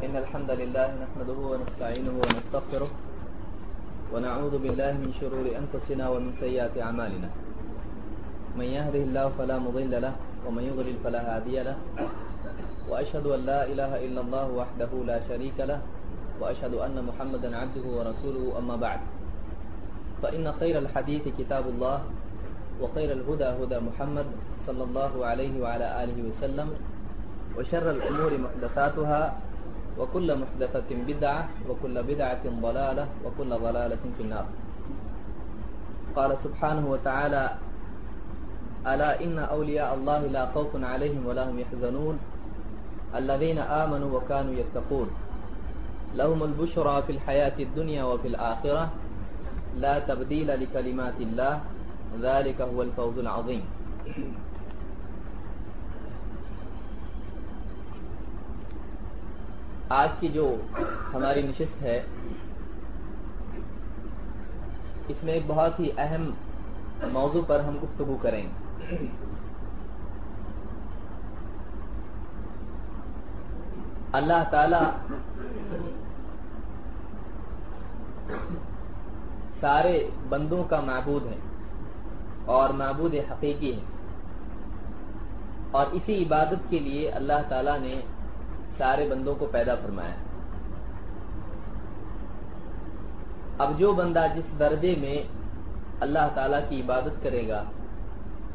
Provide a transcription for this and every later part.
إن الحمد لله نحمده ونستعينه ونستغفره ونعوذ بالله من شرور أنفسنا ومن سيئات أعمالنا. من يهده الله فلا مضل له، ومن يضلل فلا هادي له. وأشهد أن لا إله إلا الله وحده لا شريك له، وأشهد أن محمدا عبده ورسوله، أما بعد. فإن خير الحديث كتاب الله، وخير الهدى هدى محمد صلى الله عليه وعلى آله وسلم، وشر الأمور محدثاتها وكل محدثة بدعة وكل بدعة ضلالة وكل ضلالة في النار. قال سبحانه وتعالى ألا إن أولياء الله لا خوف عليهم ولا هم يحزنون؟ الذين آمنوا وكانوا يتقون. لهم البشرى في الحياة الدنيا وفي الآخرة. لا تبديل لكلمات الله. ذلك هو الفوز العظيم. آج کی جو ہماری نشست ہے، اس میں ایک بہت ہی اہم موضوع پر ہم گفتگو کریں۔ گے اللہ تعالی سارے بندوں کا معبود ہے اور معبود حقیقی ہے۔ اور اسی عبادت کے لیے اللہ تعالی نے سارے بندوں کو پیدا فرمایا اب جو بندہ جس درجے میں اللہ تعالیٰ کی عبادت کرے گا،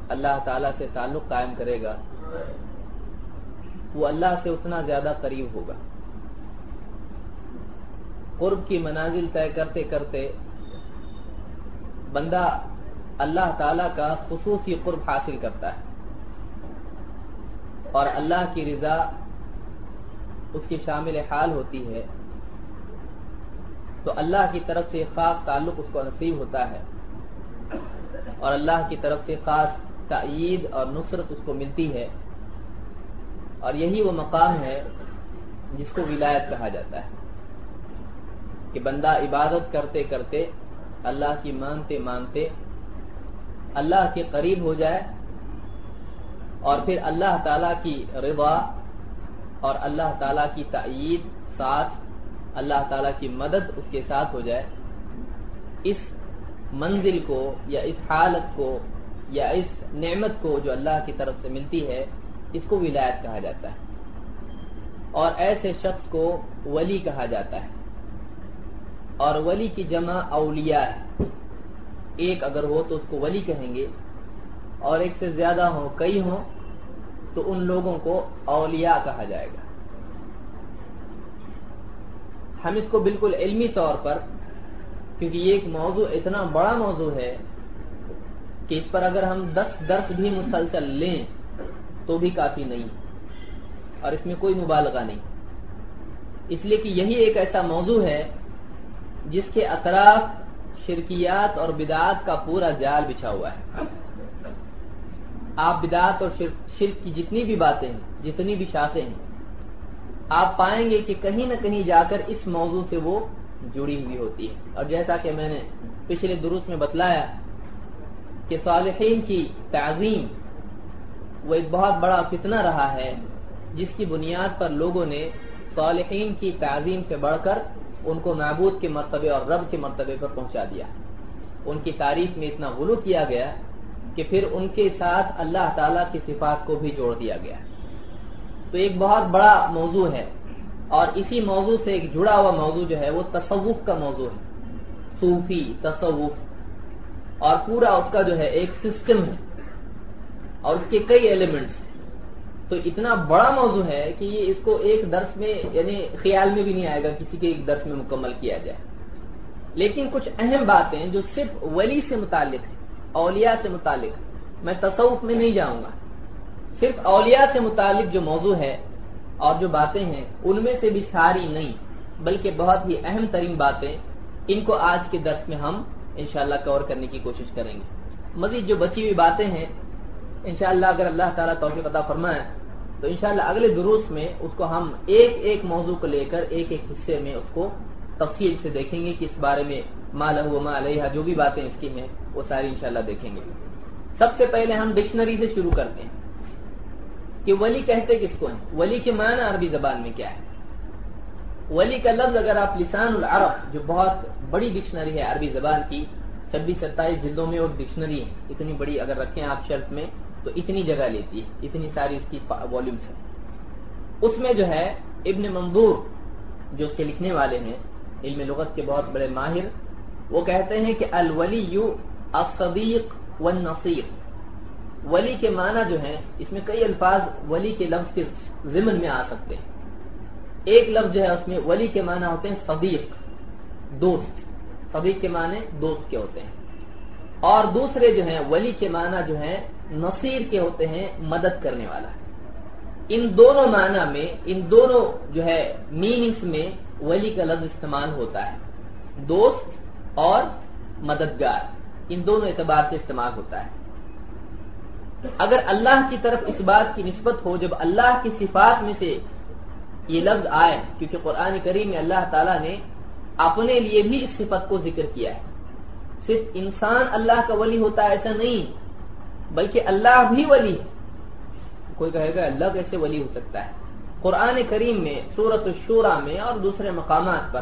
اللہ تعالیٰ سے تعلق قائم کرے گا، وہ اللہ سے اتنا زیادہ قریب ہوگا۔ قرب کی منازل طے کرتے کرتے بندہ اللہ تعالیٰ کا خصوصی قرب حاصل کرتا ہے اور اللہ کی رضا اس کی شامل حال ہوتی ہے، تو اللہ کی طرف سے خاص تعلق اس کو نصیب ہوتا ہے۔ اور اللہ کی طرف سے خاص تائید اور نصرت اس کو ملتی ہے۔ اور یہی وہ مقام ہے جس کو ولایت کہا جاتا ہے۔ کہ بندہ عبادت کرتے کرتے اللہ کی مانتے مانتے اللہ کے قریب ہو جائے اور پھر اللہ تعالی کی رضا اور اللہ تعالیٰ کی تائید ساتھ اللہ تعالیٰ کی مدد اس کے ساتھ ہو جائے۔ اس منزل کو یا اس حالت کو یا اس نعمت کو جو اللہ کی طرف سے ملتی ہے، اس کو ولایت کہا جاتا ہے۔ اور ایسے شخص کو ولی کہا جاتا ہے۔ اور ولی کی جمع اولیاء ہے۔ ایک اگر ہو تو اس کو ولی کہیں گے۔ اور ایک سے زیادہ ہوں، کئی ہوں تو ان لوگوں کو اولیاء کہا جائے گا۔ ہم اس کو بالکل علمی طور پر، کیونکہ یہ ایک موضوع، اتنا بڑا موضوع ہے کہ اس پر اگر ہم دس درس بھی مسلسل لیں تو بھی کافی نہیں، اور اس میں کوئی مبالغہ نہیں۔ اس لیے کہ یہی ایک ایسا موضوع ہے جس کے اطراف شرکیات اور بدعات کا پورا جال بچھا ہوا ہے۔ آپ بدعات اور شرک کی جتنی بھی باتیں ہیں، جتنی بھی شاخیں ہیں، آپ پائیں گے کہ کہیں نہ کہیں جا کر اس موضوع سے وہ جڑی ہوئی ہوتی ہے اور جیسا کہ میں نے پچھلے درست میں بتلایا کہ صالحین کی تعظیم وہ ایک بہت بڑا فتنہ رہا ہے، جس کی بنیاد پر لوگوں نے صالحین کی تعظیم سے بڑھ کر ان کو معبود کے مرتبے اور رب کے مرتبے پر پہنچا دیا۔ ان کی تعریف میں اتنا غلو کیا گیا کہ پھر ان کے ساتھ اللہ تعالی کی صفات کو بھی جوڑ دیا گیا تو ایک بہت بڑا موضوع ہے اور اسی موضوع سے ایک جڑا ہوا موضوع جو ہے وہ تصوف کا موضوع ہے۔ صوفی تصوف۔ اور پورا اس کا جو ہے ایک سسٹم ہے۔ اور اس کے کئی ایلیمنٹس تو اتنا بڑا موضوع ہے کہ یہ اس کو ایک درس میں یعنی خیال میں بھی نہیں آئے گا کسی کے ایک درس میں مکمل کیا جائے۔ لیکن کچھ اہم باتیں جو صرف ولی سے متعلق ہیں۔ اولیاء سے متعلق، میں تصوف میں نہیں جاؤں گا۔ صرف اولیاء سے متعلق جو موضوع ہے اور جو باتیں ہیں، ان میں سے بھی ساری نہیں، بلکہ بہت ہی اہم ترین باتیں، ان کو آج کے درس میں ہم انشاءاللہ کور کرنے کی کوشش کریں گے۔ مزید جو بچی ہوئی باتیں ہیں، انشاءاللہ اگر اللہ تعالیٰ توفیق عطا فرمائے، تو انشاءاللہ اگلے دروس میں اس کو ہم ایک ایک موضوع کو لے کر ایک ایک حصے میں اس کو تفصیل سے دیکھیں گے کہ اس بارے میں مال ہوا ما علیہ جو بھی باتیں اس کی ہیں۔ وہ ساری انشاءاللہ دیکھیں گے۔ سب سے پہلے ہم ڈکشنری سے شروع کرتے ہیں کہ ولی کہتے کس کو ہیں؟ ولی کے معنی عربی زبان میں کیا ہے؟ ولی کا لفظ اگر آپ لسان العرب، جو بہت بڑی ڈکشنری ہے عربی زبان کی، چھبیس ستائیس جلدوں میں وہ ڈکشنری ہے۔ اتنی بڑی اگر رکھیں آپ شرط میں، تو اتنی جگہ لیتی ہے، اتنی ساری اس کی والیومس ہیں۔ اس میں جو ہے، ابن منظور، جو اس کے لکھنے والے ہیں، علم لغت کے بہت بڑے ماہر، وہ کہتے ہیں کہ الولی الصدیق والنصیر ولی کے معنی جو ہیں، اس میں کئی الفاظ ولی کے لفظ کے ضمن میں آ سکتے ہیں۔ ایک لفظ جو ہے، اس میں ولی کے معنی ہوتے ہیں صدیق، دوست۔ صدیق کے معنی دوست کے ہوتے ہیں۔ اور دوسرے جو ہیں، ولی کے معنی جو ہیں، نصیر کے ہوتے ہیں، مدد کرنے والا۔ ان دونوں معنی میں، ان دونوں جو ہے میننگس میں ولی کا لفظ استعمال ہوتا ہے۔ دوست اور مددگار۔ ان دونوں اعتبار سے استعمال ہوتا ہے۔ اگر اللہ کی طرف اس بات کی نسبت ہو، جب اللہ کی صفات میں سے یہ لفظ آئے، کیونکہ قرآن کریم میں اللہ تعالیٰ نے اپنے لیے بھی اس صفت کو ذکر کیا ہے۔ صرف انسان اللہ کا ولی ہوتا ہے، ایسا نہیں، بلکہ اللہ بھی ولی ہے۔ کوئی کہے گا، اللہ کیسے ولی ہو سکتا ہے؟ قرآن کریم میں سورت الشورہ میں اور دوسرے مقامات پر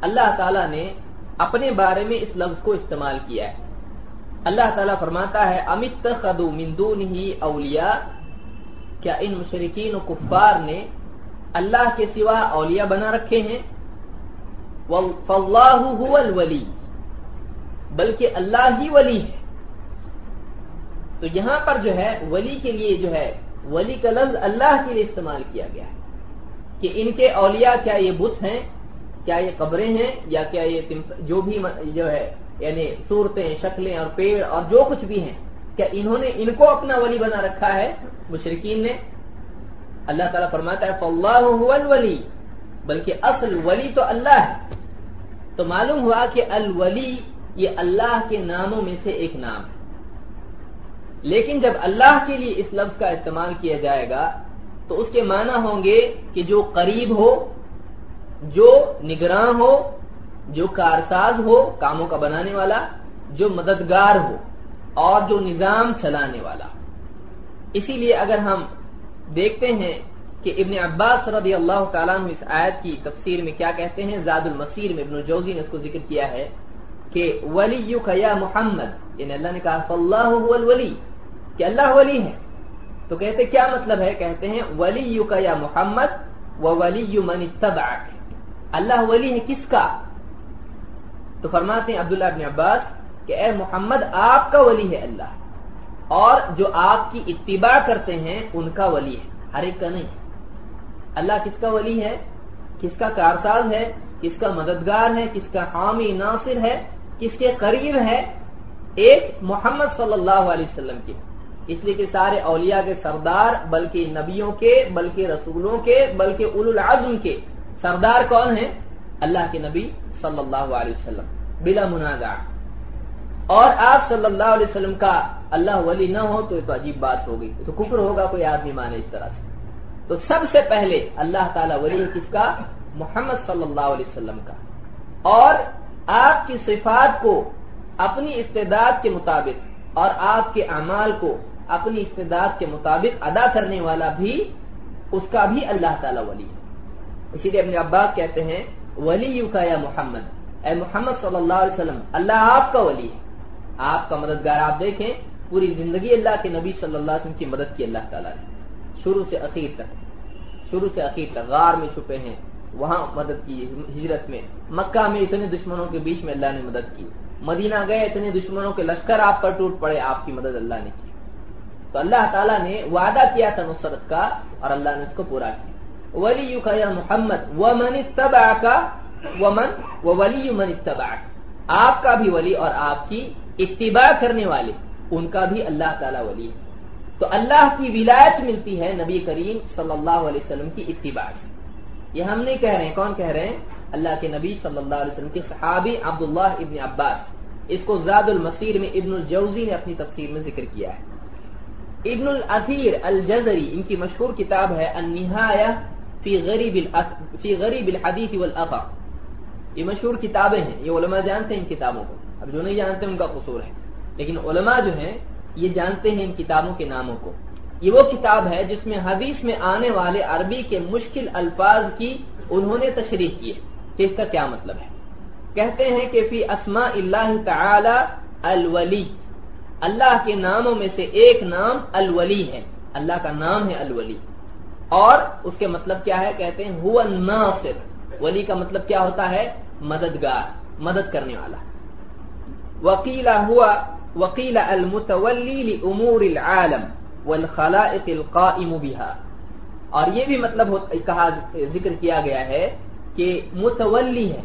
اللہ تعالیٰ نے اپنے بارے میں اس لفظ کو استعمال کیا ہے۔ اللہ تعالیٰ فرماتا ہے امت خدو مندون ہی اولیا کیا ان مشرقین و کفار نے اللہ کے سوا اولیاء بنا رکھے ہیں؟ فاللہ هو الولی بلکہ اللہ ہی ولی ہے۔ تو یہاں پر جو ہے، ولی کے لیے جو ہے، ولی کا لفظ اللہ کے لیے استعمال کیا گیا ہے۔ کہ ان کے اولیاء کیا یہ بت ہیں؟ کیا یہ قبریں ہیں؟ یا کیا یہ جو بھی جو ہے یعنی صورتیں، شکلیں اور پیڑ اور جو کچھ بھی ہیں، کیا انہوں نے ان کو اپنا ولی بنا رکھا ہے؟ مشرقین نے۔ اللہ تعالیٰ فرماتا ہے فاللہ الولی بلکہ اصل ولی تو اللہ ہے۔ تو معلوم ہوا کہ الولی یہ اللہ کے ناموں میں سے ایک نام ہے۔ لیکن جب اللہ کے لیے اس لفظ کا استعمال کیا جائے گا، تو اس کے معنی ہوں گے کہ جو قریب ہو، جو نگراں ہو جو کارساز ہو، کاموں کا بنانے والا، جو مددگار ہو، اور جو نظام چلانے والا۔ اسی لیے اگر ہم دیکھتے ہیں کہ ابن عباس رضی اللہ تعالیٰ عنہ اس آیت کی تفسیر میں کیا کہتے ہیں، زاد المسیر میں ابن الجوزی نے اس کو ذکر کیا ہے کہ ولی یا محمد یعنی اللہ نے کہا، فاللہ هو الولی، کہ اللہ ولی ہے۔ تو کہتے کیا مطلب ہے؟ کہتے ہیں ولی یا محمد، و ولی من اتبعک۔ اللہ ولی ہے کس کا؟ تو فرماتے ہیں عبداللہ ابن عباس کہ اے محمد، آپ کا ولی ہے اللہ۔ اور جو آپ کی اتباع کرتے ہیں، ان کا ولی ہے۔ ہر ایک کا نہیں۔ اللہ کس کا ولی ہے؟ کس کا کارساز ہے؟ کس کا مددگار ہے؟ کس کا حامی ناصر ہے؟ کس کے قریب ہے؟ ایک محمد صلی اللہ علیہ وسلم کے۔ اس لیے کہ سارے اولیاء کے سردار، بلکہ نبیوں کے، بلکہ رسولوں کے، بلکہ اول العزم کے سردار کون ہیں؟ اللہ کے نبی صلی اللہ علیہ وسلم۔ بلا منازع۔ اور آپ صلی اللہ علیہ وسلم کا اللہ ولی نہ ہو تو یہ تو عجیب بات ہوگی تو کفر ہوگا، کوئی آدمی مانے اس طرح سے۔ تو سب سے پہلے اللہ تعالیٰ ولی کس کا؟ محمد صلی اللہ علیہ وسلم کا۔ اور آپ کی صفات کو اپنی استعداد کے مطابق اور آپ کے اعمال کو اپنی استعداد کے مطابق ادا کرنے والا بھی اس کا بھی اللہ تعالیٰ ولی ہے۔ اسی لیے اپنے عباس کہتے ہیں ولی یو کا یا محمد۔ اے محمد صلی اللہ علیہ وسلم، اللہ آپ کا ولی ہے۔ آپ کا مددگار آپ دیکھیں، پوری زندگی اللہ کے نبی صلی اللہ علیہ وسلم کی مدد کی اللہ تعالیٰ نے۔ شروع سے اخیر تک، شروع سے اخیر تک، غار میں چھپے ہیں، وہاں مدد کی، ہجرت میں۔ مکہ میں اتنے دشمنوں کے بیچ میں اللہ نے مدد کی۔ مدینہ گئے، اتنے دشمنوں کے لشکر آپ پر ٹوٹ پڑے، آپ کی مدد اللہ نے کی۔ تو اللہ تعالیٰ نے وعدہ کیا تھا نصرت کا اور اللہ نے اس کو پورا کیا۔ ولی یا محمد و من تبا کا ومن و ولی من اتبا آپ کا بھی ولی اور آپ کی اتباع کرنے والے، ان کا بھی اللہ تعالیٰ ولی۔ ہے تو اللہ کی ولایت ملتی ہے نبی کریم صلی اللہ علیہ وسلم کی اتباع سے۔ یہ ہم نہیں کہہ رہے ہیں، کون کہہ رہے ہیں؟ اللہ کے نبی صلی اللہ علیہ وسلم کے صحابی عبداللہ ابن عباس۔ اس کو زاد المسیر میں ابن الجوزی نے اپنی تفسیر میں ذکر کیا ہے۔ ابن الاثیر الجزری، ان کی مشہور کتاب ہے النہایہ فی غریب فی غریب الحدیث والاثر یہ مشہور کتابیں ہیں، یہ علماء جانتے ہیں ان کتابوں کو۔ اب جو نہیں جانتے ان کا قصور ہے۔ لیکن علماء جو ہیں، یہ جانتے ہیں ان کتابوں کے ناموں کو۔ یہ وہ کتاب ہے جس میں حدیث میں آنے والے عربی کے مشکل الفاظ کی انہوں نے تشریح کی ہے۔ کہ اس کا کیا مطلب ہے؟ کہتے ہیں کہ فی اسماء اللہ تعالی الولی۔ اللہ کے ناموں میں سے ایک نام الولی ہے۔ اللہ کا نام ہے الولی۔ اور اس کے مطلب کیا ہے؟ کہتے ہیں، ہوا ناصر ولی کا مطلب کیا ہوتا ہے؟ مددگار، مدد کرنے والا۔ وکیلا ہوا وکیلا المتولی لامور العالم والخلائق القائم بها۔ اور یہ بھی مطلب کہا ذکر کیا گیا ہے کہ متولی ہے،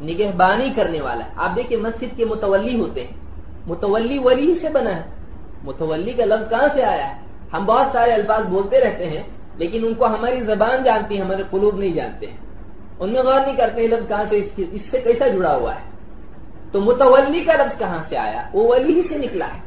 نگہبانی کرنے والا ہے۔ آپ دیکھیں مسجد کے متولی ہوتے ہیں۔ متولی ولی سے بنا ہے۔ متولی کا لفظ کہاں سے آیا ہے؟ ہم بہت سارے الفاظ بولتے رہتے ہیں، لیکن ان کو ہماری زبان جانتی ہے، ہمارے قلوب نہیں جانتے ہیں۔ ان میں غور نہیں کرتے لفظ کہاں سے اس سے کیسا جڑا ہوا ہے؟ تو متولی کا لفظ کہاں سے آیا؟ وہ ولی ہی سے نکلا ہے۔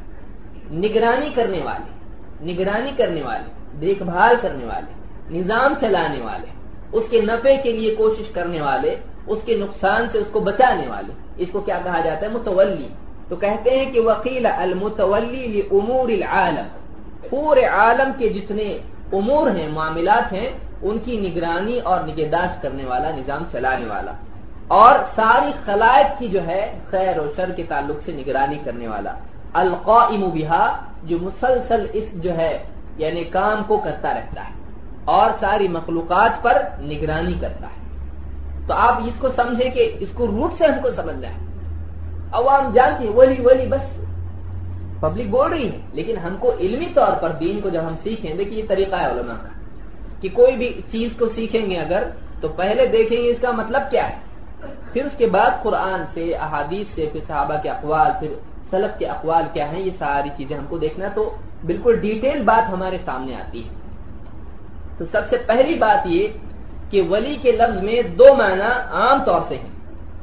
نگرانی کرنے والے، نگرانی کرنے والے، دیکھ بھال کرنے والے، نظام چلانے والے، اس کے نفع کے لیے کوشش کرنے والے، اس کے نقصان سے اس کو بچانے والے۔ اس کو کیا کہا جاتا ہے؟ متولی۔ تو کہتے ہیں کہ وکیل المتولی امور العالم۔ پورے عالم کے جتنے امور ہیں، معاملات ہیں ان کی نگرانی اور نگہداشت کرنے والا، نظام چلانے والا۔ اور ساری خلائق کی جو ہے، خیر و شر کے تعلق سے نگرانی کرنے والا۔ القائم بها جو مسلسل اس جو ہے یعنی کام کو کرتا رہتا ہے۔ اور ساری مخلوقات پر نگرانی کرتا ہے۔ تو آپ اس کو سمجھے کہ اس کو روٹ سے ہم کو سمجھنا ہے۔ عوام جانتی ہے ولی ولی، بس۔ پبلک بول رہی ہے لیکن ہم کو علمی طور پر دین کو جب ہم سیکھیں، دیکھیے یہ طریقہ ہے علماء کا۔ کہ کوئی بھی چیز کو سیکھیں گے اگر تو پہلے دیکھیں گے اس کا مطلب کیا ہے۔ پھر اس کے بعد قرآن سے، احادیث سے، پھر صحابہ کے اقوال، پھر سلف کے اقوال کیا ہیں، یہ ساری چیزیں ہم کو دیکھنا تو بالکل ڈیٹیل بات ہمارے سامنے آتی ہے۔ تو سب سے پہلی بات یہ کہ ولی کے لفظ میں دو معنی عام طور سے ہیں۔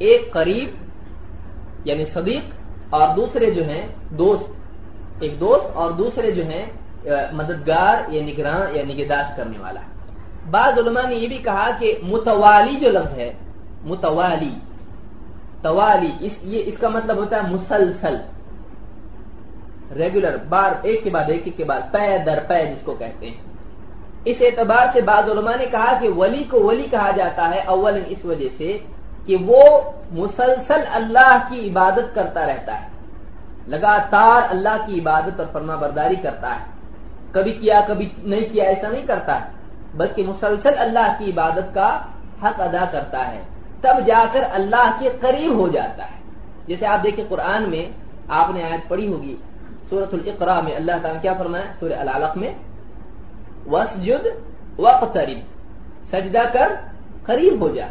ایک قریب یعنی صدیق، اور دوسرے جو ہیں دوست۔ ایک دوست اور دوسرے جو ہیں مددگار یا نگراں یا نگہداشت کرنے والا بعض علماء نے یہ بھی کہا کہ متوالی جو لفظ ہے، متوالی، توالی، اس، یہ، اس کا مطلب ہوتا ہے مسلسل ریگولر بار، ایک کے بعد ایک کے بعد پے، در پے، جس کو کہتے ہیں۔ اس اعتبار سے بعض علماء نے کہا کہ ولی کو ولی کہا جاتا ہے اول اس وجہ سے کہ وہ مسلسل اللہ کی عبادت کرتا رہتا ہے۔ لگاتار اللہ کی عبادت اور فرما برداری کرتا ہے۔ کبھی کیا کبھی نہیں کیا، ایسا نہیں کرتا ہے۔ بلکہ مسلسل اللہ کی عبادت کا حق ادا کرتا ہے۔ تب جا کر اللہ کے قریب ہو جاتا ہے۔ جیسے آپ دیکھیں قرآن میں آپ نے آیت پڑھی ہوگی سورت القرا میں اللہ تعالیٰ کیا فرمایا؟ سورہ العلق میں وسجد وقترب سجدہ کر قریب ہو جا۔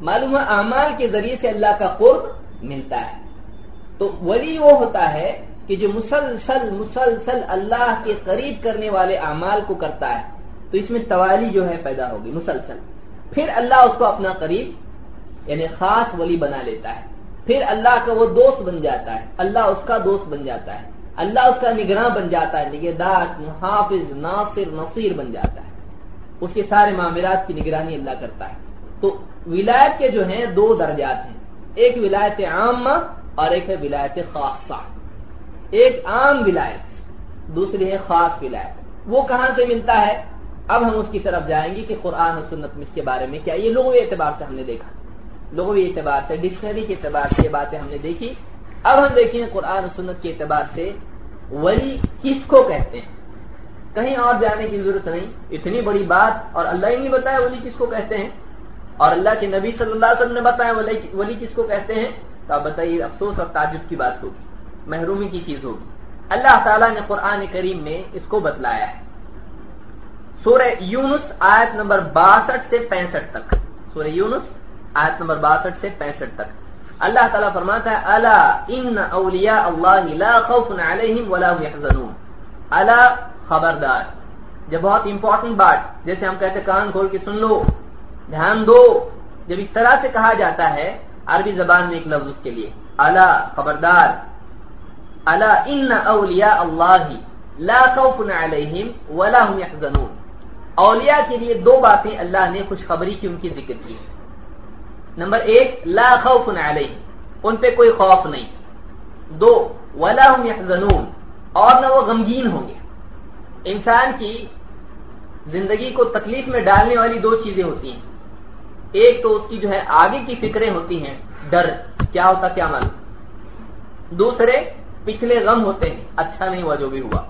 معلوم ہے، اعمال کے ذریعے سے اللہ کا قرب ملتا ہے۔ تو ولی وہ ہوتا ہے کہ جو مسلسل مسلسل اللہ کے قریب کرنے والے اعمال کو کرتا ہے، تو اس میں توالی جو ہے پیدا ہوگی، مسلسل۔ پھر اللہ اس کو اپنا قریب یعنی خاص ولی بنا لیتا ہے۔ پھر اللہ کا وہ دوست بن جاتا ہے، اللہ اس کا دوست بن جاتا ہے۔ اللہ اس کا نگراں بن جاتا ہے، نگہداشت، محافظ، ناصر، نصیر بن جاتا ہے۔ اس کے سارے معاملات کی نگرانی اللہ کرتا ہے۔ تو ولایت کے جو ہیں دو درجات ہیں۔ ایک ولایت عامہ اور ایک ہے ولایت خاصہ۔ ایک عام ولایت، دوسری ہے خاص ولایت۔ وہ کہاں سے ملتا ہے؟ اب ہم اس کی طرف جائیں گے کہ قرآن و سنت میں اس کے بارے میں کیا یہ لغوی اعتبار سے ہم نے دیکھا۔ لغوی اعتبار سے ڈکشنری کے اعتبار سے یہ باتیں ہم نے دیکھی۔ اب ہم دیکھیں قرآن و سنت کے اعتبار سے ولی کس کو کہتے ہیں؟ کہیں اور جانے کی ضرورت نہیں۔ اتنی بڑی بات اور اللہ ہی نہیں بتایا ولی کس کو کہتے ہیں۔ اور اللہ کے نبی صلی اللہ علیہ وسلم نے بتایا ولی کس کو کہتے ہیں؟ تو آپ بتائیے، افسوس اور تعجب کی بات ہوگی۔ محرومی کی چیز ہوگی۔ اللہ تعالیٰ نے قرآن کریم میں اس کو بتلایا ہے۔ سورہ یونس آیت نمبر باسٹھ سے پینسٹھ تک۔ سورہ یونس آیت نمبر باسٹھ سے پینسٹھ تک۔ اللہ تعالیٰ فرماتا ہے اللہ ان اولیاء اللہ لا خوف علیہم ولا يحزنون اللہ خبردار۔ جب بہت امپورٹنٹ بات۔ جیسے ہم کہتے کان کھول کے سن لو، دھیان دو۔ جب اس طرح سے کہا جاتا ہے، عربی زبان میں ایک لفظ اس کے لیے۔ اللہ خبردار۔ اللہ ان اولیاء اللہ لا خوف علیہم ولا هم يحزنون. اولیاء کے لیے دو باتیں اللہ نے خوشخبری کی، ان کی ذکر کی۔ نمبر ایک، لا خوف علیہ ان پہ کوئی خوف نہیں۔ دو، ولا هم يحزنون، اور نہ وہ غمگین ہوں گے۔ انسان کی زندگی کو تکلیف میں ڈالنے والی دو چیزیں ہوتی ہیں۔ ایک تو اس کی جو ہے آگے کی فکریں ہوتی ہیں، ڈر، کیا ہوتا، کیا مان دوسرے پچھلے غم ہوتے ہیں اچھا نہیں ہوا جو بھی ہوا۔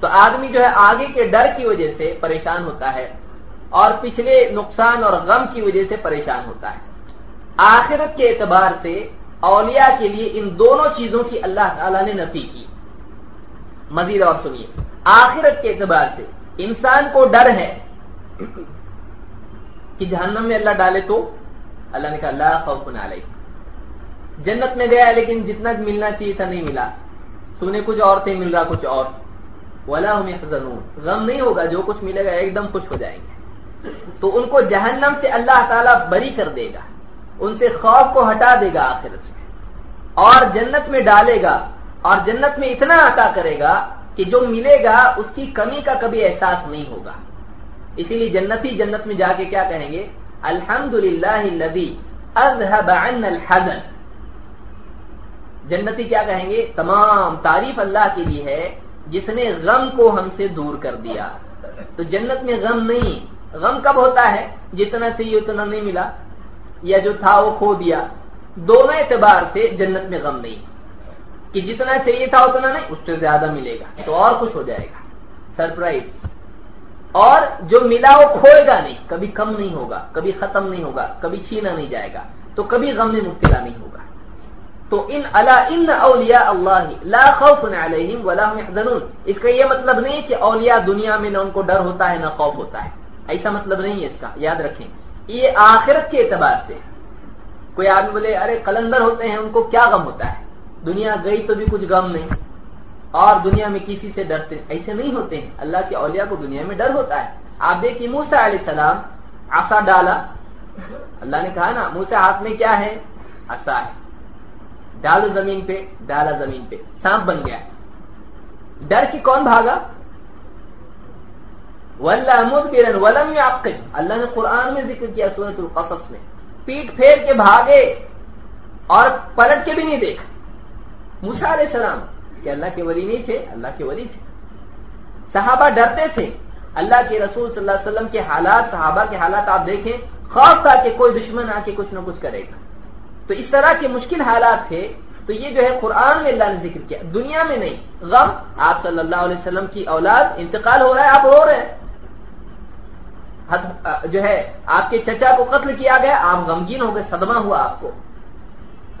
تو آدمی جو ہے آگے کے ڈر کی وجہ سے پریشان ہوتا ہے اور پچھلے نقصان اور غم کی وجہ سے پریشان ہوتا ہے۔ آخرت کے اعتبار سے اولیاء کے لیے ان دونوں چیزوں کی اللہ تعالی نے نفی کی۔ مزید اور سنیے۔ آخرت کے اعتبار سے انسان کو ڈر ہے کہ جہنم میں اللہ ڈالے تو اللہ نے کہا اللہ خوف علیہ جنت میں گیا لیکن جتنا ملنا چاہیے تھا نہیں ملا۔ سنے کچھ اور تھے، مل رہا کچھ اور۔ ولا غم نہیں ہوگا، جو کچھ ملے گا ایک دم خوش ہو جائیں گے۔ تو ان کو جہنم سے اللہ تعالیٰ بری کر دے گا۔ ان سے خوف کو ہٹا دے گا آخرت میں۔ اور جنت میں ڈالے گا۔ اور جنت میں اتنا عطا کرے گا کہ جو ملے گا، اس کی کمی کا کبھی احساس نہیں ہوگا۔ اسی لیے جنتی جنت میں جا کے کیا کہیں گے؟ الحمد للہ الحزن۔ جنتی کیا کہیں گے؟ تمام تعریف اللہ کے لیے ہے، جس نے غم کو ہم سے دور کر دیا۔ تو جنت میں غم نہیں، غم کب ہوتا ہے؟ جتنا چاہیے اتنا نہیں ملا۔ یا جو تھا وہ کھو دیا۔ دونوں اعتبار سے جنت میں غم نہیں۔ کہ جتنا چاہیے تھا اتنا نہیں، اس سے زیادہ ملے گا۔ تو اور کچھ ہو جائے گا۔ سرپرائز۔ اور جو ملا وہ کھوئے گا نہیں، کبھی کم نہیں ہوگا، کبھی ختم نہیں ہوگا، کبھی چھینا نہیں جائے گا۔ تو کبھی غم میں مبتلا نہیں ہوگا۔ تو ان اللہ ان اولیا اللہ لا خوف علیہم ولا يحزنون اس کا یہ مطلب نہیں کہ اولیاء دنیا میں نہ ان کو ڈر ہوتا ہے، نہ خوف ہوتا ہے۔ ایسا مطلب نہیں ہے اس کا، یاد رکھیں۔ یہ آخرت کے اعتبار سے۔ کوئی آدمی بولے، ارے قلندر ہوتے ہیں، ان کو کیا غم ہوتا ہے؟ دنیا گئی تو بھی کچھ غم نہیں۔ اور دنیا میں کسی سے ڈرتے ایسے نہیں ہوتے ہیں۔ اللہ کے اولیاء کو دنیا میں ڈر ہوتا ہے۔ آپ دیکھیے موسا علیہ السلام آسا ڈالا۔ اللہ نے کہا نا موسا ہاتھ میں کیا ہے؟ آسا ہے۔ ڈالو زمین پہ، ڈالا زمین پہ۔ سانپ بن گیا۔ ڈر کی کون بھاگا؟ ولم اللہ نے قرآن میں ذکر کیا سورت القصص میں۔ پیٹ پھیر کے بھاگے اور پلٹ کے بھی نہیں دیکھا موسا علیہ السلام کہ اللہ کے ولی نہیں تھے، اللہ کے ولی تھے۔ صحابہ ڈرتے تھے۔ اللہ کے رسول صلی اللہ علیہ وسلم کے حالات، صحابہ کے حالات آپ دیکھیں، خوف تھا کہ کوئی دشمن آ کے کچھ نہ کچھ کرے گا۔ تو اس طرح کے مشکل حالات تھے، تو یہ جو ہے قرآن میں اللہ نے ذکر کیا۔ دنیا میں نہیں، غم، آپ صلی اللہ علیہ وسلم کی اولاد انتقال ہو رہا ہے، آپ رو رہے ہیں۔ جو ہے، آپ کے چچا کو قتل کیا گیا، آپ غمگین ہو گئے، صدمہ ہوا آپ کو۔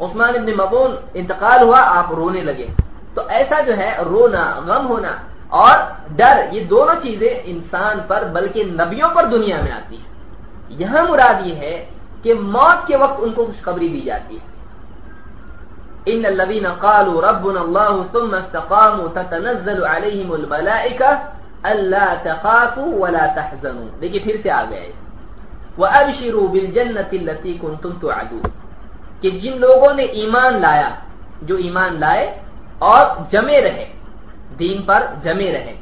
عثمان ابن مبون انتقال ہوا، آپ رونے لگے۔ تو ایسا جو ہے، رونا، غم ہونا اور ڈر، یہ دونوں چیزیں انسان پر بلکہ نبیوں پر دنیا میں آتی ہیں۔ یہاں مراد یہ ہے کہ موت کے وقت ان کو خوشخبری دی جاتی ہے۔ ان الذين قالوا ربنا الله ثم استقاموا تتنزل عليهم الملائكه الا تخافوا ولا تحزنوا۔ دیکھیے پھر سے آ گئے وابشروا بالجنه التي كنتم توعدون۔ کہ جن لوگوں نے ایمان لایا، جو ایمان لائے اور جمے رہے، دین پر جمے رہے۔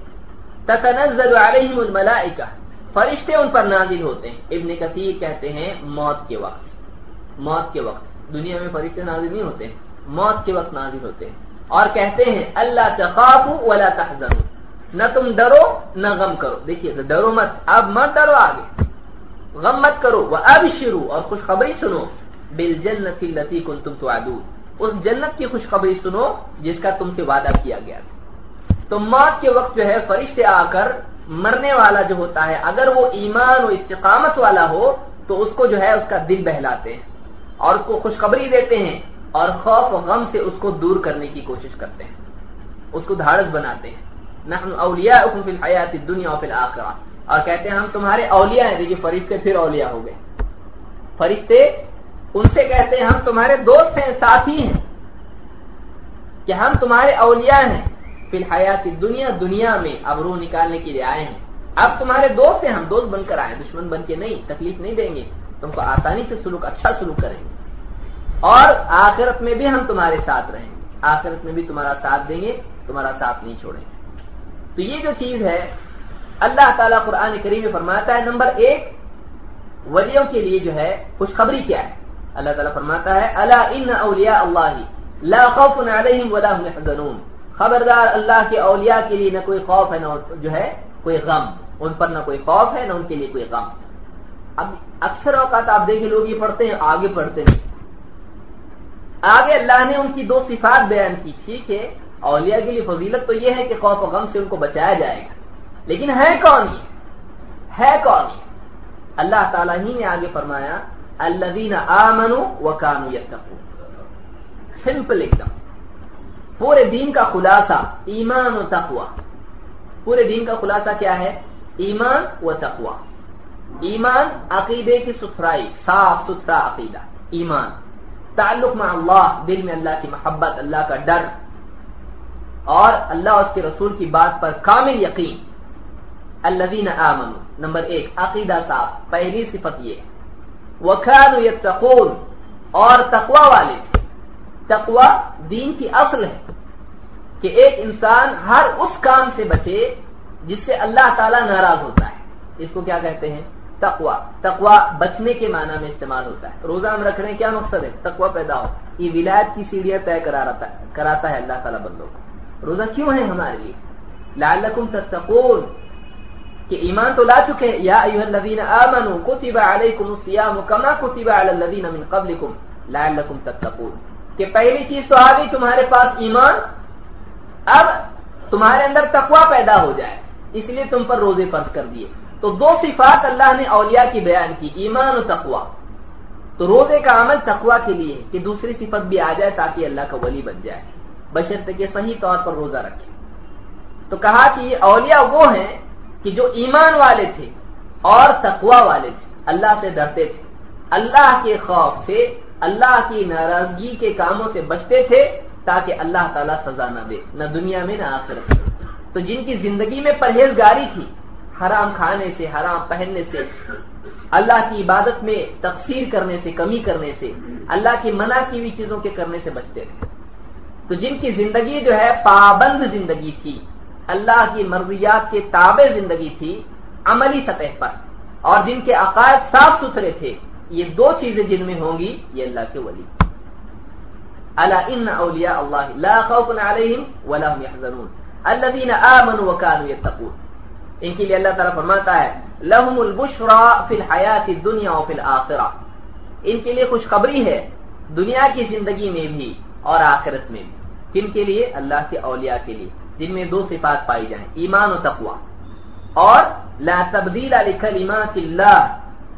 تتنزل علیہم الملائکہ۔ فرشتے ان پر نازل ہوتے ہیں۔ ابن کثیر کہتے ہیں، موت کے وقت۔ موت کے وقت۔ دنیا میں فرشتے نازل نہیں ہوتے۔ موت کے وقت نازل ہوتے ہیں۔ اور کہتے ہیں، اللہ تخافوا ولا تحزنوا نہ تم ڈرو، نہ غم کرو۔ دیکھیے ڈرو مت۔ اب مت ڈرو آگے۔ غم مت کرو۔ وہ اب شروع اور خوشخبری سنو۔ بل جنت التی کن تم تو اس جنت کی خوشخبری سنو، جس کا تم سے وعدہ کیا گیا تھا۔ تو موت کے وقت جو ہے، فرشتے آ کر مرنے والا جو ہوتا ہے، اگر وہ ایمان و استقامت والا ہو، تو اس کو جو ہے، اس کا دل بہلاتے ہیں اور اس کو خوشخبری دیتے ہیں اور خوف و غم سے اس کو دور کرنے کی کوشش کرتے ہیں۔ اس کو دھاڑس بناتے ہیں۔ نحن اولیاء فی الحیات الدنیا و فی الاخرہ۔ اور کہتے ہیں، ہم تمہارے اولیاء ہیں۔ دیکھیے، فرشتے پھر اولیاء ہو گئے۔ فرشتے ان سے کہتے ہیں، ہم تمہارے دوست ہیں، ساتھی ہیں۔ کہ ہم تمہارے اولیاء ہیں۔ فی الحیات دنیا دنیا میں اب روح نکالنے کے لیے آئے ہیں۔ اب تمہارے دوست ہیں، ہم دوست بن کر آئے دشمن بن کے نہیں، تکلیف نہیں دیں گے۔ تم کو آسانی سے سلوک اچھا سلوک کریں گے۔ اور آخرت میں بھی ہم تمہارے ساتھ رہیں گے۔ آخرت میں بھی تمہارا ساتھ دیں گے، تمہارا ساتھ نہیں چھوڑیں گے۔ تو یہ جو چیز ہے، اللہ تعالیٰ قرآن کریم میں فرماتا ہے، نمبر ایک، ولیوں کے لیے جو ہے، خوشخبری کیا ہے؟ اللہ تعالیٰ فرماتا ہے اللہ ان اولیاء اللہ لا خوف علیہم ولا هم يحزنون خبردار اللہ کے اولیاء کے لیے نہ کوئی خوف ہے، نہ جو ہے کوئی غم۔ ان پر نہ کوئی خوف ہے، نہ ان کے لیے کوئی غم۔ اب اکثر اوقات آپ دیکھیں، لوگ یہ پڑھتے ہیں، آگے پڑھتے ہیں۔ آگے اللہ نے ان کی دو صفات بیان کی، ٹھیک ہے۔ اولیاء کے لیے فضیلت تو یہ ہے کہ خوف و غم سے ان کو بچایا جائے گا۔ لیکن ہے کون یہ؟ ہے کون یہ؟ اللہ تعالیٰ ہی نے آگے فرمایا اللہ آمنو و کانو سمپل ایک دم پورے دین کا خلاصہ ایمان و تقوا پورے دین کا خلاصہ کیا ہے؟ ایمان و تقوا ایمان عقیدے کی ستھرائی، صاف ستھرا عقیدہ، ایمان. تعلق میں اللہ، دل میں اللہ کی محبت، اللہ کا ڈر. اور اللہ اس کے رسول کی بات پر کامل یقین. الذین آمنوا، نمبر ایک، عقیدہ صاف، پہلی صفت یہ. وکھانو یتقون، اور تقوی والے، تقوی دین کی اصل ہے. کہ ایک انسان ہر اس کام سے بچے جس سے اللہ تعالی ناراض ہوتا ہے۔ اس کو کیا کہتے ہیں؟ تقوا تقوا بچنے کے معنی میں استعمال ہوتا ہے۔ روزہ ہم رکھ رہے ہیں، کیا مقصد ہے؟ تقوا پیدا ہو۔ یہ ولایت کی سیڑھیاں طے کراتا ہے اللہ تعالیٰ بندوں کو۔ روزہ کیوں ہے ہمارے لیے؟ لعلکم تتقون۔ کہ ایمان تو لا چکے یا ایوہ الذین آمنوا، کتب علیکم الصیام کما کتب علی الذین من قبلکم لعلکم تتقون۔ کہ پہلی چیز تو آ گئی، تمہارے پاس ایمان اب تمہارے اندر تقوا پیدا ہو جائے۔ اس لیے تم پر روزے فرض کر دیے۔ تو دو صفات اللہ نے اولیاء کی بیان کی، ایمان و تقوا تو روزے کا عمل تقوا کے لیے کہ دوسری صفت بھی آ جائے تاکہ اللہ کا ولی بن جائے۔ بشرط کے صحیح طور پر روزہ رکھے۔ تو کہا کہ یہ اولیاء وہ ہیں کہ جو ایمان والے تھے اور تقوا والے تھے۔ اللہ سے ڈرتے تھے۔ اللہ کے خوف سے، اللہ کی ناراضگی کے کاموں سے بچتے تھے۔ تاکہ اللہ تعالیٰ سزا نہ دے، نہ دنیا میں، نہ آخر تو جن کی زندگی میں پرہیزگاری تھی، حرام کھانے سے، حرام پہننے سے، اللہ کی عبادت میں تقسیر کرنے سے، کمی کرنے سے، اللہ کی منع کی ہوئی چیزوں کے کرنے سے بچتے تھے۔ تو جن کی زندگی جو ہے پابند زندگی تھی، اللہ کی مرضیات کے تابع زندگی تھی، عملی سطح پر۔ اور جن کے عقائد صاف ستھرے تھے، یہ دو چیزیں جن میں ہوں گی، یہ اللہ کے ولی۔ اللہ ان اولیاء اللہ لا خوف علیہم ولا هم يحزنون. الذين امنوا وكانوا يتقون. ان کے لیے اللہ تعالیٰ فرماتا ہے لہم البشرا فی الحیات دنیا فی الآخرہ ان کے لیے خوشخبری ہے دنیا کی زندگی میں بھی اور آخرت میں بھی۔ کن کے لیے؟ اللہ کے اولیاء کے لیے، جن میں دو صفات پائی جائیں، ایمان و تقوا اور لا تبدیل علی کلمات اللہ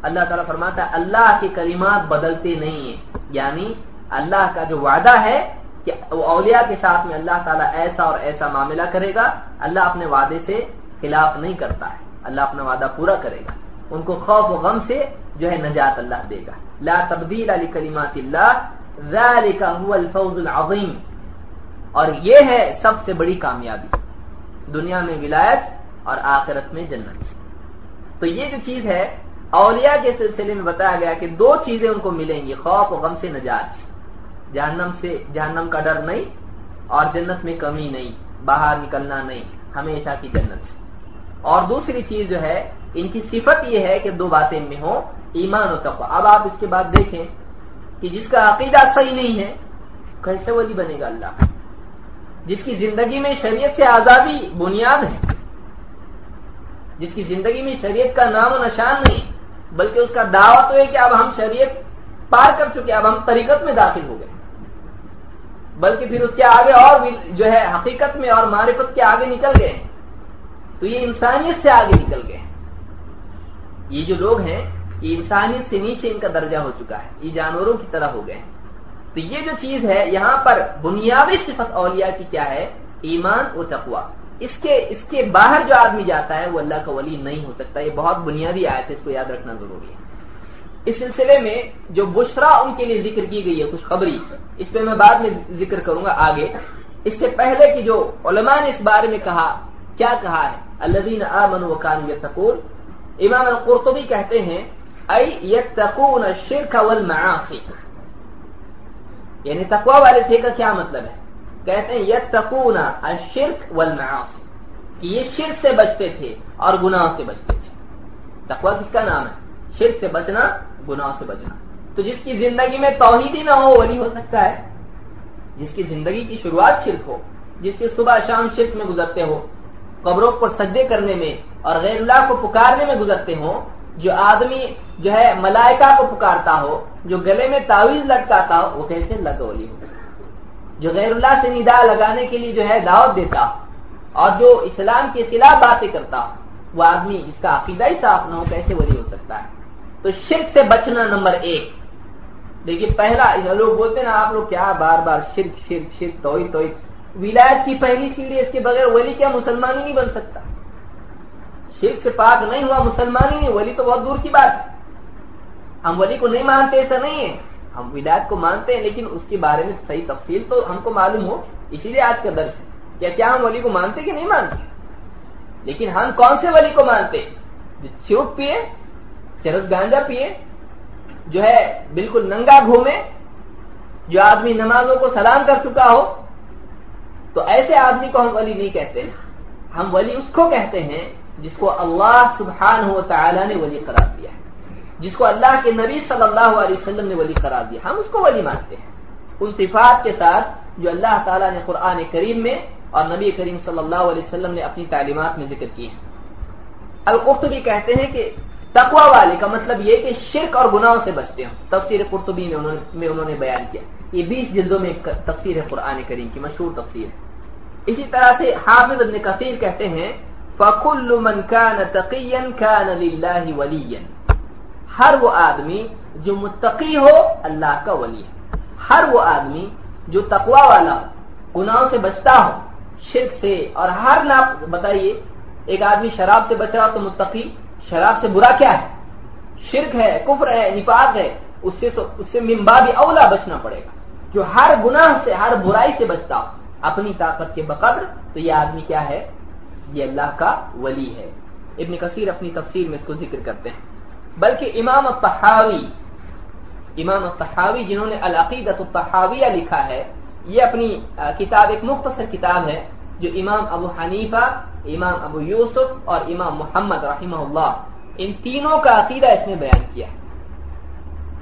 اللہ تعالیٰ فرماتا ہے، اللہ کے کلمات بدلتے نہیں ہیں یعنی اللہ کا جو وعدہ ہے کہ اولیاء کے ساتھ میں اللہ تعالیٰ ایسا اور ایسا معاملہ کرے گا، اللہ اپنے وعدے سے خلاف نہیں کرتا ہے۔ اللہ اپنا وعدہ پورا کرے گا۔ ان کو خوف و غم سے جو ہے نجات اللہ دے گا۔ لا تبدیل علی کلیمات اللہ، ذالک هو الفوز العظیم۔ اور یہ ہے سب سے بڑی کامیابی۔ دنیا میں ولایت اور آخرت میں جنت۔ تو یہ جو چیز ہے، اولیاء کے سلسلے میں بتایا گیا کہ دو چیزیں ان کو ملیں گی، خوف و غم سے نجات۔ جہنم سے جہنم کا ڈر نہیں اور جنت میں کمی نہیں، باہر نکلنا نہیں، ہمیشہ کی جنت اور دوسری چیز جو ہے، ان کی صفت یہ ہے کہ دو باتیں میں ہوں، ایمان و تقوی۔ اب آپ اس کے بعد دیکھیں کہ جس کا عقیدہ صحیح نہیں ہے، کیسے ولی بنے گا اللہ؟ جس کی زندگی میں شریعت سے آزادی بنیاد ہے، جس کی زندگی میں شریعت کا نام و نشان نہیں، بلکہ اس کا دعویٰ تو ہے کہ اب ہم شریعت پار کر چکے اب ہم طریقت میں داخل ہو گئے بلکہ پھر اس کے آگے اور بھی جو ہے حقیقت میں اور معرفت کے آگے نکل گئے تو یہ انسانیت سے آگے نکل گئے یہ جو لوگ ہیں، یہ انسانیت سے نیچے ان کا درجہ ہو چکا ہے۔ یہ جانوروں کی طرح ہو گئے تو یہ جو چیز ہے، یہاں پر بنیادی صفت اولیاء کی کیا ہے؟ ایمان و تقوا اس کے اس کے باہر جو آدمی جاتا ہے، وہ اللہ کا ولی نہیں ہو سکتا۔ یہ بہت بنیادی آیت ہے، اس کو یاد رکھنا ضروری ہے۔ اس سلسلے میں جو بشرا ان کے لیے ذکر کی گئی ہے، خوشخبری، اس پہ میں بعد میں ذکر کروں گا آگے۔ اس سے پہلے کی جو علماء نے اس بارے میں کہا، کیا کہا ہے؟ الذين امنوا وكانوا يتقون امام القرطبی کہتے ہیں، ای یتقون الشرك والمعاصی۔ یعنی تقوی والے تھے کا کیا مطلب ہے؟ کہتے ہیں، یتقون الشرك والمعاصی۔ کہ یہ شرک سے بچتے تھے اور گناہ سے بچتے تھے۔ تقوی کس کا نام ہے؟ شرک سے بچنا، گناہ سے بچنا۔ تو جس کی زندگی میں توحید ہی نہ ہو، ولی ہو سکتا ہے۔ جس کی زندگی کی شروعات شرک ہو، جس کی صبح شام شرک میں گزرتے ہو، قبروں پر سجدے کرنے میں اور غیر اللہ کو پکارنے میں گزرتے ہوں جو آدمی جو ہے ملائکہ کو پکارتا ہو، جو گلے میں تعویذ لٹکاتا ہو، وہ کیسے اللہ کا ولی ہو؟ جو غیر اللہ سے ندا لگانے کے لیے جو ہے دعوت دیتا اور جو اسلام کے خلاف باتیں کرتا وہ آدمی جس کا عقیدہ ہی صاف نہ ہو، کیسے ولی ہو سکتا ہے؟ تو شرک سے بچنا نمبر ایک۔ دیکھیے، پہلا لوگ بولتے نا، آپ لوگ کیا بار بار شرک شرک شرک، توئی توئی۔ ولایت کی پہلی سیڑھی اس کے بغیر ولی کیا مسلمان ہی نہیں بن سکتا؟ شرک سے پاک نہیں ہوا مسلمان ہی نہیں، ولی تو بہت دور کی بات ہے۔ ہم ولی کو نہیں مانتے ایسا نہیں ہے۔ ہم ولایت کو مانتے ہیں، لیکن اس کے بارے میں صحیح تفصیل تو ہم کو معلوم ہو۔ اسی لیے آج کا درس ہے۔ کیا کیا ہم ولی کو مانتے کہ نہیں مانتے؟ لیکن ہم کون سے ولی کو مانتے؟ جو چوٹ پیے چرس گانجا پیے، جو ہے بالکل ننگا گھومے، جو آدمی نمازوں کو سلام کر چکا ہو، تو ایسے آدمی کو ہم ولی نہیں کہتے۔ ہم ولی اس کو کہتے ہیں جس کو اللہ سبحان ہو تعالیٰ نے ولی قرار دیا ہے۔ جس کو اللہ کے نبی صلی اللہ علیہ وسلم نے ولی قرار دیا۔ ہم اس کو ولی مانتے ہیں۔ ان صفات کے ساتھ جو اللہ تعالیٰ نے قرآن کریم میں اور نبی کریم صلی اللہ علیہ وسلم نے اپنی تعلیمات میں ذکر کی ہے القرطبی کہتے ہیں کہ تقوا والے کا مطلب یہ کہ شرک اور گناہوں سے بچتے ہوں تفسیر قرطبی میں انہوں میں انہوں نے بیان کیا۔ یہ بیس جلدوں میں تفسیر ہے قرآن کریم کی، مشہور تفسیر۔ ہے اسی طرح سے حافظ ابن کثیر کہتے ہیں، فَكُلُّ مَنْ كَانَ تَقِيًّا كَانَ لِلَّهِ وَلِيًّا۔ ہر وہ آدمی جو متقی ہو، اللہ کا ولی ہے۔ ہر وہ آدمی جو تقوا والا گناہوں سے بچتا ہو، شرک سے اور ہر نا بتائیے، ایک آدمی شراب سے بچ رہا تو متقی شراب سے برا کیا ہے؟ شرک ہے، کفر ہے، نفاق ہے، اس سے تو اس سے ممبابی اولا بچنا پڑے گا۔ جو ہر گناہ سے، ہر برائی سے بچتا ہو، اپنی طاقت کے بقدر، تو یہ آدمی کیا ہے؟ یہ اللہ کا ولی ہے۔ ابن کثیر اپنی تفسیر میں اس کو ذکر کرتے ہیں۔ بلکہ امام الطحاوی امام الطحاوی جنہوں نے العقیدت الطحاویہ لکھا ہے، یہ اپنی کتاب، ایک مختصر کتاب ہے۔ جو امام ابو حنیفہ، امام ابو یوسف اور امام محمد رحمہ اللہ، ان تینوں کا عقیدہ اس نے بیان کیا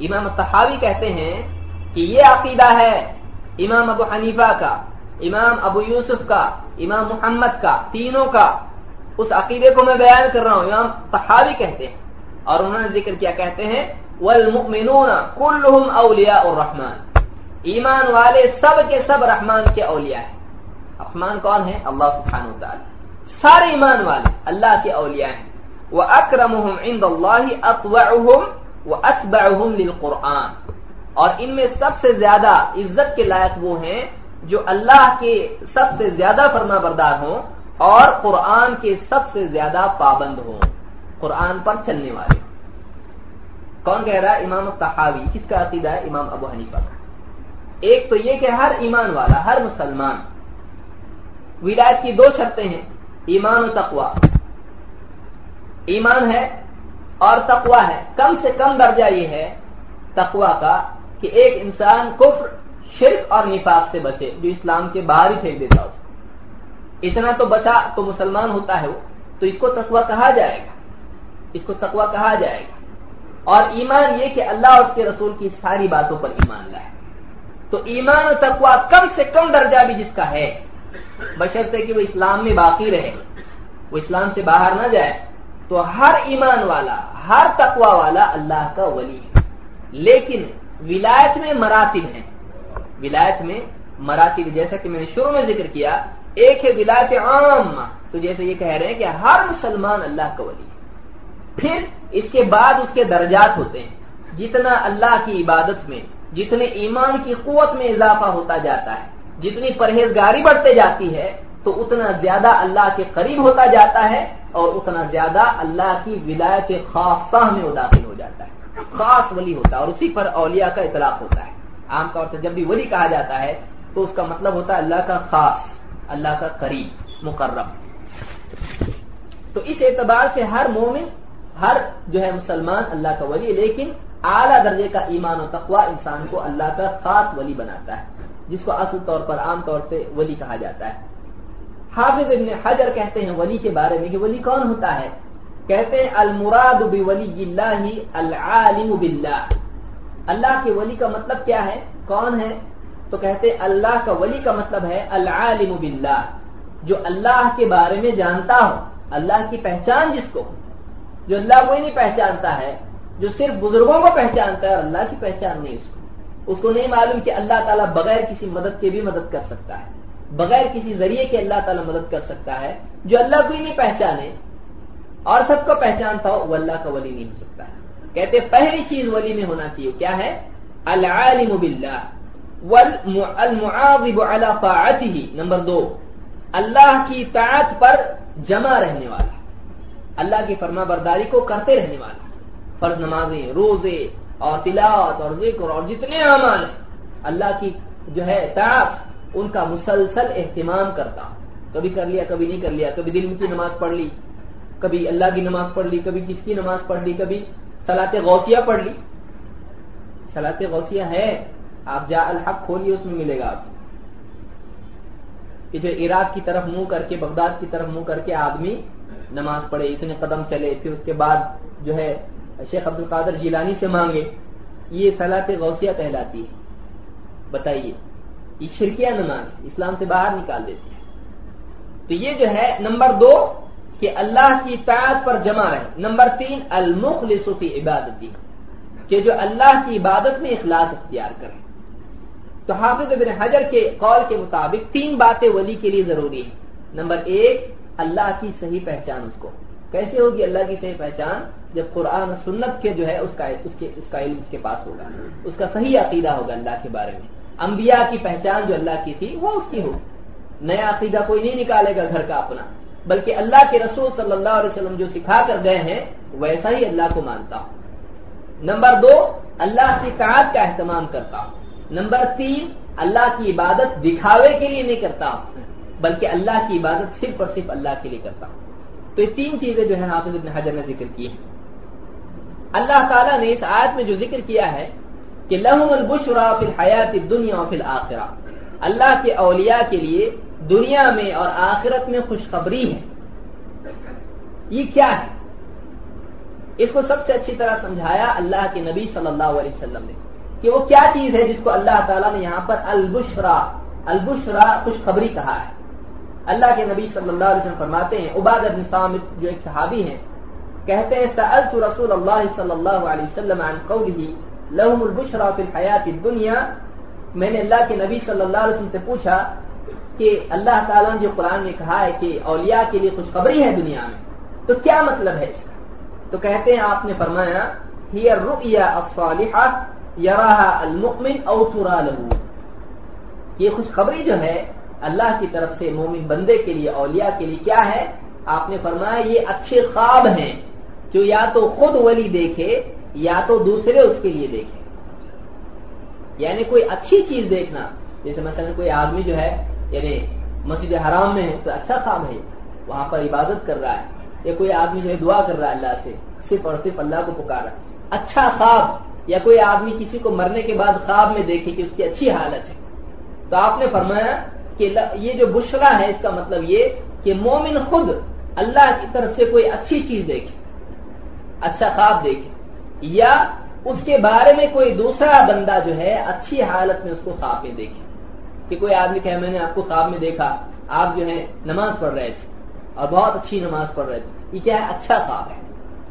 امام الطحاوی کہتے ہیں کہ یہ عقیدہ ہے امام ابو حنیفہ کا، امام ابو یوسف کا، امام محمد کا، تینوں کا۔ اس عقیدے کو میں بیان کر رہا ہوں، امام صحابی کہتے ہیں۔ اور انہوں نے ذکر کیا، کہتے ہیں، والمؤمنون كلهم اولیاء الرحمن۔ ایمان والے سب کے سب رحمان کے اولیاء ہیں۔ رحمان کون ہے اللہ سبحانہ وتعالی۔ سارے ایمان والے اللہ کے اولیاء ہیں۔ واکرمهم عند الله اطوعهم واتبعهم للقران اور ان میں سب سے زیادہ عزت کے لائق وہ ہیں جو اللہ کے سب سے زیادہ فرما بردار ہوں اور قرآن کے سب سے زیادہ پابند ہوں۔ قرآن پر چلنے والے۔ کون کہہ رہا ہے؟ امام تحاوی کس کا عقیدہ ہے؟ امام ابو حنیفہ کا۔ ایک تو یہ کہ ہر ایمان والا، ہر مسلمان ولایت کی دو شرطیں ہیں، ایمان و تقوا ایمان ہے اور تقوا ہے۔ کم سے کم درجہ یہ ہے تقوا کا کہ ایک انسان کفر، شرک اور نفاق سے بچے، جو اسلام کے باہر ہی پھینک دیتا اس کو۔ اتنا تو بچا تو مسلمان ہوتا ہے وہ، تو اس کو تقوا کہا جائے گا۔ اس کو تقوا کہا جائے گا۔ اور ایمان یہ کہ اللہ اور اس کے رسول کی ساری باتوں پر ایمان لائے۔ تو ایمان و تقوا کم سے کم درجہ بھی جس کا ہے بشرطے کہ وہ اسلام میں باقی رہے، وہ اسلام سے باہر نہ جائے۔ تو ہر ایمان والا، ہر تقوا والا اللہ کا ولی ہے۔ لیکن ولایت میں مراتب ہیں۔ ولایت میں مراتب، جیسا کہ میں نے شروع میں ذکر کیا، ایک ہے ولایت عام۔ تو جیسے یہ کہہ رہے ہیں کہ ہر مسلمان اللہ کا ولی ہے۔ پھر اس کے بعد اس کے درجات ہوتے ہیں۔ جتنا اللہ کی عبادت میں، جتنے ایمان کی قوت میں اضافہ ہوتا جاتا ہے۔ جتنی پرہیزگاری بڑھتے جاتی ہے، تو اتنا زیادہ اللہ کے قریب ہوتا جاتا ہے اور اتنا زیادہ اللہ کی ولایت خاصہ میں وہ داخل ہو جاتا ہے۔ خاص ولی ہوتا ہے اور اسی پر اولیاء کا اطلاق ہوتا ہے۔ عام طور سے جب بھی ولی کہا جاتا ہے، تو اس کا مطلب ہوتا ہے اللہ کا خاص، اللہ کا قریب، مقرب۔ تو اس اعتبار سے ہر مومن، ہر جو ہے مسلمان اللہ کا ولی لیکن اعلیٰ درجے کا ایمان و تقوا انسان کو اللہ کا خاص ولی بناتا ہے۔ جس کو اصل طور پر عام طور سے ولی کہا جاتا ہے۔ حافظ ابن حجر کہتے ہیں ولی کے بارے میں کہ ولی کون ہوتا ہے؟ کہتے ہیں المراد بولی اللہ العالم باللہ۔ اللہ کے ولی کا مطلب کیا ہے؟ کون ہے؟ تو کہتے ہیں اللہ کا ولی کا مطلب ہے العالم باللہ۔ جو اللہ کے بارے میں جانتا ہو، اللہ کی پہچان جس کو، جو اللہ کو ہی نہیں پہچانتا ہے، جو صرف بزرگوں کو پہچانتا ہے اور اللہ کی پہچان نہیں اس کو۔ اس کو نہیں معلوم کہ اللہ تعالیٰ بغیر کسی مدد کے بھی مدد کر سکتا ہے۔ بغیر کسی ذریعے کے اللہ تعالیٰ مدد کر سکتا ہے۔ جو اللہ کو ہی نہیں پہچانے، اور سب کو پہچانتا ہو، وہ اللہ کا ولی نہیں ہو سکتا ہے۔ کہتے پہلی چیز ولی میں ہونا چاہیے، کیا ہے؟ العالم باللہ والمعاظب على طاعته نمبر دو، اللہ کی طاعت پر جمع رہنے والا۔ اللہ کی فرما برداری کو کرتے رہنے والا۔ فرض نمازیں، روزے اور تلاوت اور ذکر اور جتنے اعمال ہیں، اللہ کی جو ہے طاعت، ان کا مسلسل اہتمام کرتا۔ کبھی کر لیا، کبھی نہیں کر لیا، کبھی دل کی نماز پڑھ لی، کبھی اللہ کی نماز پڑھ لی، کبھی کس کی نماز پڑھ لی، کبھی سلاط غوثیہ پڑھ لی۔ سلاط غوثیہ ہے، آپ جا الحق کھولیے، اس میں ملے گا آپ۔ کہ جو عراق کی طرف منہ کر کے، بغداد کی طرف منہ کر کے آدمی نماز پڑھے، اتنے قدم چلے، پھر اس کے بعد جو ہے شیخ عبد القادر جیلانی سے مانگے۔ یہ سلاط غوثیہ کہلاتی ہے۔ بتائیے، یہ شرکیہ نماز اسلام سے باہر نکال دیتی ہے۔ تو یہ جو ہے، نمبر دو، کہ اللہ کی اطاعت پر جمع رہے۔ نمبر تین، المخلص فی عبادتی، کہ جو اللہ کی عبادت میں اخلاص اختیار کرے۔ تو حافظ ابن حجر کے قول کے مطابق تین باتیں ولی کے لیے ضروری ہیں۔ نمبر ایک، اللہ کی صحیح پہچان اس کو۔ کیسے ہوگی اللہ کی صحیح پہچان؟ جب قرآن سنت کے جو ہے اس کا اس کے اس کا علم اس کے پاس ہوگا، اس کا صحیح عقیدہ ہوگا اللہ کے بارے میں۔ انبیاء کی پہچان جو اللہ کی تھی، وہ اس کی ہوگی۔ نیا عقیدہ کوئی نہیں نکالے گا گھر کا اپنا۔ بلکہ اللہ کے رسول صلی اللہ علیہ وسلم جو سکھا کر گئے ہیں، ویسا ہی اللہ کو مانتا ہوں۔ نمبر دو، اللہ کی تعداد کا اہتمام کرتا ہوں۔ نمبر تین، اللہ کی عبادت دکھاوے کے لیے نہیں کرتا ہوں، بلکہ اللہ کی عبادت صرف اور صرف اللہ کے لیے کرتا ہوں۔ تو یہ تین چیزیں جو ہے حافظ ابن حجر نے ذکر کی ہیں۔ اللہ تعالیٰ نے اس آیت میں جو ذکر کیا ہے کہ لہم البشرا فی الحیات دنیا فی الآخرہ اللہ کے اولیاء کے لیے دنیا میں اور آخرت میں خوشخبری ہے۔ یہ کیا ہے؟ اس کو سب سے اچھی طرح سمجھایا اللہ کے نبی صلی اللہ علیہ وسلم نے کہ وہ کیا چیز ہے جس کو اللہ تعالیٰ نے یہاں پر البشرا البشرا خوشخبری کہا ہے۔ اللہ کے نبی صلی اللہ علیہ وسلم فرماتے ہیں عباد ابن سامت جو ایک صحابی ہیں کہتے ہیں، سألت رسول اللہ صلی اللہ علیہ وسلم عن قوله، لهم البشرا فی الحیات الدنیا. میں نے اللہ کے نبی صلی اللہ علیہ وسلم سے پوچھا کہ اللہ تعالیٰ نے جو قرآن میں کہا ہے کہ اولیاء کے لیے خوشخبری ہے دنیا میں، تو کیا مطلب ہے اس کا؟ تو کہتے ہیں، آپ نے فرمایا ہی الرؤیا الصالحہ یراها المؤمن او ترى له. یہ خوشخبری جو ہے، اللہ کی طرف سے مومن بندے کے لیے، اولیاء کے لیے کیا ہے؟ آپ نے فرمایا، یہ اچھے خواب ہیں جو یا تو خود ولی دیکھے یا تو دوسرے اس کے لیے دیکھے۔ یعنی کوئی اچھی چیز دیکھنا، جیسے مثلا کوئی آدمی جو ہے یعنی مسجد حرام میں ہے تو اچھا خواب ہے، وہاں پر عبادت کر رہا ہے، یا کوئی آدمی جو ہے دعا کر رہا ہے اللہ سے، صرف اور صرف اللہ کو پکار رہا ہے اچھا خواب، یا کوئی آدمی کسی کو مرنے کے بعد خواب میں دیکھے کہ اس کی اچھی حالت ہے۔ تو آپ نے فرمایا کہ یہ جو بشرا ہے، اس کا مطلب یہ کہ مومن خود اللہ کی طرف سے کوئی اچھی چیز دیکھے۔ اچھا خواب دیکھے۔ یا اس کے بارے میں کوئی دوسرا بندہ جو ہے اچھی حالت میں اس کو خواب میں دیکھے۔ کہ کوئی آدمی کہ میں نے آپ کو خواب میں دیکھا، آپ جو ہے نماز پڑھ رہے تھے اور بہت اچھی نماز پڑھ رہے تھے۔ یہ کیا ہے؟ اچھا خواب ہے۔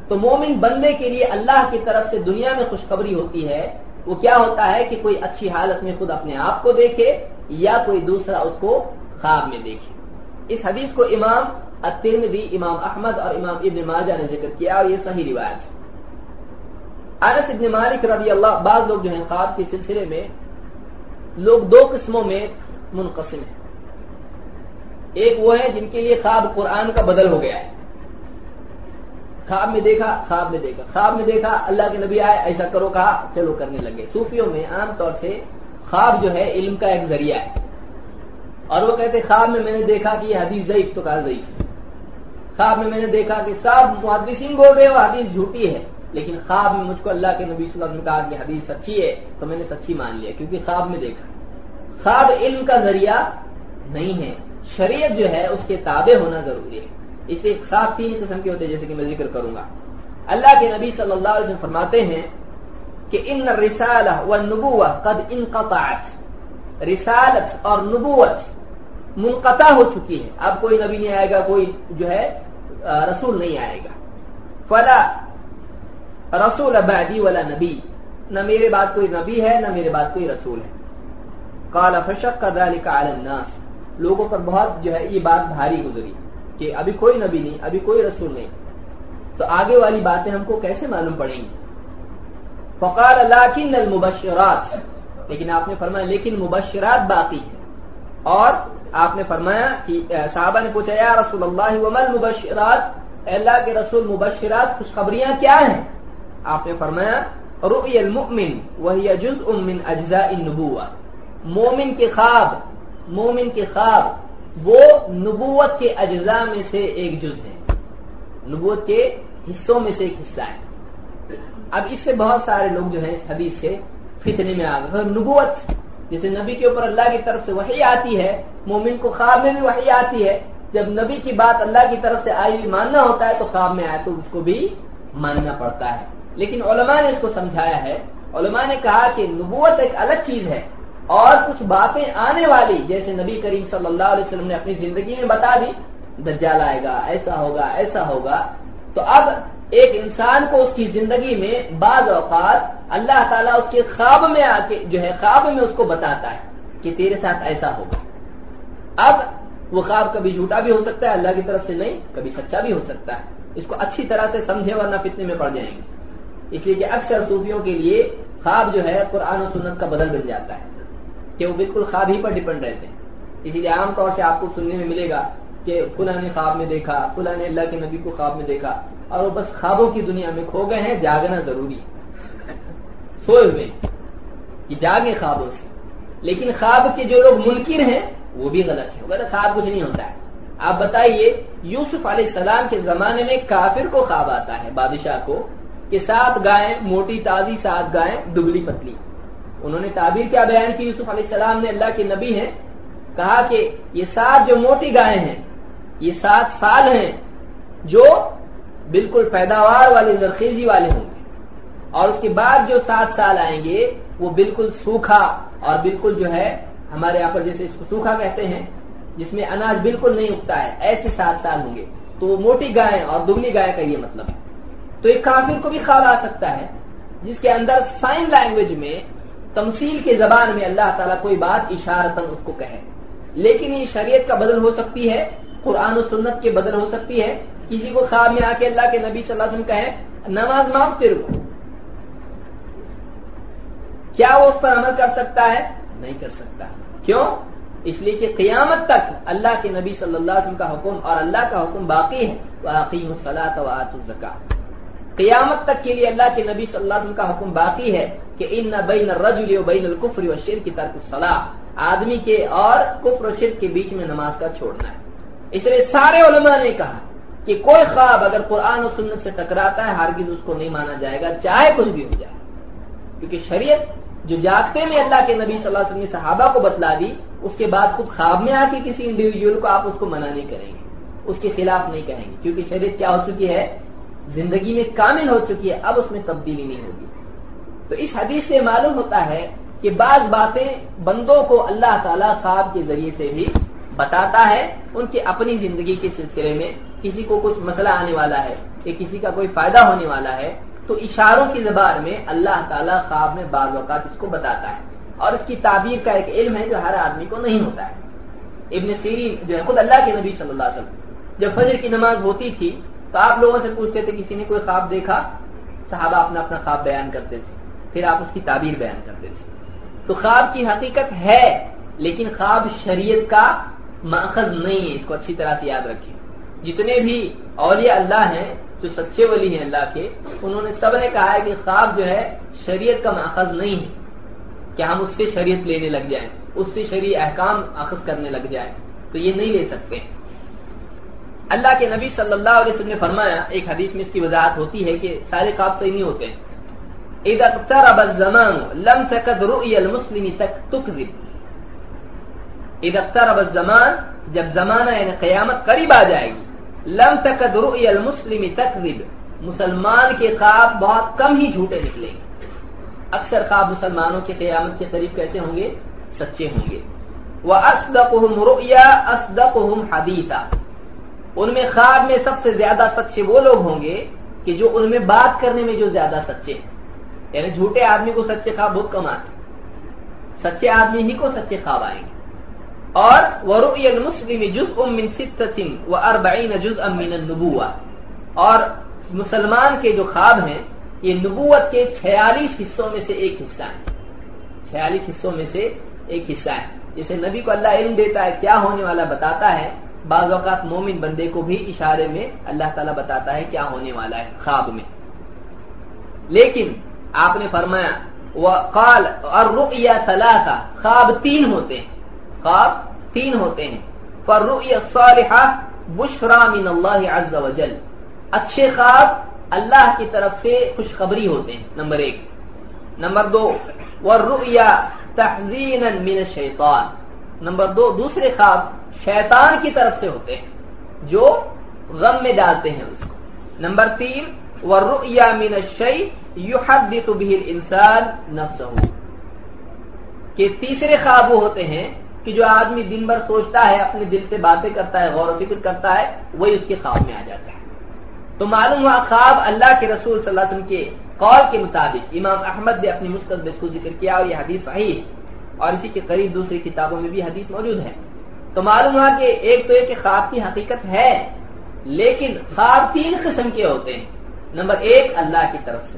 تو مومن بندے کے لیے اللہ کی طرف سے دنیا میں خوشخبری ہوتی ہے۔ وہ کیا ہوتا ہے کہ کوئی اچھی حالت میں خود اپنے آپ کو دیکھے یا کوئی دوسرا اس کو خواب میں دیکھے۔ اس حدیث کو امام الترمذی امام احمد اور امام ابن ماجہ نے ذکر کیا اور یہ صحیح روایت ہے۔ انس ابن مالک رضی اللہ، بعض لوگ جو ہیں خواب کے سلسلے میں، لوگ دو قسموں میں منقسم ہیں۔ ایک وہ ہے جن کے لیے خواب قرآن کا بدل ہو گیا ہے۔ خواب میں دیکھا، خواب میں دیکھا۔ خواب میں دیکھا، اللہ کے نبی آئے، ایسا کرو، کہا، چلو کرنے لگے۔ صوفیوں میں عام طور سے خواب جو ہے، علم کا ایک ذریعہ ہے۔ اور وہ کہتے خواب میں میں نے دیکھا کہ یہ حدیث ضعیف تو کہا ضعیف خواب میں میں نے دیکھا کہ صاحب محدثین بول رہے ہو حدیث جھوٹی ہے۔ لیکن خواب میں مجھ کو اللہ کے نبی صلی اللہ علیہ وسلم کہا کہ حدیث سچی ہے، تو میں نے سچی مان لیا، کیونکہ خواب میں دیکھا۔ خواب علم کا ذریعہ نہیں ہے۔ شریعت جو ہے، اس کے تابع ہونا ضروری ہے۔ اس سے خواب تین قسم کے ہوتے ہیں، جیسے کہ میں ذکر کروں گا۔ اللہ کے نبی صلی اللہ علیہ وسلم فرماتے ہیں کہ، ان رسالہ و نبوت قد انقطعت. رسالت اور نبوت منقطع ہو چکی ہے۔ اب کوئی نبی نہیں آئے گا، کوئی جو ہے رسول نہیں آئے گا۔ فلا رسول بعدی ولا نبی۔ نہ میرے بعد کوئی نبی ہے، نہ میرے بعد کوئی رسول ہے۔ قال فشق ذلك على الناس۔ لوگوں پر بہت جو ہے، یہ بات بھاری گزری کہ ابھی کوئی نبی نہیں، ابھی کوئی رسول نہیں۔ تو آگے والی باتیں ہم کو کیسے معلوم پڑیں گی؟ فقال لكن المبشرات۔ لیکن آپ نے فرمایا لیکن مبشرات باقی ہیں۔ اور آپ نے فرمایا کہ صحابہ نے پوچھا، یا رسول اللہ ومل مبشرات؟ اللہ کے رسول مبشرات خوشخبریاں کیا ہیں؟ آپ نے فرمایا، رؤی المؤمن وهي جزء من اجزاء النبوہ۔ مومن کے خواب، مومن کے خواب، وہ نبوت کے اجزاء میں سے ایک جز ہے نبوت کے حصوں میں سے ایک حصہ ہے۔ اب اس سے بہت سارے لوگ جو ہیں اس حدیث سے فتنے میں آ گئے۔ نبوت، جیسے نبی کے اوپر اللہ کی طرف سے وہی آتی ہے، مومن کو خواب میں بھی وہی آتی ہے۔ جب نبی کی بات اللہ کی طرف سے آئی ہوئی ماننا ہوتا ہے تو خواب میں آئے تو اس کو بھی ماننا پڑتا ہے۔ لیکن علماء نے اس کو سمجھایا ہے۔ علماء نے کہا کہ نبوت ایک الگ چیز ہے اور کچھ باتیں آنے والی، جیسے نبی کریم صلی اللہ علیہ وسلم نے اپنی زندگی میں بتا دی، دجال آئے گا، ایسا ہوگا ایسا ہوگا۔ تو اب ایک انسان کو اس کی زندگی میں بعض اوقات اللہ تعالیٰ اس کے خواب میں آ کے جو ہے خواب میں اس کو بتاتا ہے کہ تیرے ساتھ ایسا ہوگا۔ اب وہ خواب کبھی جھوٹا بھی ہو سکتا ہے، اللہ کی طرف سے نہیں، کبھی سچا بھی ہو سکتا ہے۔ اس کو اچھی طرح سے سمجھے ورنہ فتنے میں پڑ جائیں گے۔ اس لیے کہ اکثر صوفیوں کے لیے خواب جو ہے قرآن و سنت کا بدل بن جاتا ہے کہ وہ بالکل خواب ہی پر ڈپینڈ رہتے ہیں۔ اسی لیے عام طور سے آپ کو سننے میں ملے گا کہ فلاں نے خواب میں دیکھا، فلاں نے اللہ کے نبی کو خواب میں دیکھا۔ اور وہ بس خوابوں کی دنیا میں کھو گئے ہیں، جاگنا ضروری ہے۔ سوئے ہوئے کہ جاگے خوابوں سے۔ لیکن خواب کے جو لوگ منکر ہیں، وہ بھی غلط ہے وہ خواب کچھ نہیں ہوتا ہے۔ آپ بتائیے، یوسف علیہ السلام کے زمانے میں کافر کو خواب آتا ہے، بادشاہ کو، کہ سات گائیں موٹی تازی سات گائیں دبلی پتلی۔ انہوں نے تعبیر کیا، بیان کی، یوسف علیہ السلام نے اللہ کے نبی ہیں، کہا کہ یہ سات جو موٹی گائیں ہیں، یہ سات سال ہیں، جو بالکل پیداوار والے زرخیزی والے ہوں گے۔ اور اس کے بعد جو سات سال آئیں گے، وہ بالکل سوکھا اور بالکل جو ہے، ہمارے یہاں پر جیسے اس کو سوکھا کہتے ہیں، جس میں اناج بالکل نہیں اگتا ہے، ایسے سات سال ہوں گے۔ تو وہ موٹی گائے اور دبلی گائے کا یہ مطلب ہے۔ تو ایک کافر کو بھی خواب آ سکتا ہے، جس کے اندر سائن لینگویج میں، تمثیل کے زبان میں اللہ تعالیٰ کوئی بات اشارتاً اس کو کہے۔ لیکن یہ شریعت کا بدل ہو سکتی ہے، قرآن و سنت کے بدل ہو سکتی ہے کسی کو خواب میں آ کے اللہ کے نبی صلی اللہ علیہ وسلم کہے، نماز معاف تیرے کو کیا وہ اس پر عمل کر سکتا ہے؟ نہیں کر سکتا۔ کیوں؟ اس لیے کہ قیامت تک اللہ کے نبی صلی اللہ علیہ وسلم کا حکم اور اللہ کا حکم باقی ہے۔ وعقیم الصلاۃ وآت الزکاۃ قیامت تک کے لیے اللہ کے نبی صلی اللہ علیہ وسلم کا حکم باقی ہے کہ ان بین الرجل و بین الکفر و شرک کی ترک الصلاح آدمی کے اور کفر و شرک کے بیچ میں نماز کا چھوڑنا ہے۔ اس لیے سارے علماء نے کہا کہ کوئی خواب اگر قرآن و سنت سے ٹکراتا ہے، ہرگز اس کو نہیں مانا جائے گا، چاہے کچھ بھی ہو جائے۔ کیونکہ شریعت جو جاگتے میں اللہ کے نبی صلی اللہ علیہ وسلم نے صحابہ کو بتلا دی، اس کے بعد خود خواب میں آ کے کسی انڈیویجل کو آپ اس کو منع نہیں کریں گے، اس کے خلاف نہیں کہیں گے۔ کیونکہ شریعت کیا ہو چکی ہے؟ زندگی میں کامل ہو چکی ہے، اب اس میں تبدیلی نہیں ہوگی۔ تو اس حدیث سے معلوم ہوتا ہے کہ بعض باتیں بندوں کو اللہ تعالیٰ خواب کے ذریعے سے بھی بتاتا ہے، ان کی اپنی زندگی کے سلسلے میں کسی کو کچھ مسئلہ آنے والا ہے کہ کسی کا کوئی فائدہ ہونے والا ہے، تو اشاروں کی زبان میں اللہ تعالیٰ خواب میں بعض اوقات اس کو بتاتا ہے۔ اور اس کی تعبیر کا ایک علم ہے جو ہر آدمی کو نہیں ہوتا ہے۔ ابن سیرین جو ہے، خود اللہ کے نبی صلی اللہ علیہ وسلم، جب فجر کی نماز ہوتی تھی، تو آپ لوگوں سے پوچھتے تھے، کسی نے کوئی خواب دیکھا؟ صحابہ اپنا اپنا خواب بیان کرتے تھے، پھر آپ اس کی تعبیر بیان کرتے تھے۔ تو خواب کی حقیقت ہے، لیکن خواب شریعت کا ماخذ نہیں ہے، اس کو اچھی طرح سے یاد رکھیں۔ جتنے بھی اولیاء اللہ ہیں، جو سچے ولی ہیں اللہ کے، انہوں نے سب نے کہا ہے کہ خواب جو ہے، شریعت کا ماخذ نہیں ہے۔ کہ ہم اس سے شریعت لینے لگ جائیں، اس سے شریع احکام اخذ کرنے لگ جائیں۔ تو یہ نہیں لے سکتے۔ اللہ کے نبی صلی اللہ علیہ وسلم نے فرمایا، ایک حدیث میں اس کی وضاحت ہوتی ہے کہ سارے خواب صحیح نہیں ہوتے۔ اذا اقترب الزمان لم رؤيا المسلم تكذب اذا اقترب الزمان، جب زمانہ یعنی قیامت قریب آ جائے گی لم تكد رؤيا المسلم تكذب مسلمان کے خواب بہت کم ہی جھوٹے نکلیں گے۔ اکثر خواب مسلمانوں کے قیامت کے قریب کیسے ہوں گے؟ سچے ہوں گے۔ وہ وَأَصْدَقُهُمْ رُؤْيَا، أَصْدَقُهُمْ حَدِيثًا۔ ان میں خواب میں سب سے زیادہ سچے وہ لوگ ہوں گے کہ جو ان میں بات کرنے میں جو زیادہ سچے ہیں۔ یعنی جھوٹے آدمی کو سچے خواب بہت کم آتے سچے آدمی ہی کو سچے خواب آئیں گے۔ اور ورؤی المسلم جزء من ستة واربعین جزءا من النبوة اور مسلمان کے جو خواب ہیں، یہ نبوت کے چھیالیس حصوں میں سے ایک حصہ ہے۔ چھیالیس حصوں میں سے ایک حصہ ہے۔ جیسے نبی کو اللہ علم دیتا ہے، کیا ہونے والا بتاتا ہے۔ بعض اوقات مومن بندے کو بھی اشارے میں اللہ تعالیٰ بتاتا ہے کیا ہونے والا ہے خواب میں۔ لیکن آپ نے فرمایا، وقال اور رؤیا ثلاثہ خواب تین ہوتے ہیں۔ خواب تین ہوتے ہیں. فرؤیا الصالحہ بشرا من اللہ عز وجل. اچھے خواب اللہ کی طرف سے خوشخبری ہوتے ہیں، نمبر ایک. نمبر دو والرؤیا تحزینا من الشیطان نمبر دو، دوسرے خواب شیطان کی طرف سے ہوتے ہیں، جو غم میں ڈالتے ہیں اس کو. نمبر تین والرؤیا من الشیء یحدث به الانسان نفسه. کہ تیسرے خواب وہ ہوتے ہیں کہ جو آدمی دن بھر سوچتا ہے، اپنے دل سے باتیں کرتا ہے، غور و فکر کرتا ہے، وہی اس کے خواب میں آ جاتا ہے۔ تو معلوم ہوا خواب اللہ کے رسول صلی اللہ علیہ وسلم کے قول کے مطابق امام احمد نے اپنی مستقبل کو ذکر کیا اور یہ حدیث صحیح ہے۔ اور اسی کے قریب دوسری کتابوں میں بھی حدیث موجود ہے۔ تو معلوم ہوا کہ ایک تو ایک خواب کی حقیقت ہے، لیکن خواب تین قسم کے ہوتے ہیں۔ نمبر ایک اللہ کی طرف سے،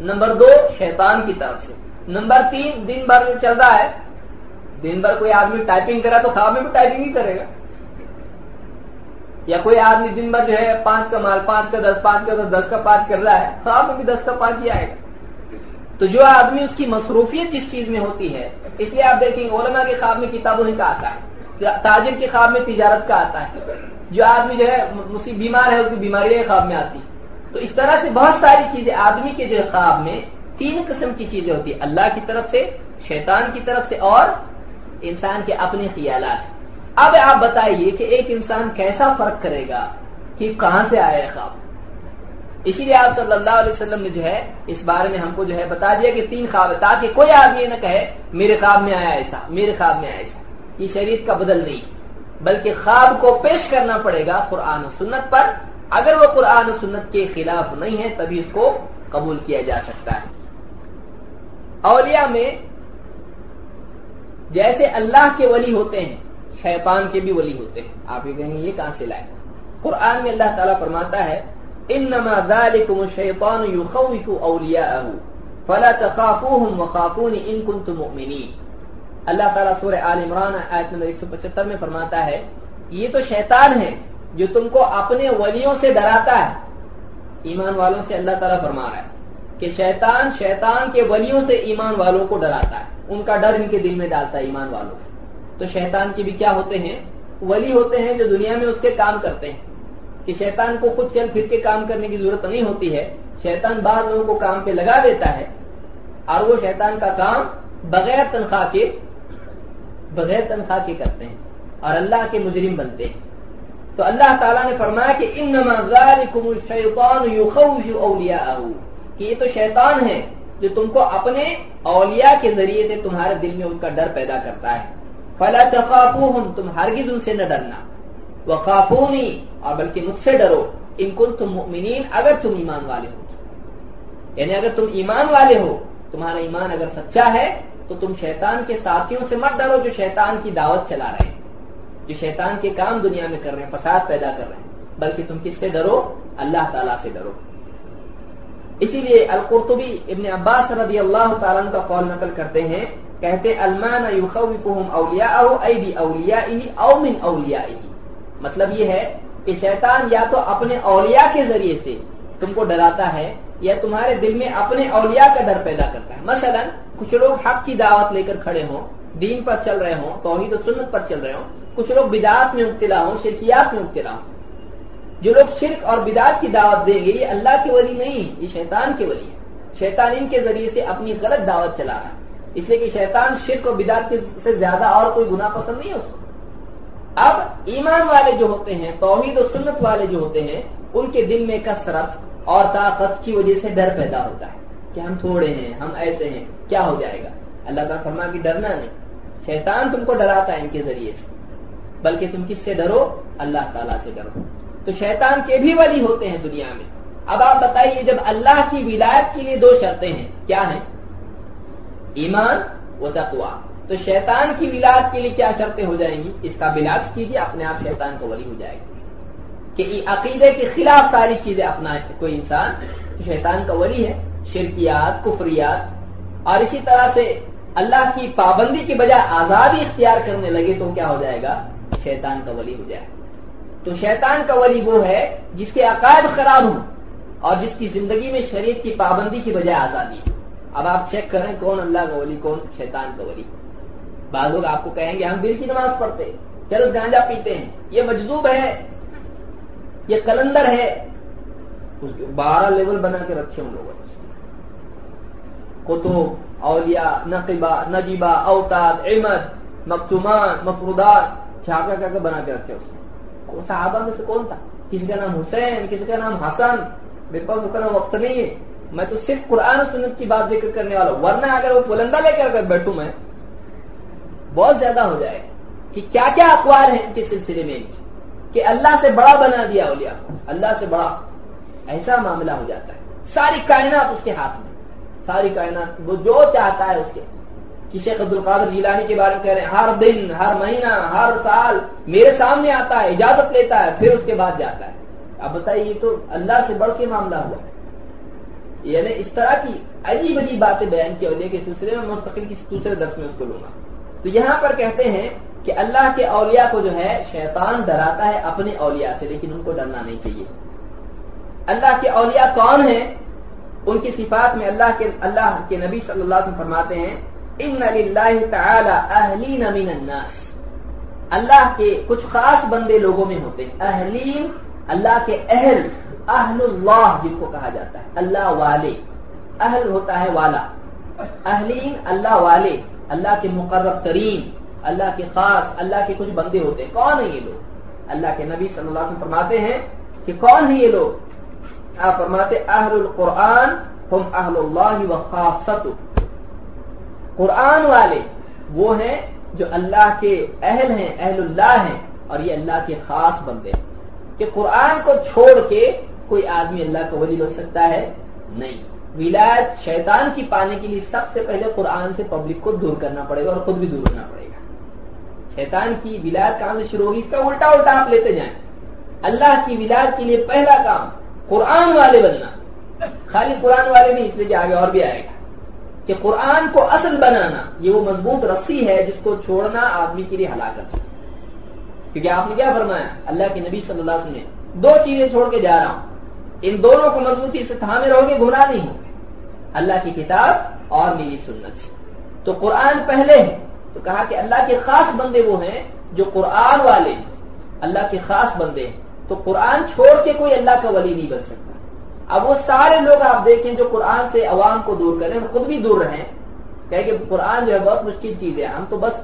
نمبر دو شیطان کی طرف سے۔ نمبر تین دن بھر میں چل رہا ہے دن بھر کوئی آدمی ٹائپنگ کرا تو خواب میں بھی ٹائپنگ ہی کرے گا۔ یا کوئی آدمی دن بھر جو ہے پانچ کا مال، پانچ کا دس، پانچ کا دس دس کا پانچ کر رہا ہے، خواب میں بھی دس کا پانچ ہی آئے گا۔ تو جو آدمی اس کی مصروفیت جس چیز میں ہوتی ہے، اس لیے آپ دیکھیں علماء کے خواب میں کتابوں ہی کا آتا ہے تاجر کے خواب میں تجارت کا آتا ہے۔ جو آدمی جو ہے، مصیب، بیمار ہے، اس کی بیماری خواب میں آتی تو اس طرح سے بہت ساری چیزیں آدمی کے جو خواب میں تین قسم کی چیزیں ہوتی ہیں۔ اللہ کی طرف سے، شیطان کی طرف سے اور انسان کے اپنے خیالات۔ اب آپ بتائیے کہ ایک انسان کیسا فرق کرے گا کہ کہاں سے آیا ہے خواب؟ اسی لیے آپ صلی اللہ علیہ وسلم نے جو ہے، اس بارے میں ہم کو جو ہے بتا دیا کہ تین خواب تاکہ کوئی آدمی نہ کہے، میرے خواب میں آیا ایسا، میرے خواب میں آیا ایسا۔ یہ شریعت کا بدل نہیں، بلکہ خواب کو پیش کرنا پڑے گا قرآن و سنت پر۔ اگر وہ قرآن و سنت کے خلاف نہیں ہے، تبھی اس کو قبول کیا جا سکتا ہے۔ اولیاء میں جیسے اللہ کے ولی ہوتے ہیں، شیطان کے بھی ولی ہوتے ہیں۔ آپ یہ کہیں گے، یہ کہاں سے لائے؟ قرآن میں اللہ تعالیٰ فرماتا ہے، انما ذالکم الشیطان یخوف اولیاءه فلا تخافوهم وخافون ان کنتم مؤمنین۔ اللہ تعالیٰ سورہ آل عمران آیت نمبر 175 میں فرماتا ہے، یہ تو شیطان ہے جو تم کو اپنے ولیوں سے ڈراتا ہے۔ ایمان والوں سے اللہ تعالیٰ فرما رہا ہے۔ کہ شیطان شیطان کے ولیوں سے ایمان والوں کو ڈراتا ہے۔ ان کا ڈر ان کے دل میں ڈالتا ہے ایمان والوں کو تو شیطان کے بھی کیا ہوتے ہیں؟ ولی ہوتے ہیں جو دنیا میں اس کے کام کرتے ہیں۔ کہ شیطان کو خود چل پھر کے کام کرنے کی ضرورت نہیں ہوتی ہے۔ شیطان بعض لوگوں کو کام پہ لگا دیتا ہے۔ اور وہ شیطان کا کام بغیر تنخواہ کے بغیر تنخواہ کے کرتے ہیں۔ اور اللہ کے مجرم بنتے ہیں۔ تو اللہ تعالیٰ نے فرمایا کہ انما ذالکم الشیطان یخوف اولیاءہ۔ کہ یہ تو شیطان ہے جو تم کو اپنے اولیاء کے ذریعے سے تمہارے دل میں ان کا ڈر پیدا کرتا ہے۔ فلا تخافوہم تم ہرگز ان سے نہ ڈرنا۔ وخافونی اور بلکہ مجھ سے ڈرو۔ ان کن تم مؤمنین اگر تم ایمان والے ہو۔ یعنی اگر تم ایمان والے ہو، تمہارا ایمان اگر سچا ہے، تو تم شیطان کے ساتھیوں سے مت ڈرو جو شیطان کی دعوت چلا رہے ہیں۔ جو شیطان کے کام دنیا میں کر رہے ہیں، فساد پیدا کر رہے ہیں۔ بلکہ تم کس سے ڈرو؟ اللہ تعالیٰ سے ڈرو۔ اسی لیے القرطبی ابن عباس رضی اللہ تعالیٰ کا قول نقل کرتے ہیں، کہتے، المان یخوفهم اولیاءه ای بی اولیائه او من اولیائه مطلب یہ ہے کہ شیطان یا تو اپنے اولیاء کے ذریعے سے تم کو ڈراتا ہے، یا تمہارے دل میں اپنے اولیاء کا ڈر پیدا کرتا ہے۔ مثلا، کچھ لوگ حق کی دعوت لے کر کھڑے ہوں، دین پر چل رہے ہوں، توحید و سنت پر چل رہے ہوں، کچھ لوگ بدعات میں مبتلا ہوں، شرکیات میں مبتلا ہوں۔ جو لوگ شرک اور بدعات کی دعوت دیں گے، یہ اللہ کے ولی نہیں، یہ شیطان کے ولی ہے شیطان ان کے ذریعے سے اپنی غلط دعوت چلا رہا ہے۔ اس لیے کہ شیطان شرک اور بدعات سے زیادہ اور کوئی گناہ پسند نہیں ہے اس کو اب ایمان والے جو ہوتے ہیں، توحید و سنت والے جو ہوتے ہیں، ان کے دل میں کثرت اور طاقت کی وجہ سے ڈر پیدا ہوتا ہے کہ ہم تھوڑے ہیں، ہم ایسے ہیں، کیا ہو جائے گا؟ اللہ تعالیٰ فرما کی ڈرنا نہیں۔ شیطان تم کو ڈراتا ہے ان کے ذریعے سے، بلکہ تم کس سے ڈرو؟ اللہ تعالیٰ سے ڈرو۔ تو شیطان کے بھی ولی ہوتے ہیں دنیا میں۔ اب آپ بتائیے جب اللہ کی ولایت کے لیے دو شرطیں ہیں، کیا ہیں؟ ایمان و تقوا تو شیطان کی ولایت کے لیے کیا شرطیں ہو جائیں گی؟ اس کا بلاس کیجیے اپنے آپ شیطان کا ولی ہو جائے گا کہ عقیدے کے خلاف ساری چیزیں اپنا کوئی انسان شیطان کا ولی ہے، شرکیات، کفریات۔ اور اسی طرح سے اللہ کی پابندی کی بجائے آزادی اختیار کرنے لگے تو کیا ہو جائے گا؟ شیطان کا ولی ہو جائے گا۔ تو شیطان کا ولی وہ ہے جس کے عقائد خراب ہوں اور جس کی زندگی میں شریعت کی پابندی کی بجائے آزادی اب آپ چیک کریں کون اللہ کا ولی، کون شیطان کا ولی۔ بعض لوگ آپ کو کہیں گے، ہم دل کی نماز پڑھتے چلو گانجا پیتے ہیں۔ یہ مجذوب ہے، یہ کلندر ہے۔ اس کے بارہ لیول بنا کے رکھے ان لوگوں نے۔ کتب اولیاء، نقبہ، نجیبہ، اوتاد احمد مکتومان مفرودات کیا کیا کیا بنا کے رکھے اس میں صحابہ میں سے کون تھا؟ کسی کا نام حسین، کسی کا نام حسن، میرے پاس اس کا نام وقت نہیں ہے۔ میں تو صرف قرآن و سنت کی بات ذکر کرنے والا ہوں۔ ورنہ اگر وہ پلندہ لے کر اگر بیٹھوں میں، بہت زیادہ ہو جائے کہ کیا کیا اخبار ہیں ان کے سلسلے میں۔ کہ اللہ سے بڑا بنا دیا اولیاء، اللہ سے بڑا ایسا معاملہ ہو جاتا ہے۔ ساری کائنات اس کے ہاتھ میں، ساری کائنات، وہ جو چاہتا ہے اس کے۔ کہ شیخ عبد القادر جیلانی کے بارے میں کہہ رہے ہیں، ہر دن، ہر مہینہ، ہر سال میرے سامنے آتا ہے، اجازت لیتا ہے، پھر اس کے بعد جاتا ہے۔ اب بتائیے، یہ تو اللہ سے بڑھ کے معاملہ ہوا یعنی اس طرح کی عجیب عجیب باتیں بیان کی اولیاء کے سلسلے میں مستقل کسی دوسرے درس میں اس کو لوں گا۔ تو یہاں پر کہتے ہیں کہ اللہ کے اولیاء کو جو ہے، شیطان ڈراتا ہے اپنے اولیاء سے، لیکن ان کو ڈرنا نہیں چاہیے۔ اللہ کے اولیاء کون ہیں؟ ان کی صفات میں اللہ کے اللہ کے نبی صلی اللہ علیہ وسلم فرماتے ہیں ان تعالی اہلین من الناس اللہ کے کچھ خاص بندے لوگوں میں ہوتے ہیں۔ اہلین، اللہ کے اہل اہل اللہ جن کو کہا جاتا ہے۔ اللہ والے۔ اہل ہوتا ہے والا۔ اہلین، اللہ والے۔ اللہ کے مقرب ترین۔ اللہ کے خاص، اللہ کے کچھ بندے ہوتے ہیں۔ کون ہیں یہ لوگ؟ اللہ کے نبی صلی اللہ علیہ وسلم فرماتے ہیں کہ کون ہیں یہ لوگ؟ آپ فرماتے اہل القرآن، ہم اہل اللہ و خاصت قرآن والے وہ ہیں جو اللہ کے اہل ہیں، اہل اللہ ہیں، اور یہ اللہ کے خاص بندے ہیں۔ کہ قرآن کو چھوڑ کے کوئی آدمی اللہ کا ولی بن سکتا ہے؟ نہیں۔ ولایت شیطان کی پانے کے لیے سب سے پہلے قرآن سے پبلک کو دور کرنا پڑے گا اور خود بھی دور کرنا پڑے گا۔ شیطان کی ولایت کہاں سے شروع ہوگی؟ اس کا الٹا الٹا آپ لیتے جائیں۔ اللہ کی ولایت کے لیے پہلا کام قرآن والے بننا۔ خالی قرآن والے نہیں، اس لیے کہ آگے اور بھی آئے گا۔ کہ قرآن کو اصل بنانا یہ وہ مضبوط رسی ہے جس کو چھوڑنا آدمی کے لیے ہلاکت ہے۔ کیونکہ آپ نے کیا فرمایا؟ اللہ کے نبی صلی اللہ علیہ وسلم نے دو چیزیں چھوڑ کے جا رہا ہوں۔ ان دونوں کو مضبوطی سے تھامے رہو گے گمراہ نہیں ہوں گے۔ اللہ کی کتاب اور میری سنت۔ تو قرآن پہلے ہے۔ تو کہا کہ اللہ کے خاص بندے وہ ہیں جو قرآن والے، اللہ کے خاص بندے ہیں۔ تو قرآن چھوڑ کے کوئی اللہ کا ولی نہیں بن سکتا۔ اب وہ سارے لوگ آپ دیکھیں جو قرآن سے عوام کو دور کریں خود بھی دور رہیں کہ قرآن جو ہے بہت مشکل چیز ہے، ہم تو بس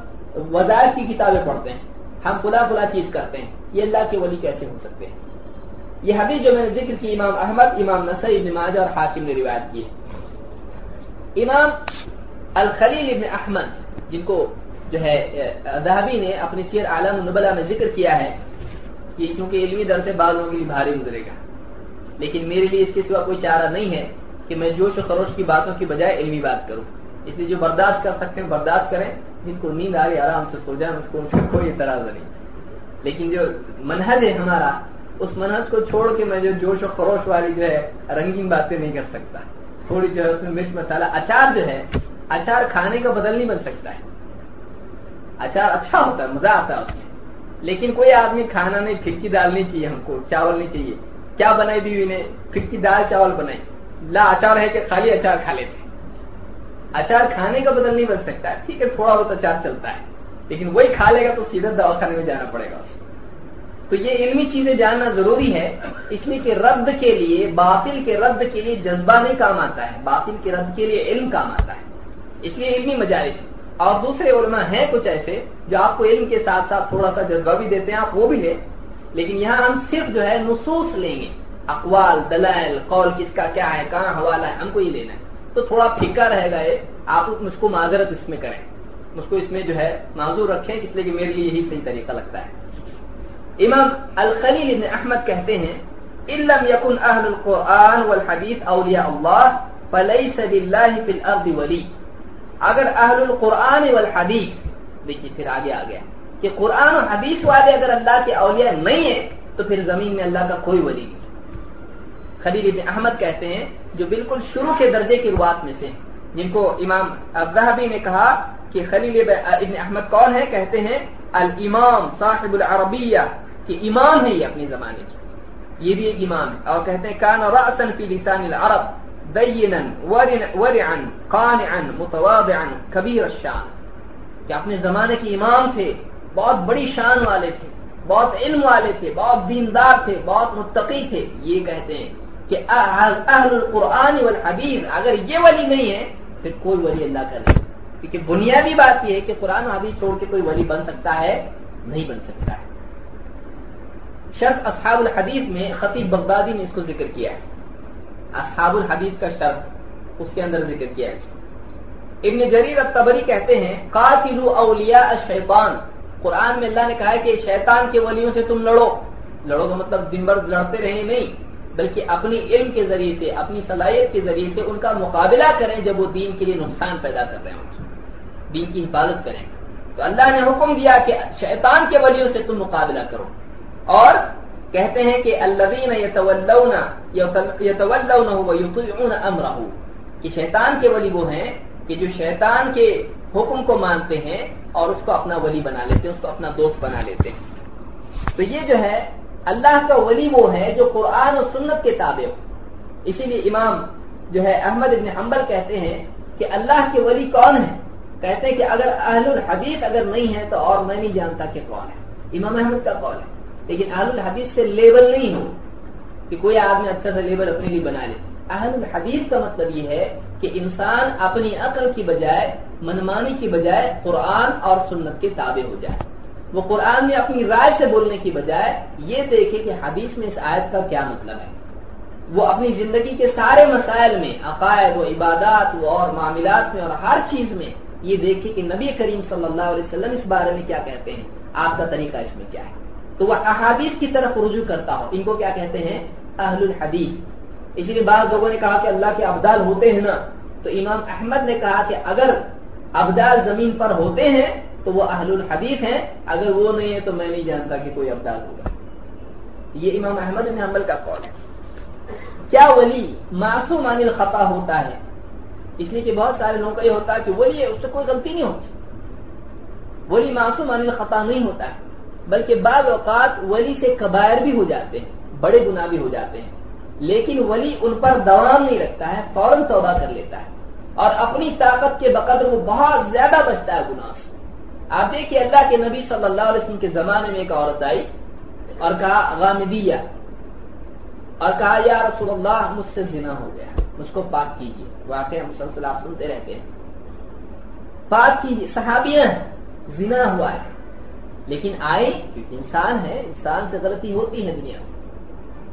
وظائف کی کتابیں پڑھتے ہیں، ہم کھلا کھلا چیز کرتے ہیں۔ یہ اللہ کے ولی کیسے ہو سکتے ہیں؟ یہ حدیث جو میں نے ذکر کی، امام احمد، امام نسائی، ابن ماجہ اور حاکم نے روایت کی ہے۔ امام الخلیل ابن احمد، جن کو جو ہے دہبی نے اپنی سیر عالم النبلا میں ذکر کیا ہے کہ کیونکہ علمی در سے بعضوں کے لیے بھاری گزرے گا۔ لیکن میرے لیے اس کے سوا کوئی چارہ نہیں ہے کہ میں جوش و خروش کی باتوں کی بجائے علمی بات کروں۔ اس لیے جو برداشت کر سکتے ہیں، برداشت کریں۔ جن کو نیند آ رہی آرام سے سو جائیں اس کو ان سے کوئی اعتراض نہیں۔ لیکن جو منہج ہے ہمارا، اس منہج کو چھوڑ کے میں جو جوش و خروش والی جو ہے، رنگین باتیں نہیں کر سکتا۔ تھوڑی جو ہے، اس میں مرچ مسالہ۔ اچار جو ہے، اچار کھانے کا بدل نہیں بن سکتا ہے۔ اچار اچھا ہوتا ہے، مزہ آتا ہے اس میں۔ لیکن کوئی آدمی کھانا نہیں، پھرکی دال نہیں چاہیے ہم کو، چاول نہیں چاہیے۔ کیا بنائی بیوی نے؟ پھرکی دال چاول بنائی۔ لا اچار ہے کہ خالی اچار کھا لیتے اچار کھانے کا بدل نہیں بن سکتا ہے۔ ٹھیک ہے، تھوڑا بہت اچار چلتا ہے۔ لیکن وہی کھا لے گا تو سیدھا دواخانے میں جانا پڑے گا تو یہ علمی چیزیں جاننا ضروری ہے۔ اس لیے کہ رد کے لیے، باطل کے رد کے لیے جذبہ نہیں کام آتا ہے۔ باطل کے رد کے لیے علم کام آتا ہے۔ اس لیے علمی مجالس۔ اور دوسرے علماء ہیں کچھ ایسے جو آپ کو علم کے ساتھ ساتھ تھوڑا سا جذبہ بھی دیتے ہیں، آپ وہ بھی لیں۔ لیکن یہاں ہم صرف جو ہے نصوص لیں گے۔ اقوال، دلائل، قول کس کا کیا ہے، کہاں حوالہ ہے، ہم کو ہی لینا ہے۔ تو تھوڑا پھکا رہے گا یہ، آپ مجھ کو معذرت اس میں کریں۔ مجھ کو اس میں جو ہے معذور رکھیں، اس لیے کہ میرے لیے یہی صحیح طریقہ لگتا ہے۔ امام الخلیل ابن احمد کہتے ہیں علم یقن اہل القرآن والحدیث اولیاء اللہ، فلیس باللہ فی الارض ولی. اگر اہل القرآن والحدیث، دیکھیے پھر آگے آ گیا۔ کہ قرآن و حدیث والے اگر اللہ کے اولیاء نہیں ہیں، تو پھر زمین میں اللہ کا کوئی ولی نہیں۔ خلیل ابن احمد کہتے ہیں، جو بالکل شروع کے درجے کی روات میں سے جن کو امام ابراہبی نے کہا کہ خلیل ابن احمد کون ہے کہتے ہیں، الامام صاحب العربیہ، کہ امام ہے یہ اپنے زمانے کی۔ یہ بھی ایک امام ہے۔ اور کہتے ہیں، کان رأسا فی لسان العرب دینا ورعا، قانعا، متواضعا، کبیر الشان۔ کہ اپنے زمانے کے امام تھے بہت بڑی شان والے تھے، بہت علم والے تھے، بہت دیندار تھے، بہت متقی تھے۔ یہ کہتے ہیں کہ اہل القرآن والحدیث، اگر یہ ولی نہیں ہے، پھر کوئی ولی اللہ کا نہیں۔ کیونکہ بنیادی بات یہ ہے کہ قرآن حدیث چھوڑ کے کوئی ولی بن سکتا ہے، نہیں بن سکتا ہے۔ شرط اصحاب الحدیث میں خطیب بغدادی نے اس کو ذکر کیا ہے۔ اصحاب الحدیث کا شرط اس کے اندر ذکر کیا ہے۔ ابن جریر الطبری کہتے ہیں قاتل اولیاء الشیطان۔ قرآن میں اللہ نے کہا ہے کہ شیطان کے ولیوں سے تم لڑو۔ لڑو کا مطلب دن بھر لڑتے رہے نہیں، بلکہ اپنی علم کے ذریعے سے، اپنی صلاحیت کے ذریعے سے ان کا مقابلہ کریں جب وہ دین کے لیے نقصان پیدا کر رہے ہوں۔ دین کی حفاظت کریں۔ تو اللہ نے حکم دیا کہ شیطان کے ولیوں سے تم مقابلہ کرو۔ اور کہتے ہیں کہ الذین یتولون یطیعون امرہ۔ کہ شیطان کے ولی وہ ہیں کہ جو شیطان کے حکم کو مانتے ہیں اور اس کو اپنا ولی بنا لیتے ہیں، اس کو اپنا دوست بنا لیتے ہیں۔ تو یہ جو ہے، اللہ کا ولی وہ ہے جو قرآن و سنت کے تابع ہو۔ اسی لیے امام جو ہے احمد ابن حنبل کہتے ہیں کہ اللہ کے ولی کون ہے کہتے ہیں کہ اگر اہل الحدیث اگر نہیں ہے تو اور میں نہیں جانتا کہ کون ہے امام احمد کا قول ہے۔ لیکن اہل الحدیث سے لیبل نہیں ہو کہ کوئی آدمی اچھا سا لیبل اپنے لیے بنا لے۔ اہل الحدیث کا مطلب یہ ہے کہ انسان اپنی عقل کی بجائے منمانی کی بجائے قرآن اور سنت کے تابع ہو جائے۔ وہ قرآن میں اپنی رائے سے بولنے کی بجائے یہ دیکھے کہ حدیث میں اس آیت کا کیا مطلب ہے۔ وہ اپنی زندگی کے سارے مسائل میں، عقائد و عبادات و اور معاملات میں اور ہر چیز میں یہ دیکھے کہ نبی کریم صلی اللہ علیہ وسلم اس بارے میں کیا کہتے ہیں، آپ کا طریقہ اس میں کیا ہے۔ تو وہ احادیث کی طرف رجوع کرتا ہو۔ ان کو کیا کہتے ہیں؟ اہل الحدیث اسی لیے بعض لوگوں نے کہا کہ اللہ کے ابدال ہوتے ہیں نا۔ تو امام احمد نے کہا کہ اگر ابدال زمین پر ہوتے ہیں تو وہ اہل الحدیث ہیں، اگر وہ نہیں ہے تو میں نہیں جانتا کہ کوئی ابدال ہوگا۔ یہ امام احمد نے عمل کا قول ہے۔ کیا ولی معصوم عن الخطا ہوتا ہے؟ اس لیے کہ بہت سارے لوگوں کا یہ ہوتا ہے کہ ولی ہے، اس سے کوئی غلطی نہیں ہوتی۔ ولی معصوم عن الخطا نہیں ہوتا ہے، بلکہ بعض اوقات ولی سے کبائر بھی ہو جاتے ہیں، بڑے گناہ بھی ہو جاتے ہیں۔ لیکن ولی ان پر دوام نہیں رکھتا ہے، فوراً توبہ کر لیتا ہے۔ اور اپنی طاقت کے بقدر وہ بہت زیادہ بچتا ہے گناہ سے۔ آپ دیکھیے اللہ کے نبی صلی اللہ علیہ وسلم کے زمانے میں ایک عورت آئی اور کہا، غامدیہ اور کہا، یا رسول اللہ، مجھ سے زنا ہو گیا، مجھ کو پاک کیجیے۔ واقعی ہم سلسلہ سنتے رہتے ہیں۔ پاک کیجیے صحابیاں زنا ہوا ہے۔ لیکن آئے کیونکہ انسان ہے، انسان سے غلطی ہوتی ہے دنیا میں۔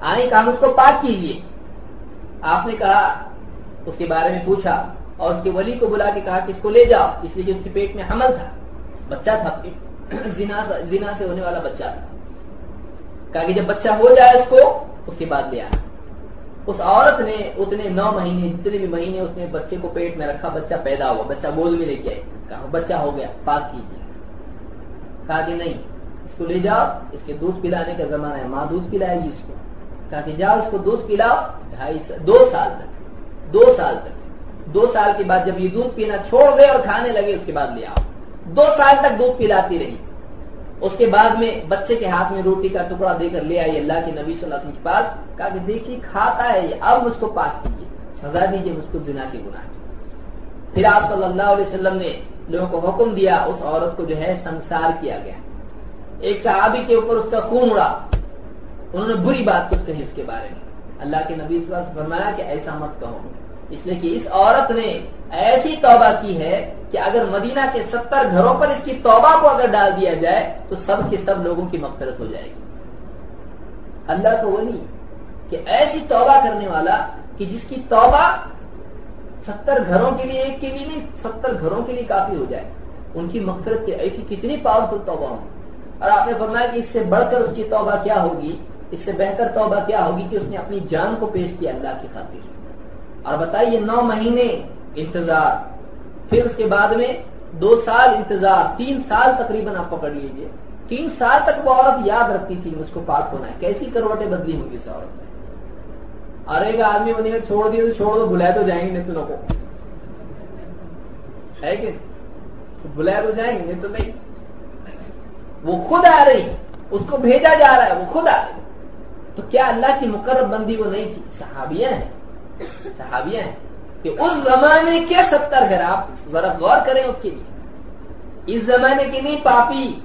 آئے کہا، مجھ کو پاک کیجیے۔ آپ نے کہا، اس کے بارے میں پوچھا اور اس کے ولی کو بلا کے کہا کہ اس کو لے جاؤ، اس لیے کہ اس کے پیٹ میں حمل تھا۔ بچہ تھا زنا سے ہونے والا بچہ تھا۔ کہا کہ جب بچہ ہو جائے اس کو، اس کے بعد لے آنا۔ اس عورت نے اتنے نو مہینے، جتنے بھی مہینے اس نے بچے کو پیٹ میں رکھا، بچہ پیدا ہوا، بچہ گود میں لے کے آئے کہا، بچہ ہو گیا، پاک کیجیے کہا کہ نہیں، اس کو لے جاؤ، اس کے دودھ پلانے کا زمانہ ہے، ماں دودھ پلائے گی اس کو۔ کہا کہ جاؤ، اس کو دودھ پلاؤ، ڈھائی دو سال تک، دو سال تک۔ دو سال کے بعد جب یہ دودھ پینا چھوڑ گئے اور کھانے لگے، اس کے بعد لے آؤ۔ دو سال تک دودھ پلاتی رہی۔ اس کے بعد میں بچے کے ہاتھ میں روٹی کا ٹکڑا دے کر لے آئی اللہ کے نبی صلی اللہ علیہ وسلم کے پاس، کہا کہ دیکھیے، کھاتا ہے یہ، اب مجھ کو پاس کیجیے۔ سزا دیجیے مجھ کو جنا کے گناہ پھر آپ صلی اللہ علیہ وسلم نے لوگوں کو حکم دیا، اس عورت کو جو ہے سنسار کیا گیا۔ ایک صحابی کے اوپر اس کا خون اڑا۔ انہوں نے بری بات کچھ کہی اس کے بارے میں۔ اللہ کے نبی سے فرمایا کہ ایسا مت کہو۔ اس لیے کہ اس عورت نے ایسی توبہ کی ہے کہ اگر مدینہ کے ستر گھروں پر اس کی توبہ کو اگر ڈال دیا جائے تو سب کے سب لوگوں کی مغفرت ہو جائے گی۔ اللہ تو وہی کہ ایسی توبہ کرنے والا کہ جس کی توبہ ستر گھروں کے لیے ایک کے لیے نہیں، ستر گھروں کے لیے کافی ہو جائے۔ ان کی مغفرت کی ایسی کتنی پاورفل توبہ ہوں۔ اور آپ نے فرمایا کہ اس سے بڑھ کر اس کی توبہ کیا ہوگی؟ اس سے بہتر توبہ کیا ہوگی کہ اس نے اپنی جان کو پیش کیا اللہ کی خاطر؟ اور بتائیے نو مہینے انتظار، پھر اس کے بعد میں دو سال انتظار، تین سال تقریباً آپ پکڑ لیجیے تین سال تک وہ عورت یاد رکھتی تھی مجھ کو پاک ہونا ہے، کیسی کروٹیں بدلی ہوں گی اس عورت میں؟ اور ایک آدمی بنے چھوڑ دیا تو چھوڑ دو بلائے تو جائیں گے نہیں تو کو ہے کہ بلائے تو جائیں گے، تو نہیں۔ وہ خود آ رہی، اس کو بھیجا جا رہا ہے، وہ خود آ رہی۔ تو کیا اللہ کی مقرر بندی وہ نہیں تھی؟ صحابیاں ہیں۔ صحابیاں ہیں کہ اس زمانے کے ستر گھر، آپ ذرا غور کریں اس کے لیے۔ اس زمانے کے نہیں، پاپی۔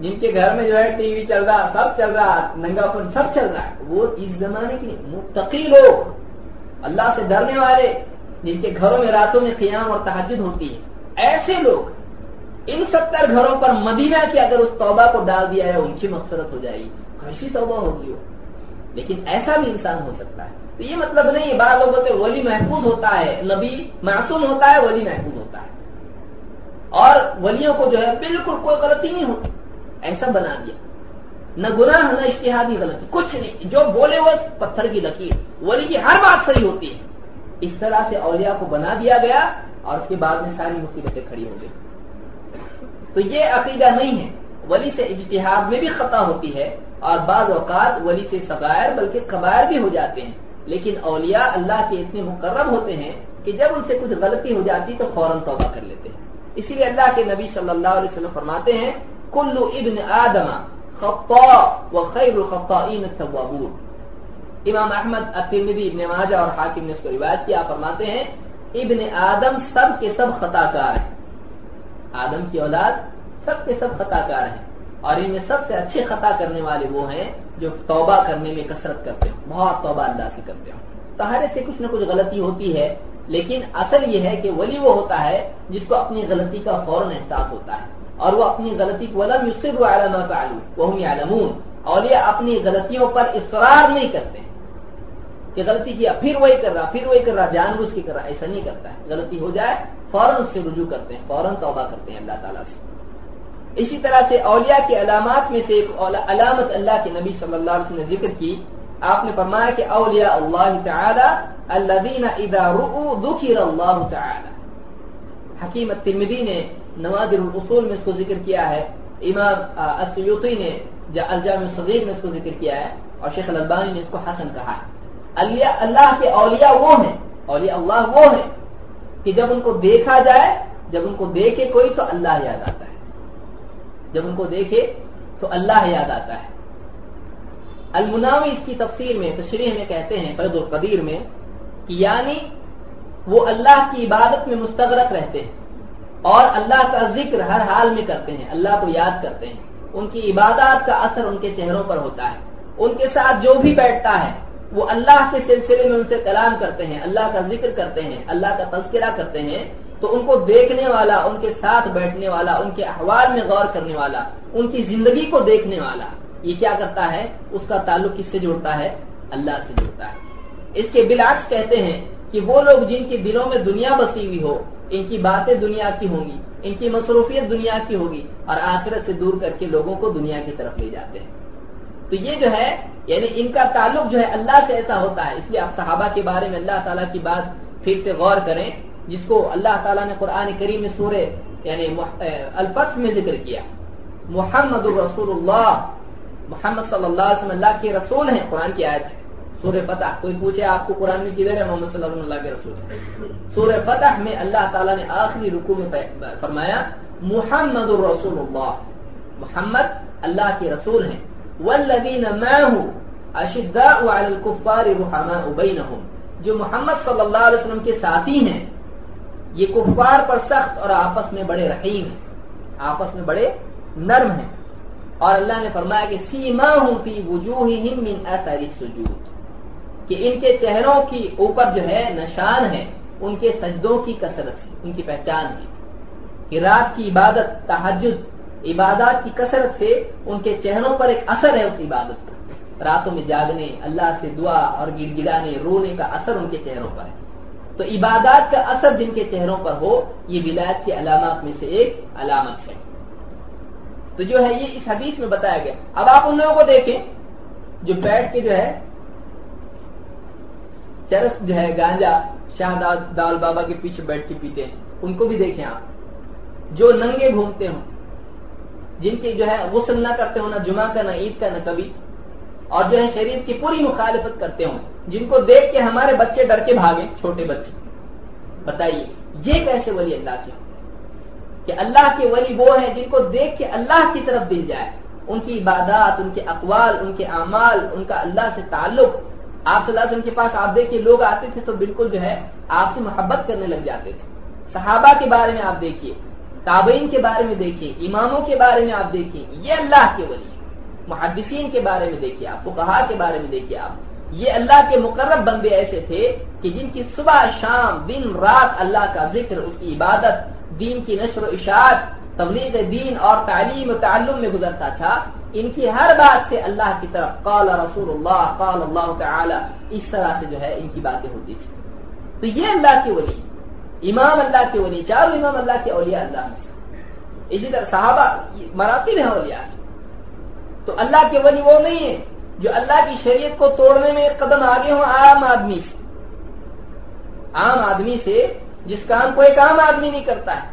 جن کے گھر میں جو ہے ٹی وی چل رہا، سب چل رہا، ننگا پن سب چل رہا۔ ہے وہ اس زمانے کے متقی لوگ۔ اللہ سے ڈرنے والے، جن کے گھروں میں راتوں میں قیام اور تحجد ہوتی ہے۔ ایسے لوگ، ان ستر گھروں پر مدینہ کی اگر اس توبہ کو ڈال دیا ہے، ان کی مقصرت ہو جائے گی۔ کیسی توبہ ہوگی وہ؟ لیکن ایسا بھی انسان ہو سکتا ہے۔ تو یہ مطلب نہیں ہے، بعض لوگوں سے ولی محفوظ ہوتا ہے، نبی معصوم ہوتا ہے، ولی محفوظ ہوتا ہے۔ اور ولیوں کو جو ہے بالکل کوئی غلطی نہیں ہوتی۔ ایسا بنا دیا۔ نہ گناہ، نہ اشتہادی غلطی۔ کچھ نہیں۔ جو بولے وہ پتھر کی لکیر۔ ولی کی ہر بات صحیح ہوتی ہے۔ اس طرح سے اولیاء کو بنا دیا گیا اور اس کے بعد میں ساری مصیبتیں کھڑی ہو گئی تو یہ عقیدہ نہیں ہے۔ ولی سے اجتہاد میں بھی خطا ہوتی ہے۔ اور بعض اوقات ولی سے سغائر بلکہ قبائر بھی ہو جاتے ہیں۔ لیکن اولیاء اللہ کے اتنے مقرب ہوتے ہیں کہ جب ان سے کچھ غلطی ہو جاتی تو فوراً توبہ کر لیتے ہیں۔ اسی لیے اللہ کے نبی صلی اللہ علیہ وسلم فرماتے ہیں کلو ابن آدم خطا و خیر الخطائین التوابون. امام احمد، الترمذی، ابن ماجہ اور حاکم نے اس کو روایت کیا۔ فرماتے ہیں، ابن آدم سب کے سب خطا کار ہیں۔ آدم کی اولاد سب کے سب خطا کار ہیں۔ اور ان میں سب سے اچھے خطا کرنے والے وہ ہیں جو توبہ کرنے میں کثرت کرتے ہیں بہت توبہ اللہ سے کرتے ہیں سہارے سے کچھ نہ کچھ غلطی ہوتی ہے، لیکن اصل یہ ہے کہ ولی وہ ہوتا ہے جس کو اپنی غلطی کا فوراً احساس ہوتا ہے۔ اور وہ اپنی غلطی کو ولم یصر على ما فعلوا اور یہ اپنی غلطیوں پر اصرار نہیں کرتے کہ غلطی کیا، پھر وہی کر رہا، پھر وہی کر رہا، جان بوجھ کے کر رہا، ایسا نہیں کرتا ہے۔ غلطی ہو جائے، فوراً اس سے رجوع کرتے ہیں، فوراً توبہ کرتے ہیں اللہ تعالیٰ سے۔ اسی طرح سے اولیاء کی علامات میں سے ایک علامت اللہ کے نبی صلی اللہ علیہ وسلم نے ذکر کی۔ آپ نے فرمایا کہ اولیاء اللہ تعالی الذین اذا رؤوا ذکر اللہ تعالی۔ حکیم الترمذی نے نوادر الاصول میں اس کو ذکر کیا ہے۔ امام السیوطی نے الجامع الصغیر میں اس کو ذکر کیا ہے۔ اور شیخ الالبانی نے اس کو حسن کہا ہے۔ اللہ کے اولیاء وہ ہیں۔ اولیاء اللہ وہ ہیں کہ جب ان کو دیکھا جائے، جب ان کو دیکھے کوئی تو اللہ یاد آتا ہے۔ جب ان کو دیکھے تو اللہ یاد آتا ہے۔ المناوی اس کی تفسیر میں، تشریح میں کہتے ہیں، فرد القدیر میں، کہ یعنی وہ اللہ کی عبادت میں مستغرق رہتے ہیں اور اللہ کا ذکر ہر حال میں کرتے ہیں، اللہ کو یاد کرتے ہیں۔ ان کی عبادات کا اثر ان کے چہروں پر ہوتا ہے۔ ان کے ساتھ جو بھی بیٹھتا ہے، وہ اللہ کے سلسلے میں ان سے کلام کرتے ہیں، اللہ کا ذکر کرتے ہیں، اللہ کا تذکرہ کرتے ہیں۔ تو ان کو دیکھنے والا، ان کے ساتھ بیٹھنے والا، ان کے احوال میں غور کرنے والا، ان کی زندگی کو دیکھنے والا، یہ کیا کرتا ہے؟ اس کا تعلق کس سے جوڑتا ہے؟ اللہ سے جوڑتا ہے۔ اس کے بلاکس کہتے ہیں کہ وہ لوگ جن کے دلوں میں دنیا بسی ہوئی ہو، ان کی باتیں دنیا کی ہوں گی، ان کی مصروفیت دنیا کی ہوگی اور آخرت سے دور کر کے لوگوں کو دنیا کی طرف لے جاتے ہیں۔ تو یہ جو ہے یعنی ان کا تعلق جو ہے، اللہ سے ایسا ہوتا ہے۔ اس لیے آپ صحابہ کے بارے میں اللہ تعالیٰ کی بات پھر سے غور کریں۔ جس کو اللہ تعالیٰ نے قرآن کریم میں سورے یعنی الفت میں ذکر کیا۔ محمد الرسول اللہ محمد صلی اللہ علیہ وسلم اللہ کے رسول ہیں، قرآن کی آیت سورہ فتح، کوئی پوچھے آپ کو قرآن میں کدھر ہے، محمد صلی اللہ علیہ وسلم اللہ کے رسول ہیں۔ سورہ فتح میں اللہ تعالیٰ نے آخری رکو میں فرمایا، محمد الرسول اللہ محمد اللہ کے رسول ہیں۔ والذین معه اشداء علی الكفار رحماء بینہم جو محمد صلی اللہ علیہ وسلم کے ساتھی ہیں یہ کفار پر سخت اور آپس میں بڑے رحیم ہیں۔ آپس میں بڑے نرم ہیں۔ اور اللہ نے فرمایا کہ سیما ہوں فی وجوہہم من اثر السجود، کہ ان کے چہروں کی اوپر جو ہے نشان ہے، ان کے سجدوں کی کثرت ہے، ان کی پہچان ہے۔ کہ رات کی عبادت تحجد عبادات کی کثرت سے ان کے چہروں پر ایک اثر ہے اس عبادت کا راتوں میں جاگنے، اللہ سے دعا اور گڑ گڑانے، رونے کا اثر ان کے چہروں پر ہے۔ تو عبادات کا اثر جن کے چہروں پر ہو، یہ ولایت کی علامات میں سے ایک علامت ہے۔ تو جو ہے یہ اس حدیث میں بتایا گیا۔ اب آپ ان لوگوں کو دیکھیں، جو بیٹھ کے جو ہے، چرس جو ہے، گانجا شاہ دال بابا کے پیچھے بیٹھ کے پیتے ہیں۔ ان کو بھی دیکھیں آپ۔ جو ننگے گھومتے ہوں، جن کے جو ہے غسل نہ کرتے ہوں، نہ جمعہ کا، نہ عید کا، نہ کبھی اور جو ہے شریف کی پوری مخالفت کرتے ہوں۔ جن کو دیکھ کے ہمارے بچے ڈر کے بھاگے، چھوٹے بچے۔ بتائیے، یہ کیسے ولی اللہ کے کہ اللہ کے ولی وہ ہیں جن کو دیکھ کے اللہ کی طرف دل جائے۔ ان کی عبادات، ان کے اقوال، ان کے اعمال، ان کا اللہ سے تعلق۔ آپ صلی اللہ علیہ وسلم کے پاس آپ دیکھیے، لوگ آتے تھے تو بالکل جو ہے آپ سے محبت کرنے لگ جاتے تھے۔ صحابہ کے بارے میں آپ دیکھیے، تابعین کے بارے میں دیکھیے، اماموں کے بارے میں آپ دیکھیے، یہ اللہ کے ولی۔ محدثین کے بارے میں دیکھیے آپ کو کہا کے بارے میں دیکھیے آپ۔ یہ اللہ کے مقرب بندے ایسے تھے کہ جن کی صبح، شام، دن، رات اللہ کا ذکر، اس کی عبادت، دین کی نشر و اشاعت، تبلیغ دین اور تعلیم و تعلم میں گزرتا تھا۔ ان کی ہر بات سے اللہ کی طرف قال رسول اللہ قال اللہ تعالی، اس طرح سے جو ہے ان کی باتیں ہوتی تھی تو یہ اللہ کے ولی، امام اللہ کے ولی، چاروں امام اللہ کے اولیاء اللہ اسی طرح صحابہ مراتی میں اولیاء۔ تو اللہ کے ولی وہ نہیں ہے جو اللہ کی شریعت کو توڑنے میں ایک قدم آگے ہوں عام آدمی سے۔ عام آدمی سے جس کام کو ایک عام آدمی نہیں کرتا ہے،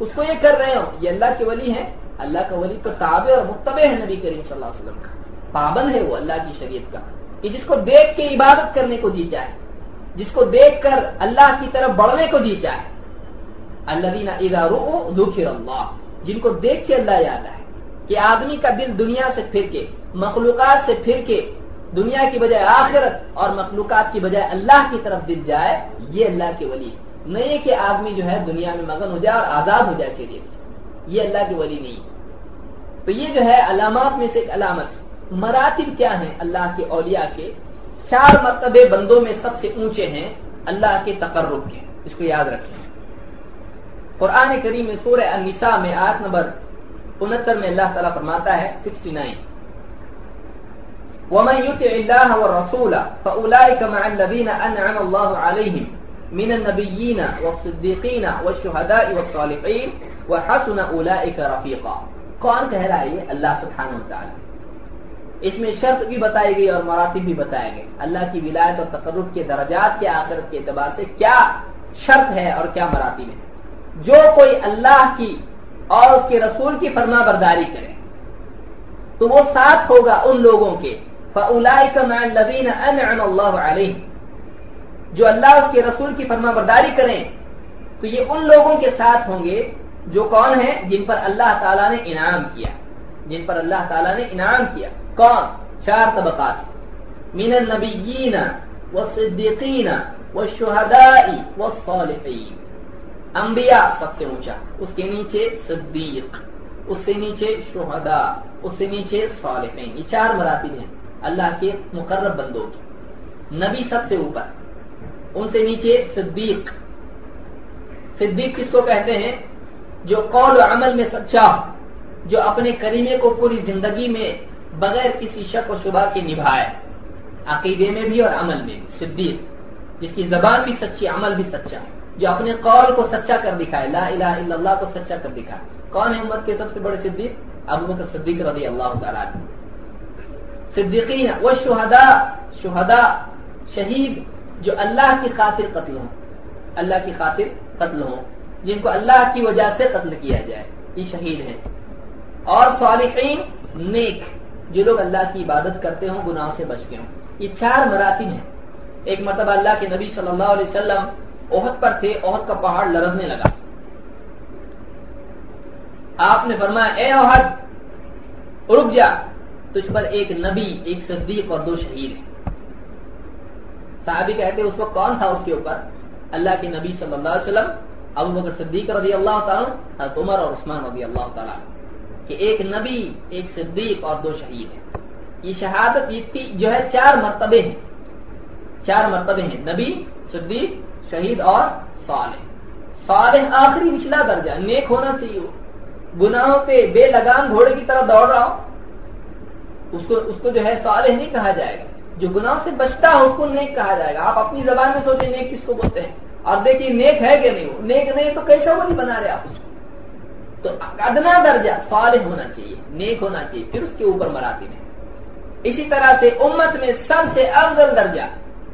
اس کو یہ کر رہے ہوں یہ اللہ کے ولی ہے اللہ کا ولی تو تابع اور متبع ہے نبی کریم صلی اللہ علیہ وسلم کا۔ پابند ہے وہ اللہ کی شریعت کا۔ کہ جس کو دیکھ کے عبادت کرنے کو جی جائے، جس کو دیکھ کر اللہ کی طرف بڑھنے کو جی جائے۔ اللہ دینا ذکر اللہ، جن کو دیکھ کے اللہ یاد ہے کہ آدمی کا دل دنیا سے پھر کے مخلوقات سے پھر کے دنیا کی بجائے آخرت اور مخلوقات کی بجائے اللہ کی طرف دل جائے، یہ اللہ کے ولی نہیں کہ آدمی جو ہے دنیا میں مگن ہو جائے اور آزاد ہو جائے شریعت یہ اللہ کی ولی نہیں۔ تو یہ جو ہے علامات میں سے ایک علامت۔ مراتب کیا ہیں اللہ کے اولیاء کے؟ چار مرتبے بندوں میں سب سے اونچے ہیں اللہ کے تقرب کے۔ اس کو یاد رکھیں۔ قرآن کریم میں سورہ النساء میں آٹھ نمبر انہتر میں اللہ تعالیٰ فرماتا ہے سکسٹی نائن۔ ومن يطع الله والرسول فاولئك مع الذين انعم الله عليهم من النبيين والصديقين والشهداء والصالحين وحسن اولئك رفيقا۔ کون کہہ رہا ہے یہ؟ اللہ سبحانہ وتعالی۔ اس میں شرط بھی بتائی گئی اور مراتب بھی بتائے گئے اللہ کی ولایت اور تقرب کے درجات کے آخرت کے اعتبار سے کیا شرط ہے اور کیا مراتب ہے جو کوئی اللہ کی اور اس کے رسول کی فرما برداری کرے۔ تو وہ ساتھ ہوگا ان لوگوں کے۔ اللہ علیہ جو اللہ اس کے رسول کی فرما برداری کریں، تو یہ ان لوگوں کے ساتھ ہوں گے جو کون ہیں؟ جن پر اللہ تعالیٰ نے انعام کیا۔ جن پر اللہ تعالیٰ نے انعام کیا۔ کون؟ چار طبقات۔ من النبیین والصدیقین والشہداء والصالحین انبیاء سب سے اونچا، اس کے نیچے صدیق، اس سے نیچے شہداء اس سے نیچے صالحین، یہ چار مراتب ہیں، اللہ کے مقرب بندوں کی نبی سب سے اوپر، ان سے نیچے صدیق۔ صدیق کس کو کہتے ہیں؟ جو قول و عمل میں سچا جو اپنے کریمے کو پوری زندگی میں بغیر کسی شک و شبہ کے نبھائے۔ عقیدے میں بھی اور عمل میں صدیق، جس کی زبان بھی سچی، عمل بھی سچا ہے۔ جو اپنے قول کو سچا کر دکھائے۔ لا الہ الا اللہ کو سچا کر دکھائے۔ کون ہے امت کے سب سے بڑے صدیق؟ ابو بکر صدیق رضی اللہ تعالیٰ صدیقین، وہ شہدا شہدا شہید جو اللہ کی خاطر قتل ہوں۔ اللہ کی خاطر قتل ہوں۔ جن کو اللہ کی وجہ سے قتل کیا جائے۔ یہ شہید ہیں۔ اور صالحین، نیک، جو لوگ اللہ کی عبادت کرتے ہوں، گناہوں سے بچتے ہوں۔ یہ چار مراتب ہیں۔ ایک مرتبہ اللہ کے نبی صلی اللہ علیہ وسلم عہد پر تھے عہد کا پہاڑ لرزنے لگا۔ آپ نے فرمایا، اے عہد رک جا، تجھ پر ایک نبی، ایک صدیق اور دو شہید ہیں۔ صحابی کہتے، اس وقت کون تھا اس کے اوپر؟ اللہ کے نبی صلی اللہ علیہ وسلم، ابو بکر صدیق رضی اللہ تعالیٰ عمر اور عثمان رضی اللہ تعالیٰ، کہ ایک نبی، ایک صدیق اور دو شہید ہیں۔ یہ شہادت، یہ جو ہے، چار مرتبے ہیں۔ چار مرتبے ہیں، نبی، صدیق شہید اور صالح۔ صالح آخری نچلا درجہ، نیک ہونا چاہیے۔ گناہوں پہ بے لگام گھوڑے کی طرح دوڑ رہا ہو، اس کو اس کو جو ہے صالح نہیں کہا جائے گا۔ جو گناہ سے بچتا ہے اس کو نیک کہا جائے گا۔ آپ اپنی زبان میں سوچیں نیک کس کو بولتے ہیں؟ اور دیکھیے نیک ہے کہ نہیں؟ وہ نیک نہیں تو کیسا وہ نہیں بنا رہے آپ اس کو۔ تو ادنا درجہ، صالح ہونا چاہیے، نیک ہونا چاہیے، پھر اس کے اوپر مراتی ہے اسی طرح سے امت میں سب سے افضل درجہ،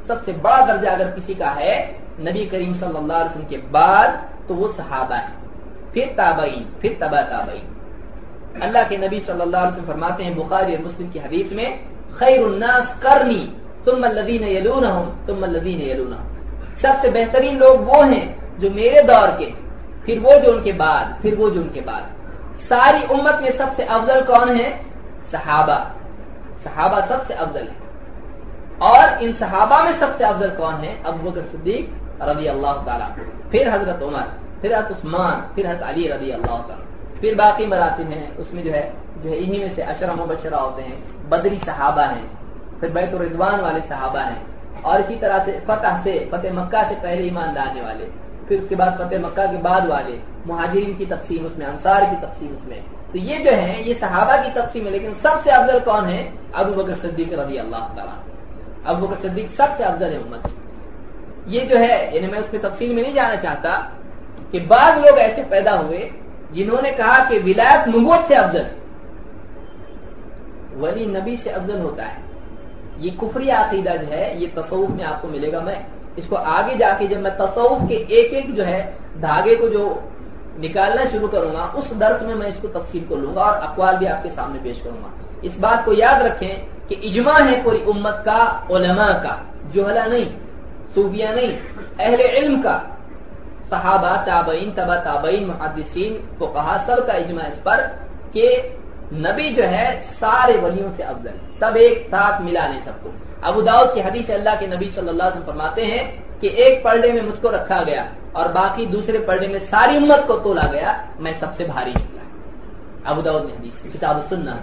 سب سے بڑا درجہ اگر کسی کا ہے نبی کریم صلی اللہ علیہ وسلم کے بعد تو وہ صحابہ ہے پھر تابعین، پھر تبا تابعین۔ اللہ کے نبی صلی اللہ علیہ وسلم فرماتے ہیں، بخاری اور مسلم کی حدیث میں، خیر الناس کرنی تم الذین یلونہم تم الذین یلونہم۔ سب سے بہترین لوگ وہ ہیں جو میرے دور کے پھر وہ جو ان کے بعد، پھر وہ جو ان کے بعد۔ ساری امت میں سب سے افضل کون ہے؟ صحابہ۔ صحابہ سب سے افضل ہے اور ان صحابہ میں سب سے افضل کون ہے؟ ابو بکر صدیق رضی اللہ تعالیٰ پھر حضرت عمر، پھر حضرت عثمان، پھر حضرت علی رضی اللہ تعالیٰ پھر باقی مراتب ہیں، اس میں جو ہے جو ہے، انہی میں سے اشرا مبشرہ ہوتے ہیں، بدری صحابہ ہیں، پھر بیت الرضوان والے صحابہ ہیں، اور اسی طرح سے فتح سے، فتح مکہ سے پہلے ایمان لانے والے، پھر اس کے بعد فتح مکہ کے بعد والے، مہاجرین کی تقسیم اس میں، انصار کی تقسیم اس میں. تو یہ جو ہے یہ صحابہ کی تقسیم ہے، لیکن سب سے افضل کون ہے؟ ابو بکر صدیق رضی اللہ تعالیٰ ابو بکر صدیق سب سے افضل ہے امت یہ جو ہے یعنی میں اس میں تفصیل میں نہیں جانا چاہتا کہ بعض لوگ ایسے پیدا ہوئے جنہوں نے کہا کہ ولایت نبوت سے افضل ولی نبی سے افضل ہوتا ہے۔ یہ کفری عقیدہ جو ہے، یہ تصوف میں آپ کو ملے گا۔ میں اس کو آگے جا کے جب میں تصوف کے ایک ایک جو ہے، دھاگے کو جو نکالنا شروع کروں گا، اس درس میں میں اس کو تفصیل کو لوں گا اور اقوال بھی آپ کے سامنے پیش کروں گا۔ اس بات کو یاد رکھیں کہ اجماع ہے پوری امت کا، علماء کا جوہلا نہیں۔ صوفیہ نہیں، اہل علم کا۔ صحابہ، تابعین، تبا تابعین، محدثین کو کہا سب کا اجماع اس پر کہ نبی جو ہے سارے ولیوں سے افضل، سب ایک ساتھ ملا لیں سب کو۔ ابو داؤد کی حدیث اللہ کے نبی صلی اللہ علیہ وسلم فرماتے ہیں کہ ایک پرڈے میں مجھ کو رکھا گیا اور باقی دوسرے پرڈے میں ساری امت کو تولا گیا، میں سب سے بھاری نکلا۔ ابو داؤد نے حدیث کتاب سننا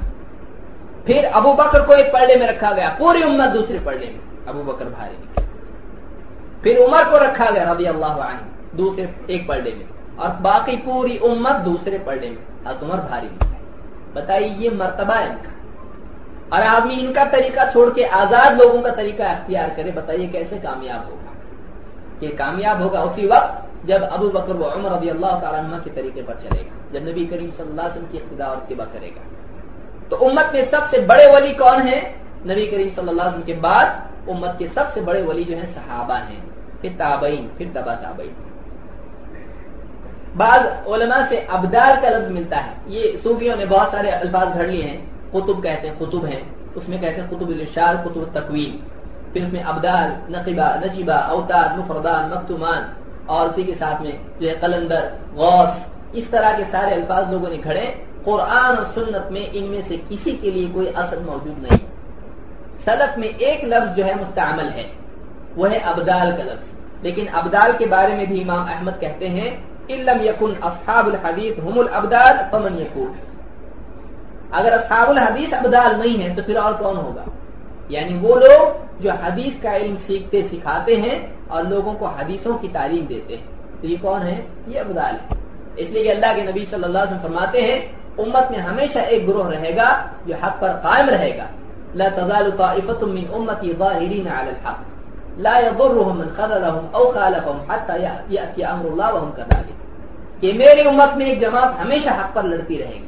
پھر ابو بکر کو ایک پرڈے میں رکھا گیا، پوری امت دوسرے پرڈے میں۔ ابو بکر بھاری نکلا۔ پھر عمر کو رکھا گیا رضی اللہ عنہ، دوسرے ایک پرڈے میں۔ اور باقی پوری امت دوسرے پرڈے میں۔ حضرت عمر بھاری نکلا بتائیے، یہ مرتبہ ہے ان کا۔ اور آدمی ان کا طریقہ چھوڑ کے آزاد لوگوں کا طریقہ اختیار کرے، بتائیے کیسے کامیاب ہوگا؟ یہ کامیاب ہوگا اسی وقت جب ابو بکر و عمر رضی اللہ تعالیٰ عنہ کے طریقے پر چلے گا، جب نبی کریم صلی اللہ علیہ وسلم کی اقتدا اور اتباع کرے گا۔ تو امت میں سب سے بڑے ولی کون ہیں؟ نبی کریم صلی اللہ علیہ وسلم کے بعد امت کے سب سے بڑے ولی جو ہیں صحابہ ہیں۔ پھر تابعین، پھر دبا تابعین۔ بعض علماء سے ابدال کا لفظ ملتا ہے۔ یہ صوفیوں نے بہت سارے الفاظ گھڑ لیے ہیں۔ قطب کہتے ہیں قطب ہیں، اس میں کہتے ہیں قطب الشار قطب التقویل پھر اس میں ابدال نقیبہ نجیبہ، اوتار، مفردان مختومان اور اسی کے ساتھ میں جو ہے قلندر، غوث۔ اس طرح کے سارے الفاظ لوگوں نے گھڑے۔ قرآن اور سنت میں ان میں سے کسی کے لیے کوئی اصل موجود نہیں۔ سلف میں ایک لفظ جو ہے مستعمل ہے، وہ ہے ابدال کا لفظ۔ لیکن ابدال کے بارے میں بھی امام احمد کہتے ہیں علم یقن اصحاب الحدیث ہم الابدال فمن یقول اگر اصحاب الحدیث ابدال نہیں ہے تو پھر اور کون ہوگا؟ یعنی وہ لوگ جو حدیث کا علم سیکھتے سکھاتے ہیں اور لوگوں کو حدیثوں کی تعلیم دیتے ہیں۔ تو یہ کون ہے یہ ابدال ہے اس لیے کہ اللہ کے نبی صلی اللہ علیہ وسلم فرماتے ہیں، امت میں ہمیشہ ایک گروہ رہے گا جو حق پر قائم رہے گا۔ لا تزال طائفة من امتی ظاہرین علی الحق۔ لا يضرهم من خذلهم او خالفهم حتى يأتي امر الله وهم كذلك. کہ میری امت میں ایک جماعت ہمیشہ حق پر لڑتی رہے گی،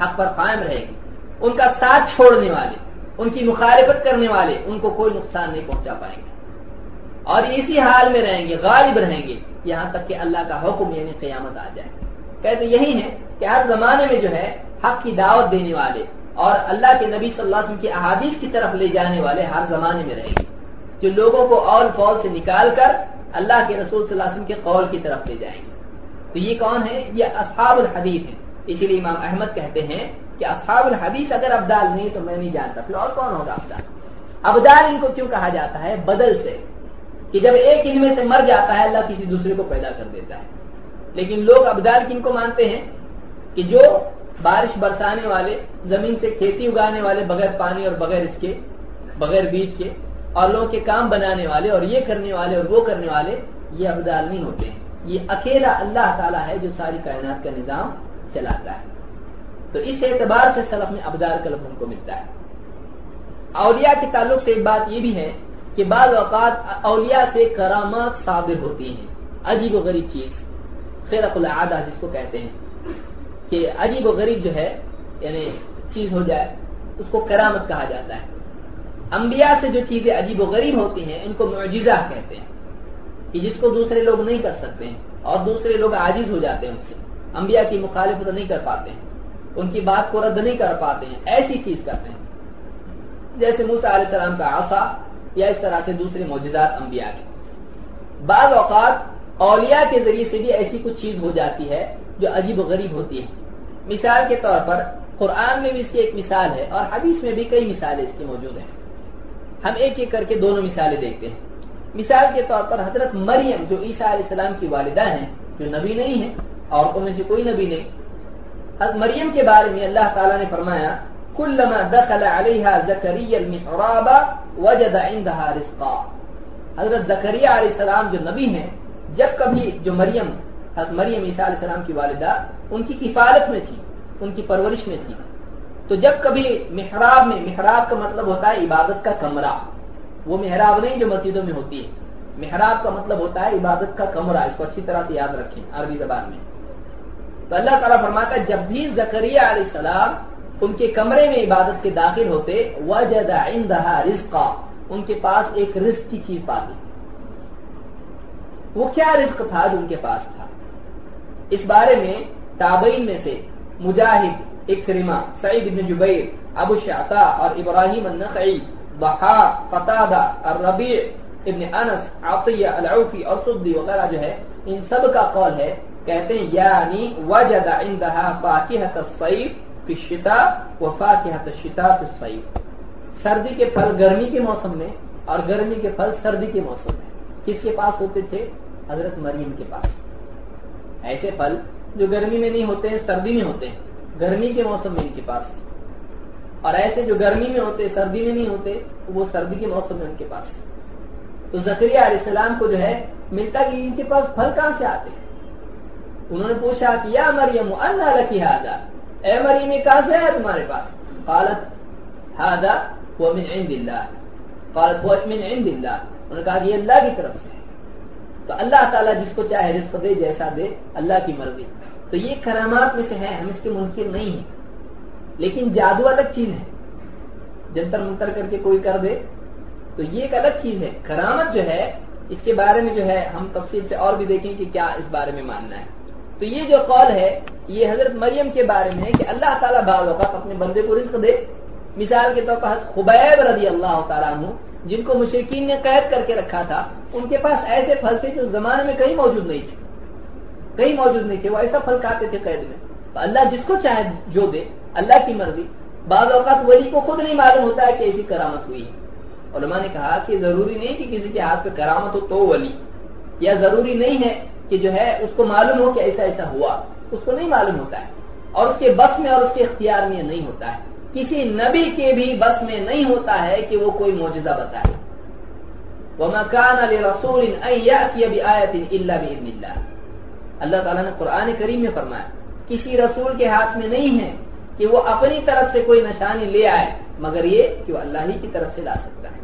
حق پر قائم رہے گی، ان کا ساتھ چھوڑنے والے، ان کی مخالفت کرنے والے، ان کو کوئی نقصان نہیں پہنچا پائیں گے۔ اور اسی حال میں رہیں گے، غالب رہیں گے، یہاں تک کہ اللہ کا حکم یعنی قیامت آ جائے۔ کہتے یہی ہے کہ ہر زمانے میں جو ہے، حق کی دعوت دینے والے اور اللہ کے نبی صلی اللہ علیہ وسلم کی احادیث کی طرف لے جانے والے ہر زمانے میں رہیں گے۔ جو لوگوں کو اور فول سے نکال کر اللہ کے رسول صلی اللہ علیہ وسلم کے قول کی طرف لے جائیں گے۔ تو یہ کون ہے؟ یہ اصحاب الحدیث ہے اسی لیے امام احمد کہتے ہیں کہ اصحاب الحدیث اگر ابدال نہیں تو میں نہیں جانتا۔ پھر اور کون ہوگا ابدال؟ ابدال ان کو کیوں کہا جاتا ہے؟ بدل سے۔ کہ جب ایک ان میں سے مر جاتا ہے، اللہ کسی دوسرے کو پیدا کر دیتا ہے۔ لیکن لوگ ابدال کن کو مانتے ہیں؟ کہ جو بارش برسانے والے، زمین سے کھیتی اگانے والے، بغیر پانی اور بغیر اس کے، بغیر بیج کے اور لوگوں کے کام بنانے والے اور یہ کرنے والے اور وہ کرنے والے، یہ ابدال نہیں ہوتے ہیں۔ یہ اکیلا اللہ تعالیٰ ہے جو ساری کائنات کا نظام چلاتا ہے۔ تو اس اعتبار سے سلف میں ابدار کا لفظ ہم کو ملتا ہے۔ اولیاء کے تعلق سے ایک بات یہ بھی ہے کہ بعض اوقات اولیاء سے کرامات صادر ہوتی ہیں۔ عجیب و غریب چیز۔ خیر العادہ جس کو کہتے ہیں۔ کہ عجیب و غریب جو ہے یعنی چیز ہو جائے، اس کو کرامت کہا جاتا ہے۔ انبیاء سے جو چیزیں عجیب و غریب ہوتی ہیں، ان کو معجزہ کہتے ہیں، کہ جس کو دوسرے لوگ نہیں کر سکتے ہیں اور دوسرے لوگ عاجز ہو جاتے ہیں اس سے۔ انبیاء کی مخالفت نہیں کر پاتے ہیں، ان کی بات کو رد نہیں کر پاتے ہیں، ایسی چیز کرتے ہیں۔ جیسے موسا علیہ السلام کا آسا یا اس طرح سے دوسرے موجودات انبیاء کے۔ بعض اوقات اولیاء کے ذریعے سے بھی ایسی کچھ چیز ہو جاتی ہے جو عجیب و غریب ہوتی ہے۔ مثال کے طور پر قرآن میں بھی اس کی ایک مثال ہے اور حدیث میں بھی کئی مثالیں اس کی موجود ہیں۔ ہم ایک ایک کر کے دونوں مثالیں دیکھتے ہیں۔ مثال کے طور پر حضرت مریم جو عیسیٰ علیہ السلام کی والدہ ہیں، جو نبی نہیں ہے عورتوں میں سے کوئی نبی نہیں۔ حضرت مریم کے بارے میں اللہ تعالیٰ نے فرمایا كلما دخل عليها زكريا المحراب وجد عندها رزقا. حضرت زکریہ علیہ السلام جو نبی ہیں، جب کبھی جو مریم، حضرت مریم عیسیٰ علیہ السلام کی والدہ، ان کی کفالت میں تھی، ان کی پرورش میں تھی۔ تو جب کبھی محراب میں محراب کا مطلب ہوتا ہے عبادت کا کمرہ۔ وہ محراب نہیں جو مسجدوں میں ہوتی ہے۔ محراب کا مطلب ہوتا ہے عبادت کا کمرہ۔ اس کو اچھی طرح سے یاد رکھیں عربی زبان میں۔ تو اللہ تعالیٰ فرماتا ہے، جب بھی زکریہ علیہ السلام ان کے کمرے میں عبادت کے داخل ہوتے، وجد عندها رزقا۔ ان کے پاس ایک رزق کی چیز پاتی۔ وہ کیا رزق تھا جو ان کے پاس تھا؟ اس بارے میں تابعین میں سے مجاہد اکرما سعید بن جبیر ابو شعطا اور ابراہیم النقعی ضحا قتادہ الربیع ابن انس عطیہ العوفی اور صدی وغیرہ جو ہے. ان سب کا قول ہے، کہتے ہیں یعنی وجد عندها فاکہۃ الصیف فی الشتاء وفاکہۃ الشتاء فی الصیف سردی کے پھل گرمی کے موسم میں اور گرمی کے پھل سردی کے موسم میں. کس کے پاس ہوتے تھے؟ حضرت مریم کے پاس. ایسے پھل جو گرمی میں نہیں ہوتے ہیں سردی میں ہوتے ہیں. گرمی کے موسم میں ان کے پاس اور ایسے جو گرمی میں ہوتے، سردی میں نہیں ہوتے، وہ سردی کے موسم میں ان کے پاس تو زکریہ علیہ السلام کو جو ہے، ملتا کہ ان کے پاس پھل کہاں سے آتے انہوں نے پوچھا کہ یا مریم اللہ لکی ہادا اے مریم کہاں سے ہے تمہارے پاس؟ قالت ہادا وہ من عند اللہ۔ قالت، وہ من عند اللہ۔ انہوں نے کہا کہ یہ اللہ کی طرف سے تو اللہ تعالیٰ جس کو چاہے رزق دے، جیسا دے، اللہ کی مرضی۔ تو یہ کرامات میں سے ہے، ہم اس کے منکر نہیں ہیں۔ لیکن جادو الگ چیز ہے۔ جنتر منتر کر کے کوئی کر دے، تو یہ ایک الگ چیز ہے۔ کرامت جو ہے، اس کے بارے میں جو ہے، ہم تفصیل سے اور بھی دیکھیں کہ کیا اس بارے میں ماننا ہے۔ تو یہ جو قول ہے، یہ حضرت مریم کے بارے میں ہے کہ اللہ تعالیٰ بعض اوقات اپنے بندے کو رزق دے۔ مثال کے طور پر خبیب رضی اللہ تعالیٰ عنہ، جن کو مشرقین نے قید کر کے رکھا تھا، ان کے پاس ایسے پھل تھے جو زمانے میں کہیں موجود نہیں تھے۔ کہیں موجود نہیں تھے، وہ ایسا پھل کھاتے تھے قید میں۔ اللہ جس کو چاہے جو دے، اللہ کی مرضی۔ بعض اوقات ولی کو خود نہیں معلوم ہوتا ہے کہ ایسی کرامت ہوئی ہے۔ علماء نے کہا کہ ضروری نہیں کہ کسی کے ہاتھ پہ کرامت ہو تو ولی۔ یا ضروری نہیں ہے کہ جو ہے اس کو معلوم ہو کہ ایسا ایسا ہوا۔ اس کو نہیں معلوم ہوتا ہے۔ اور اس کے بس میں اور اس کے اختیار میں نہیں ہوتا ہے۔ کسی نبی کے بھی بس میں نہیں ہوتا ہے کہ وہ کوئی معجزہ بتائے۔ وما كان لرسول ان ياتي بايه الا باذن الله۔ اللہ تعالیٰ نے قرآن کریم میں فرمایا کسی رسول کے ہاتھ میں نہیں ہے کہ وہ اپنی طرف سے کوئی نشانی لے آئے، مگر یہ کہ وہ اللہ ہی کی طرف سے لا سکتا ہے۔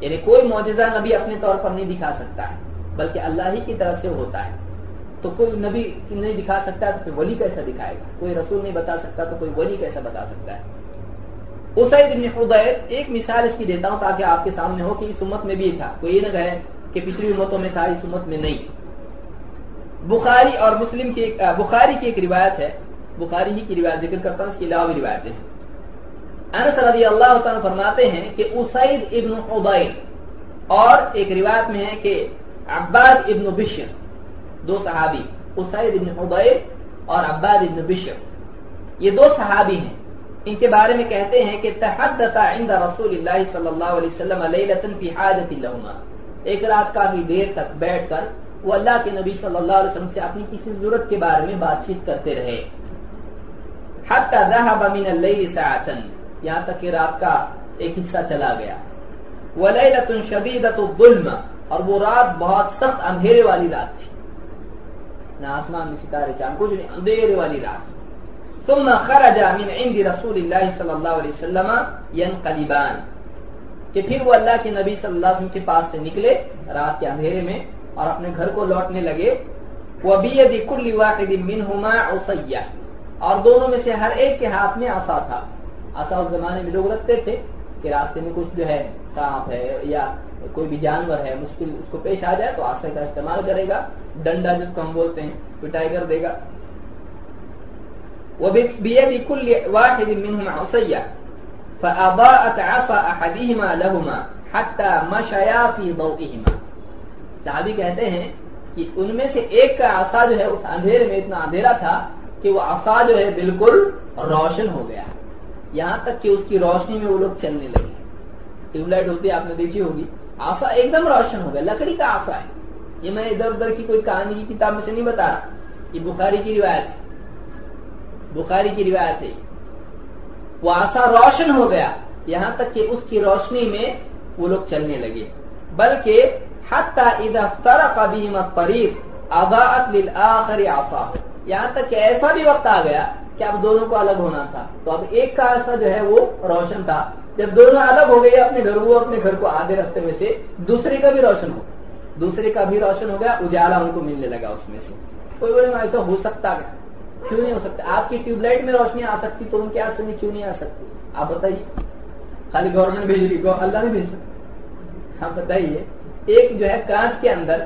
یعنی کوئی معجزہ نبی اپنے طور پر نہیں دکھا سکتا ہے، بلکہ اللہ ہی کی طرف سے ہوتا ہے۔ تو کوئی نبی نہیں دکھا سکتا تو پھر ولی کیسا دکھائے گا؟ کوئی رسول نہیں بتا سکتا تو کوئی ولی کیسا بتا سکتا ہے؟ اسید بن خدیر ایک مثال اس کی دیتا ہوں تاکہ آپ کے سامنے ہو کہ اس امت میں بھی تھا۔ کوئی یہ نہ کہے کہ پچھلی امتوں میں تھا اس امت میں نہیں۔ بخاری اور مسلم کی ایک بخاری کی ایک روایت ہے۔ بخاری ہی کی روایت ذکر کرتا ہوں، اس کے علاوہ بھی روایتیں ہیں۔ انس رضی اللہ تعالیٰ فرماتے ہیں کہ اسید ابن عبیر اور ایک روایت میں ہے کہ عباد ابن بشر، دو صحابی، اسید ابن عبیر اور عباد ابن بشر۔ یہ دو صحابی ہیں۔ ان کے بارے میں کہتے ہیں کہ تحدث عند رسول اللہ صلی اللہ علیہ وسلم لیلۃ فی حاجت لهما۔ ایک رات کافی دیر تک بیٹھ کر وہ اللہ کے نبی صلی اللہ علیہ وسلم سے اپنی کسی ضرورت کے بارے میں بات چیت کرتے رہے۔ حتی ذهب من اللیل ساعتا، یہاں تک کہ رات کا ایک حصہ چلا گیا۔ ولیلۃ شدیدۃ الظلم، اور وہ رات بہت سخت اندھیرے والی رات تھی۔ نہ آسمان میں ستارے، چاند، کچھ نہیں، اندھیرے والی رات۔ ثم خرج من عند رسول اللہ صلی اللہ علیہ وسلم ينقلبان، کہ پھر وہ اللہ کے نبی صلی اللہ علیہ وسلم کے پاس سے نکلے رات کے اندھیرے میں۔ اور اپنے گھر کو لوٹنے لگے۔ وبید كل واحد منهما عصیہ اور دونوں میں سے ہر ایک کے ہاتھ میں آسا تھا۔ آسا اس زمانے میں لوگ رکھتے تھے کہ راستے میں کچھ جو ہے سانپ ہے یا کوئی بھی جانور ہے، مشکل اس کو پیش آ جائے تو آسے کا استعمال کرے گا۔ ڈنڈا جس کو ہم بولتے ہیں پٹائی کر دے گا۔ وہ کل واحد منهما عصية۔ فأضاءت عصا أحدهما لهما حتى مشيا في ضوئهما۔ صحابی کہتے ہیں کہ ان میں سے ایک کا عصا جو ہے اس اندھیرے میں اتنا اندھیرا تھا کہ وہ عصا جو ہے بالکل روشن ہو گیا۔ یہاں تک کہ اس کی روشنی میں وہ لوگ چلنے لگے۔ ٹیوب لائٹ ہوتی ہے آپ نے دیکھی ہوگی۔ آسا ایک دم روشن ہو گیا، لکڑی کا آسا ہے۔ یہ میں ادھر ادھر کی کوئی کہانی کی کتاب میں سے نہیں بتا رہا۔ یہ بخاری کی روایت ہے۔ بخاری کی روایت ہے۔ وہ آسا روشن ہو گیا۔ یہاں تک کہ اس کی روشنی میں وہ لوگ چلنے لگے۔ بلکہ آسا یہاں تک کہ ایسا بھی وقت آ گیا کہ اب دونوں کو الگ ہونا تھا. تو اب ایک کا ایسا جو ہے وہ روشن تھا. جب دونوں الگ ہو گئے اپنے گھر وہ اپنے گھر کو آدھے رستے میں سے، دوسرے کا بھی روشن ہو دوسرے کا بھی روشن ہو گیا، اجالا ان کو ملنے لگا اس میں سے. کوئی بولے ایسا ہو سکتا ہے. کیوں نہیں ہو سکتا؟ آپ کی ٹیوب لائٹ میں روشنی آ سکتی تو ان کے ہاتھ سے کیوں نہیں آ سکتی؟ آپ بتائیے. خالی گورنمنٹ بھیج رہی اللہ نہیں بھیج سکتا آپ ہاں، بتائیے. ایک جو ہے کانچ کے اندر،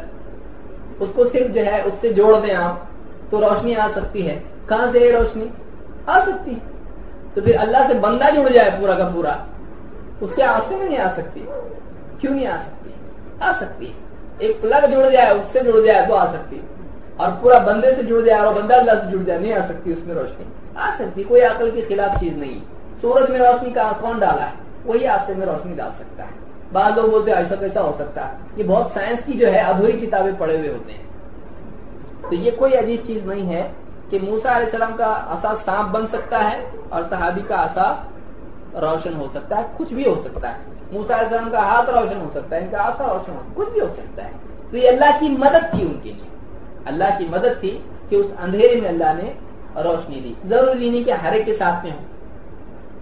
اس کو صرف جو ہے اس سے جوڑ دیں آپ، تو روشنی آ سکتی ہے۔ کہاں سے روشنی؟ آ سکتی تو پھر اللہ سے بندہ جڑ جائے پورا کا پورا، اس کے آستے میں نہیں آ سکتی۔ کیوں نہیں آ سکتی؟ آ سکتی ایک پلگ جڑ جائے، اس سے جڑ جائے تو آ سکتی اور پورا بندے سے جڑ جائے اور بندہ اللہ سے جڑ جائے، نہیں آ سکتی اس میں روشنی۔ آ سکتی کوئی عقل کے خلاف چیز نہیں۔ سورج میں روشنی کا کون ڈالا ہے؟ وہی آستے میں روشنی ڈال سکتا ہے۔ بعض لوگ بولتے ایسا کیسا ہو سکتا ہے؟ یہ بہت سائنس کی جو ہے، ادھوری کتابیں پڑھے ہوئے ہوتے ہیں۔ تو یہ کوئی عجیب چیز نہیں ہے کہ موسا علیہ السلام کا آسا سانپ بن سکتا ہے اور صحابی کا آسا روشن ہو سکتا ہے، کچھ بھی ہو سکتا ہے۔ موسا علیہ السلام کا ہاتھ روشن ہو سکتا ہے، ان کا آسا روشن ہو کچھ بھی ہو سکتا ہے۔ تو یہ اللہ کی مدد تھی ان کے لیے۔ اللہ کی مدد تھی کہ اس اندھیرے میں اللہ نے روشنی دی۔ ضروری نہیں کہ ہر ایک کے ساتھ میں ہو۔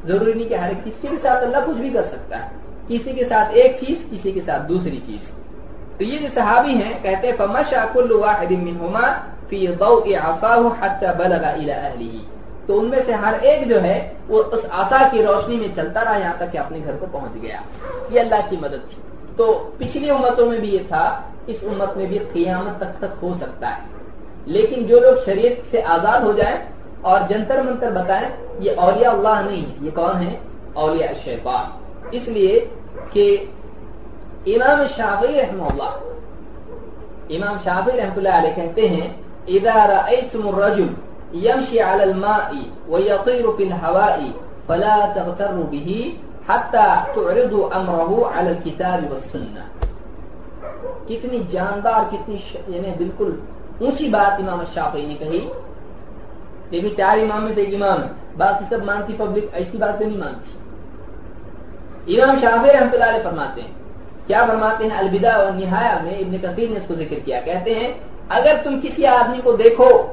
ضروری نہیں کہ ہر ایک کس کے بھی ساتھ اللہ کچھ بھی کر سکتا ہے۔ کسی کے ساتھ ایک چیز کسی کے ساتھ دوسری چیز۔ تو یہ جو صحابی ہیں، کہتے ہیں، فمشا کل واحد منهما في ضوء عصاه حتى بلغ الى اهله تو ان میں سے ہر ایک جو ہے، وہ اس آسا کی روشنی میں چلتا رہا، یہاں تک کہ اپنے گھر کو پہنچ گیا۔ یہ اللہ کی مدد تھی۔ تو پچھلی امتوں میں بھی یہ تھا، اس امت میں بھی قیامت تک تک ہو سکتا ہے۔ لیکن جو لوگ شریعت سے آزاد ہو جائیں اور جنتر منتر بتائیں، یہ اولیاء اللہ نہیں ہے یہ کون ہے اولیاء شیطان اس لیے کہ امام شافعی رحمہ اللہ، امام شافعی رحمۃ اللہ علیہ کہتے ہیں، اذا ادارہ الرجل يمشي على الماء ويطير في الهواء فلا تغتروا به حتى تعرضوا امره على الكتاب والسنه کتنی جاندار، کتنی ش... یعنی بالکل اونچی بات امام شافعی نے کہی۔ لیکن چار امام میں سے ایک امام باقی سب مانتی پبلک، ایسی باتیں نہیں مانتی۔ امام شافعی رحمۃ اللہ علیہ فرماتے ہیں۔ کیا فرماتے ہیں؟ الوداع اور نہایا میں ابن کثیر نے اس کو ذکر کیا۔ کہتے ہیں، اگر تم کسی آدمی کو دیکھو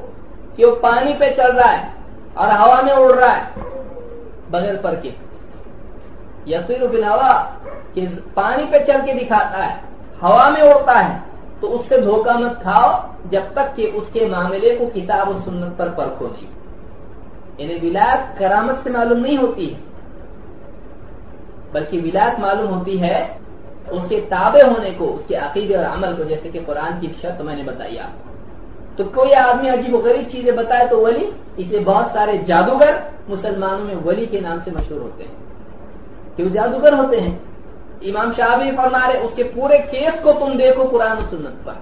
کہ وہ پانی پہ چل رہا ہے اور ہوا میں اڑ رہا ہے، بغیر پر کے یقین بن ہوا کہ پانی پہ چل کے دکھاتا ہے، ہوا میں اڑتا ہے، تو اس سے دھوکہ مت کھاؤ جب تک کہ اس کے معاملے کو کتاب و سنت پر پرکھو نہیں۔ یعنی ولایت کرامت سے معلوم نہیں ہوتی ہے۔ بلکہ ولایت معلوم ہوتی ہے اس کے تابع ہونے کو، اس کے عقیدے اور عمل کو، جیسے کہ قرآن کی شرط میں نے بتائی آپ تو کوئی آدمی عجیب و غریب چیزیں بتائے تو ولی اسے بہت سارے جادوگر مسلمانوں میں ولی کے نام سے مشہور ہوتے ہیں۔ کیوں جادوگر ہوتے ہیں؟ امام شاہ بھی فرما رہے اس کے پورے کیس کو تم دیکھو قرآن و سنت پر۔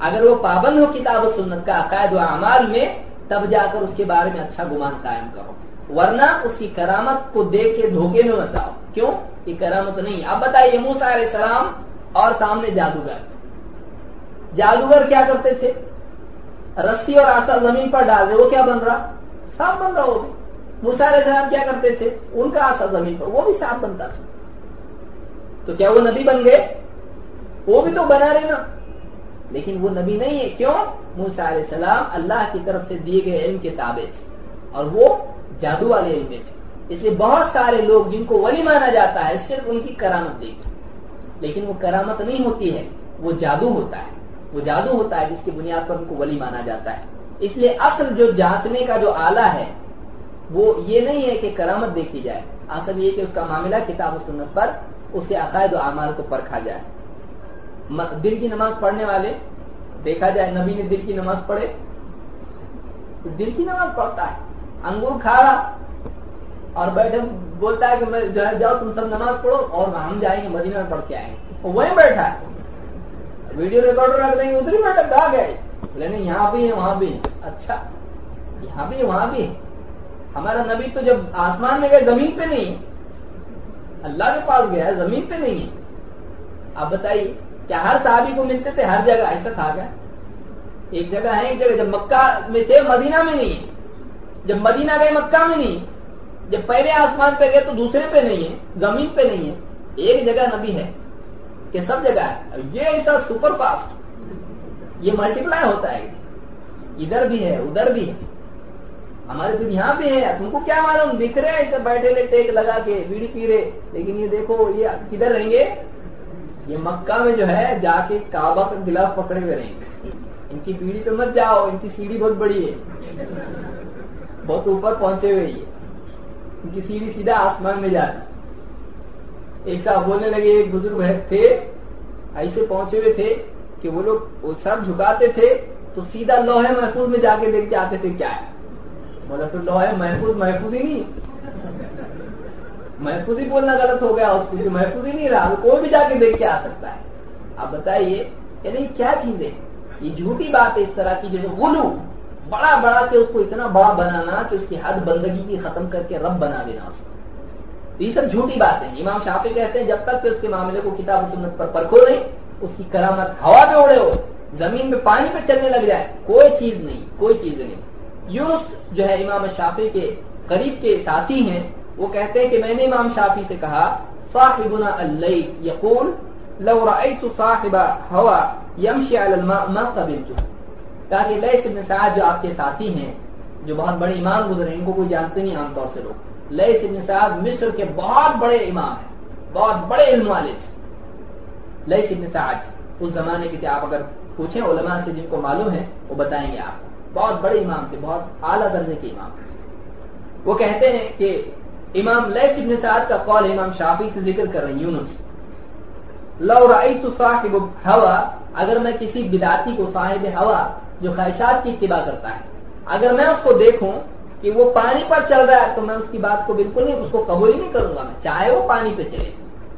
اگر وہ پابند ہو کتاب و سنت کا عقائد و اعمال میں، تب جا کر اس کے بارے میں اچھا گمان قائم کرو۔ ورنہ اس کی کرامت کو دیکھ کے دھوکے میں بتاؤ کیوں؟ یہ کرامت نہیں۔ اب بتائیے موسا علیہ السلام اور سامنے جادوگر۔ جادوگر کیا کرتے تھے؟ رسی اور آسا زمین پر ڈال دے۔ وہ کیا بن رہا؟ صاف بن رہا وہ بھی۔ مسارے صاحب کیا کرتے تھے؟ ان کا آسا زمین پر، وہ بھی صاف بنتا تھا۔ تو کیا وہ نبی بن گئے؟ وہ بھی تو بنا رہے نا لیکن وہ نبی نہیں ہے۔ کیوں؟ موسا علیہ السلام اللہ کی طرف سے دیے گئے علم کے تابع تھے۔ اور وہ جادو والے علم تھے۔ اس لیے بہت سارے لوگ جن کو ولی مانا جاتا ہے، صرف ان کی کرامت دیکھی لیکن وہ کرامت نہیں ہوتی ہے، وہ جادو ہوتا ہے۔ وہ جادو ہوتا ہے جس کی بنیاد پر ان کو ولی مانا جاتا ہے۔ اس لیے اصل جو جانچنے کا جو آلہ ہے، وہ یہ نہیں ہے کہ کرامت دیکھی جائے۔ اصل یہ کہ اس کا معاملہ کتاب و سنت پر اس کے عقائد و اعمال کو پرکھا جائے۔ دل کی نماز پڑھنے والے، دیکھا جائے، نبی نے دل کی نماز پڑھے۔ دل کی نماز پڑھتا ہے۔ انگور کھا رہا اور بیٹھے بولتا ہے کہ میں جو ہے جاؤ تم سب نماز پڑھو اور ہم جائیں گے، مدینہ میں پڑھ کے آئیں گے۔ وہیں بیٹھا ہے۔ ویڈیو ریکارڈر رکھ دیں گے، ادھر بیٹھا، کہا گئے نہیں، یہاں بھی ہے وہاں بھی اچھا یہاں بھی وہاں بھی ہے ہمارا نبی تو جب آسمان میں گئے، زمین پہ نہیں ہے۔ اللہ کے پاس گیا ہے، زمین پہ نہیں ہے۔ آپ بتائیے، کیا ہر صحابی کو ملتے تھے؟ ہر جگہ ایسا تھا کیا؟ ایک جگہ ہے، ایک جگہ، جب مکہ میں تھے، مدینہ میں نہیں ہے۔ جب مدینہ گئے، مکہ میں نہیں۔ جب پہلے آسمان پہ گئے تو دوسرے پہ نہیں ہے، زمین پہ نہیں ہے۔ ایک جگہ نبی ہے کہ سب جگہ ہے۔ یہ ایسا سپر فاسٹ یہ ملٹی پلائی ہوتا ہے۔ ادھر بھی ہے، ادھر بھی ہے۔ ہمارے پھر یہاں بھی ہے۔ تم کو کیا معلوم؟ دکھ رہے ایسے بیٹھے لے ٹیک لگا کے، بیڑی پی رہے۔ لیکن یہ دیکھو، یہ کدھر رہیں گے؟ یہ مکہ میں جو ہے، جا کے کعبہ کا گلاف پکڑے ہوئے رہیں گے۔ ان کی بیڑی پہ مت جاؤ، ان کی سیڑھی بہت بڑی ہے۔ بہت اوپر پہنچے ہوئے یہ۔ ان کی سیڑھی سیدھا آسمان میں جاتی ایک صاحب بولنے لگے، ایک بزرگ تھے ایسے پہنچے ہوئے تھے کہ وہ لوگ وہ سر جھکاتے تھے تو سیدھا لوہے محفوظ میں جا کے دیکھ کے آتے تھے کیا ہے۔ بولا پھر لوہے محفوظ محفوظ ہی نہیں۔ محفوظ ہی بولنا غلط ہو گیا، اس کو محفوظ ہی نہیں رہا۔ کوئی بھی جا کے دیکھ کے آ سکتا ہے۔ آپ بتائیے یعنی کیا چیزیں؟ یہ جھوٹی بات ہے اس طرح کی، جیسے غلو۔ بڑا بڑا کے اس کو اتنا بڑا بنانا کہ اس کی حد بندگی کی ختم کر کے رب بنا دینا اس کو۔ یہ سب جھوٹی باتیں امام شافی کہتے ہیں، جب تک کہ اس کے معاملے کو کتاب و سنت پر پرکھو نہیں، اس کی کرامت ہوا پہ اڑے ہو، زمین پہ پانی پہ چلنے لگ جائے، کوئی چیز نہیں، کوئی چیز نہیں۔ یونس جو ہے امام شافی کے قریب کے ساتھی ہیں، وہ کہتے ہیں کہ میں نے امام شافی سے کہا، صاحبنا اللیل یقول، لو رأيت صاحب ہوا یمشی علی الماء ما قبلت تاکہ لیس ابن سعاد جو آپ کے ساتھی ہیں، جو بہت بڑے امام گزرے ان کو کوئی جانتے نہیں عام طور سے لوگ۔ لیس ابن سعاد مصر کے بہت بڑے امام ہیں، بہت بڑے علم والے تھے لیس ابن سعاد اس زمانے کے تھے، آپ اگر پوچھیں علماء سے جن کو معلوم ہے، وہ بتائیں گے آپ۔ بہت بڑے امام تھے، بہت اعلیٰ درجے کے امام تھے۔ وہ کہتے ہیں کہ امام لیس ابن سعد کا قول امام شافی سے ذکر کر رہے ہیں یونس لو رأيت صاحب ہوا اگر میں کسی بداتی کو صاحب ہوا جو خواہشات کی اتباع کرتا ہے۔ اگر میں اس کو دیکھوں کہ وہ پانی پر چل رہا ہے تو میں اس کی بات کو بالکل نہیں، اس کو قبول ہی نہیں کروں گا میں، چاہے وہ پانی پہ چلے۔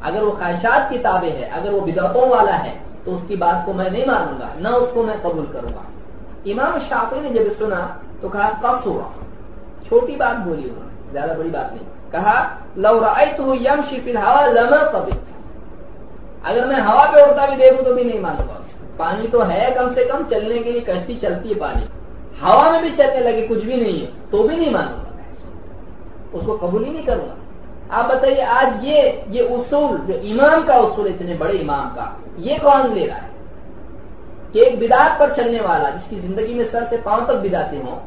اگر وہ خواہشات کی تابع ہے، اگر وہ بدعتوں والا ہے، تو اس کی بات کو میں نہیں مانوں گا، نہ اس کو میں قبول کروں گا۔ امام شافی نے جب سنا تو کہا کب ہوا۔ چھوٹی بات بولی انہوں نے، زیادہ بڑی بات نہیں۔ کہا، لو تو یم شفل ہوا لما قبل اگر میں ہوا پہ اڑتا بھی دیکھوں تو بھی نہیں مانوں گا پانی تو ہے کم سے کم چلنے کے لیے کشتی چلتی ہے پانی۔ ہوا میں بھی چلنے لگے کچھ بھی نہیں ہے، تو بھی نہیں مانوں گا۔ اس کو قبول ہی نہیں کروں گا۔ آپ بتائیے، آج یہ یہ اصول، جو امام کا اصول اتنے بڑے امام کا، یہ کون لے رہا ہے؟ کہ ایک بدات پر چلنے والا، جس کی زندگی میں سر سے پاؤں تک بداتے ہوں،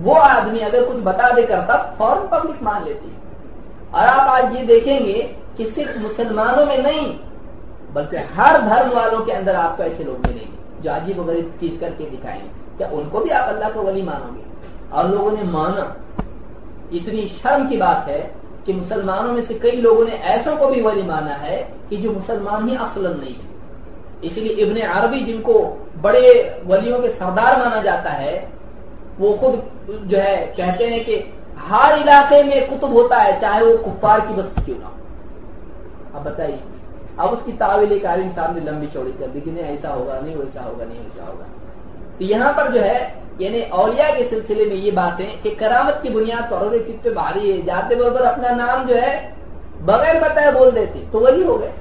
وہ آدمی اگر کچھ بتا دے کر تب فوراً پبلک مان لیتی۔ اور آپ آج یہ دیکھیں گے کہ صرف مسلمانوں میں نہیں بلکہ ہر دھرم والوں کے اندر آپ کو ایسے لوگ ملیں گے جو عجیب وغیرہ چیز کر کے دکھائیں گے۔ کیا ان کو بھی آپ اللہ کو ولی مانو گے؟ اور لوگوں نے مانا۔ اتنی شرم کی بات ہے کہ مسلمانوں میں سے کئی لوگوں نے ایسوں کو بھی ولی مانا ہے کہ جو مسلمان ہی اصل نہیں تھے۔ اس لیے ابن عربی جن کو بڑے ولیوں کے سردار مانا جاتا ہے، وہ خود جو ہے کہتے ہیں کہ ہر علاقے میں کتب ہوتا ہے، چاہے وہ کفار کی بستی کیوں نہ اب بتائیے۔ اب اس کی تعویل ایک عالم صاحب نے لمبی چوڑی کر دی کہ نہیں، ایسا ہوگا، نہیں، ویسا ہوگا، نہیں، ویسا ہوگا۔ تو یہاں پر جو ہے یعنی اولیاء کے سلسلے میں یہ باتیں کہ کرامت کی بنیاد پر اور کتنے بھاری ہے جاتے برابر اپنا نام جو ہے، بغیر بتائے بول دیتے، تو وہی ہو گئے۔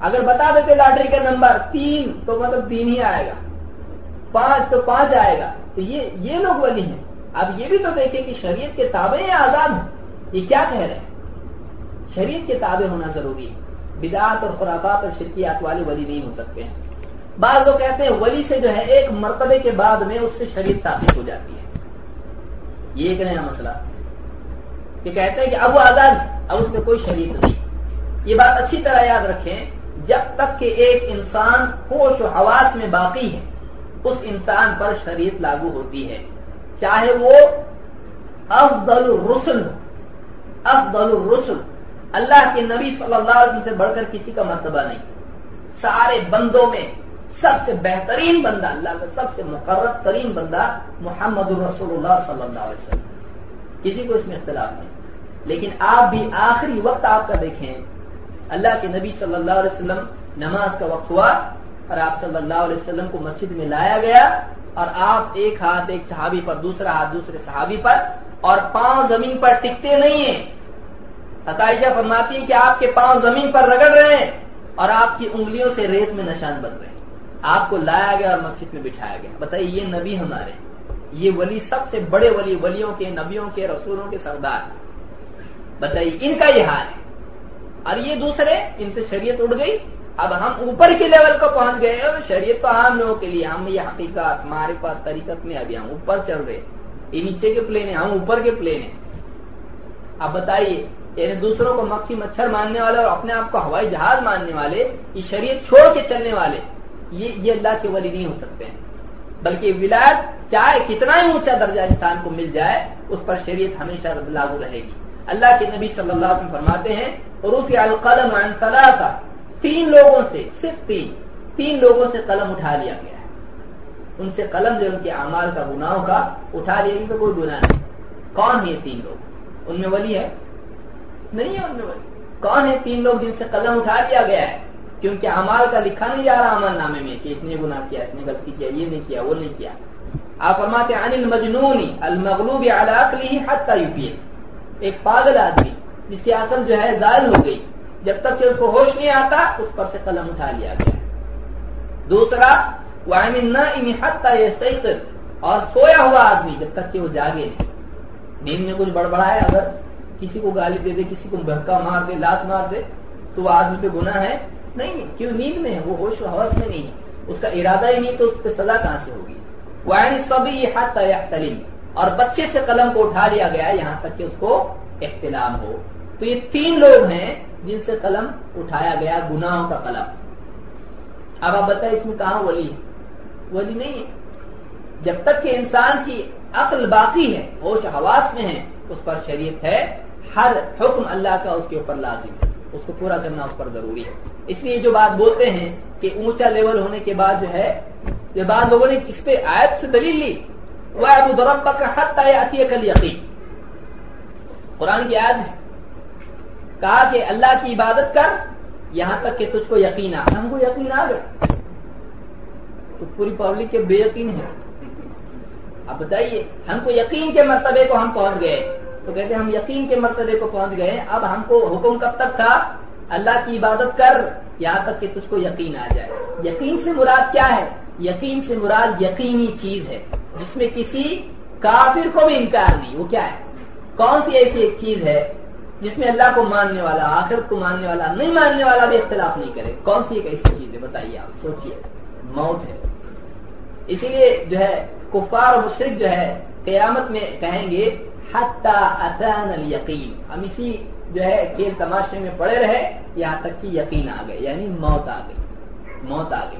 اگر بتا دیتے لاٹری کا نمبر تین، تو مطلب تین ہی آئے گا۔ پانچ، تو پانچ آئے گا۔ تو یہ یہ لوگ ولی ہیں۔ اب یہ بھی تو دیکھیں کہ شریعت کے تابع یا آزاد ہیں۔ یہ کیا کہہ رہے ہیں؟ شریعت کے تابع ہونا ضروری ہے۔ بدعات اور خرافات اور شرکیات والے ولی نہیں ہو سکتے ہیں۔ بعض لوگ کہتے ہیں ولی سے جو ہے ایک مرتبے کے بعد میں اس سے شریعت ثابت ہو جاتی ہے۔ یہ ایک نیا مسئلہ۔ کہ کہتے ہیں کہ اب وہ آزاد اب اس میں کوئی شریعت نہیں۔ یہ بات اچھی طرح یاد رکھیں، جب تک کہ ایک انسان ہوش و حواس میں باقی ہے، اس انسان پر شریعت لاگو ہوتی ہے۔ چاہے وہ افضل الرسل افضل الرسل۔ اللہ کے نبی صلی اللہ علیہ وسلم سے بڑھ کر کسی کا مرتبہ نہیں۔ سارے بندوں میں سب سے بہترین بندہ اللہ کا سب سے مقرر ترین بندہ محمد الرسول اللہ صلی اللہ علیہ وسلم۔ کسی کو اس میں اختلاف نہیں۔ لیکن آپ بھی آخری وقت آپ کا دیکھیں، اللہ کے نبی صلی اللہ علیہ وسلم نماز کا وقت ہوا اور آپ صلی اللہ علیہ وسلم کو مسجد میں لایا گیا اور آپ ایک ہاتھ ایک صحابی پر، دوسرا ہاتھ دوسرے صحابی پر اور پاؤں زمین پر ٹکتے نہیں ہیں۔ عطائشہ فرماتی ہیں کہ آپ کے پاؤں زمین پر رگڑ رہے ہیں اور آپ کی انگلیوں سے ریت میں نشان بن رہے ہیں۔ آپ کو لایا گیا اور مسجد میں بٹھایا گیا۔ بتائیے، یہ نبی ہمارے یہ ولی سب سے بڑے ولی، ولیوں کے، نبیوں کے، رسولوں کے سردار بتائیے، ان کا یہ حال ہے۔ اور یہ دوسرے، ان سے شریعت اڑ گئی۔ اب ہم اوپر کے لیول کو پہنچ گئے اور شریعت تو عام لوگوں کے لیے، ہم یہ حقیقت، ہمارے پاس طریقت میں ابھی ہم اوپر چل رہے یہ نیچے کے پلین ہیں، ہم اوپر کے پلین ہیں۔ اب بتائیے یعنی دوسروں کو مکھی مچھر ماننے والے اور اپنے آپ کو ہوائی جہاز ماننے والے، یہ شریعت چھوڑ کے چلنے والے، یہ یہ اللہ کے ولی نہیں ہو سکتے۔ ہیں بلکہ ولایت چاہے کتنا ہی اونچا درجہ انسان کو مل جائے، اس پر شریعت ہمیشہ لاگو رہے گی۔ اللہ کے نبی صلی اللہ علیہ وسلم فرماتے ہیں روفی القلم عن ثلاثہ تین لوگوں سے، صرف تین تین لوگوں سے قلم اٹھا لیا گیا ہے۔ ان سے قلم جو ان کے اعمال کا گناہوں کا اٹھا لیا ان پہ کوئی گناہ نہیں۔ کون ہے یہ تین لوگ؟ ان میں ولی ہے؟ نہیں ہے ان میں کون ہے تین لوگ جن سے قلم اٹھا لیا گیا ہے؟ کیونکہ امال کا لکھا نہیں جا رہا عمل نامے میں کہ اس نے گناہ کیا، اس نے غلطی کیا، یہ نہیں کیا، وہ نہیں کیا۔ آپ فرماتے عن المجنون، المغلوب على عقله حتى يفيق ایک پاگل آدمی، جس کی عقل جو ہے زائل ہو گئی، جب تک کہ اس کو ہوش نہیں آتا، اس پر سے قلم اٹھا لیا گیا۔ دوسرا، وعن النائم حتى يستيقظ۔ اور سویا ہوا آدمی جب تک کہ وہ جاگے نہیں۔ نیند میں کچھ بڑبڑا ہے اگر؟ کسی کو گالی دے دے، کسی کو بھکا مار دے، لات مار دے، تو وہ آدمی پہ گناہ ہے؟ نہیں کیوں نیند میں ہے؟ وہ ہوش و حوث میں نہیں اس کا ارادہ ہی نہیں تو اس پہ سزا کہاں سے ہوگی؟ وعن سبھی حتى يحتلم۔ اور بچے سے قلم کو اٹھا لیا گیا یہاں تک کہ اس کو احتلام ہو۔ تو یہ تین لوگ ہیں جن سے قلم اٹھایا گیا، گناہوں کا قلم۔ اب آپ بتائیں، اس میں کہاں ولی ہے؟ ولی نہیں ہے۔ جب تک کہ انسان کی عقل باقی ہے، ہوش حواس میں ہے، اس پر شریعت ہے۔ ہر حکم اللہ کا اس کے اوپر لازم ہے۔ اس کو پورا کرنا اس پر ضروری ہے۔ اس لیے جو بات بولتے ہیں کہ اونچا لیول ہونے کے بعد جو ہے یہ بعض لوگوں نے کس پہ آیت سے دلیل لی۔ وہ ابو دربا کا حت آتی کل یقین قرآن کی آیت ہے۔ کہا کہ اللہ کی عبادت کر، یہاں تک کہ تجھ کو یقین آ۔ ہم کو یقین آ گئے۔ تو پوری پبلک کے بے یقین ہے اب بتائیے، ہم کو یقین کے مرتبے کو ہم پہنچ گئے۔ تو کہتے ہیں ہم یقین کے مرتبے کو پہنچ گئے، اب ہم کو حکم کب تک تھا؟ اللہ کی عبادت کر، یہاں تک کہ تجھ کو یقین آ جائے۔ یقین سے مراد کیا ہے؟ یقین سے مراد یقینی چیز ہے، جس میں کسی کافر کو بھی انکار نہیں، وہ کیا ہے؟ کون سی ایسی ایک چیز ہے جس میں اللہ کو ماننے والا آخر کو ماننے والا، نہیں ماننے والا بھی اختلاف نہیں کرے؟ کون سی ایک ایسی چیز ہے؟ بتائیے آپ، سوچیے۔ موت ہے۔ اسی لیے جو ہے، کفار و مشرق جو ہے، قیامت میں کہیں گے یقین ہم اسی جو ہے کھیل تماشے میں پڑے رہے، یہاں تک کہ یقین آ گئے یعنی موت آ گئی، موت آ گئی۔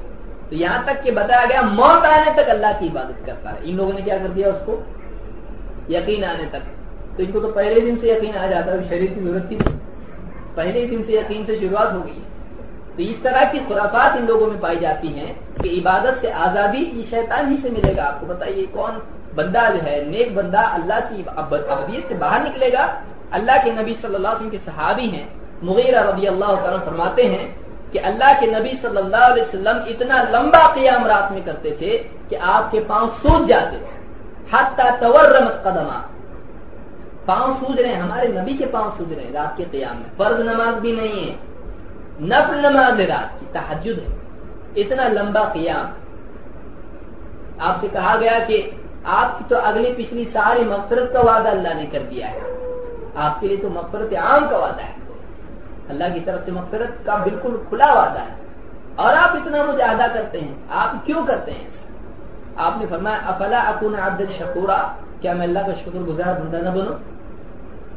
تو یہاں تک کہ بتایا گیا، موت آنے تک اللہ کی عبادت کرتا ہے ان لوگوں نے کیا کر دیا اس کو؟ یقین آنے تک۔ تو ان کو تو پہلے دن سے یقین آ جاتا ہے شریر کی ضرورت تھی پہلے دن سے یقین سے شروعات ہو گئی تو اس طرح کی خرافات ان لوگوں میں پائی جاتی ہیں کہ عبادت سے آزادی یہ شیطان ہی سے ملے گا۔ آپ کو بتائیے کون بندہ جو ہے، نیک بندہ اللہ کی ابدیت سے باہر نکلے گا۔ اللہ کے نبی صلی اللہ علیہ وسلم کے صحابی ہیں۔ مغیرہ رضی اللہ تعالیٰ فرماتے ہیں کہ اللہ کے نبی صلی اللہ علیہ وسلم اتنا لمبا قیام رات میں کرتے تھے کہ آپ کے پاؤں سوج جاتے تھے۔ حتی تورمت قدمہ پاؤں سوج رہے ہیں، ہمارے نبی کے پاؤں سوج رہے ہیں رات کے قیام میں۔ فرض نماز بھی نہیں ہے۔ نفل نماز ہے رات کی تحجد ہے۔ اتنا لمبا قیام۔ آپ سے کہا گیا کہ آپ کی تو اگلی پچھلی ساری مغفرت کا وعدہ اللہ نے کر دیا ہے۔ آپ کے لیے تو مغفرت عام کا وعدہ ہے۔ اللہ کی طرف سے مغفرت کا بالکل کھلا وعدہ ہے۔ اور آپ اتنا مجاہدہ کرتے ہیں۔ آپ کیوں کرتے ہیں؟ آپ نے فرمایا، افلا اکون عبد شکورا؟ کیا میں اللہ کا شکر گزار بندہ نہ بنوں؟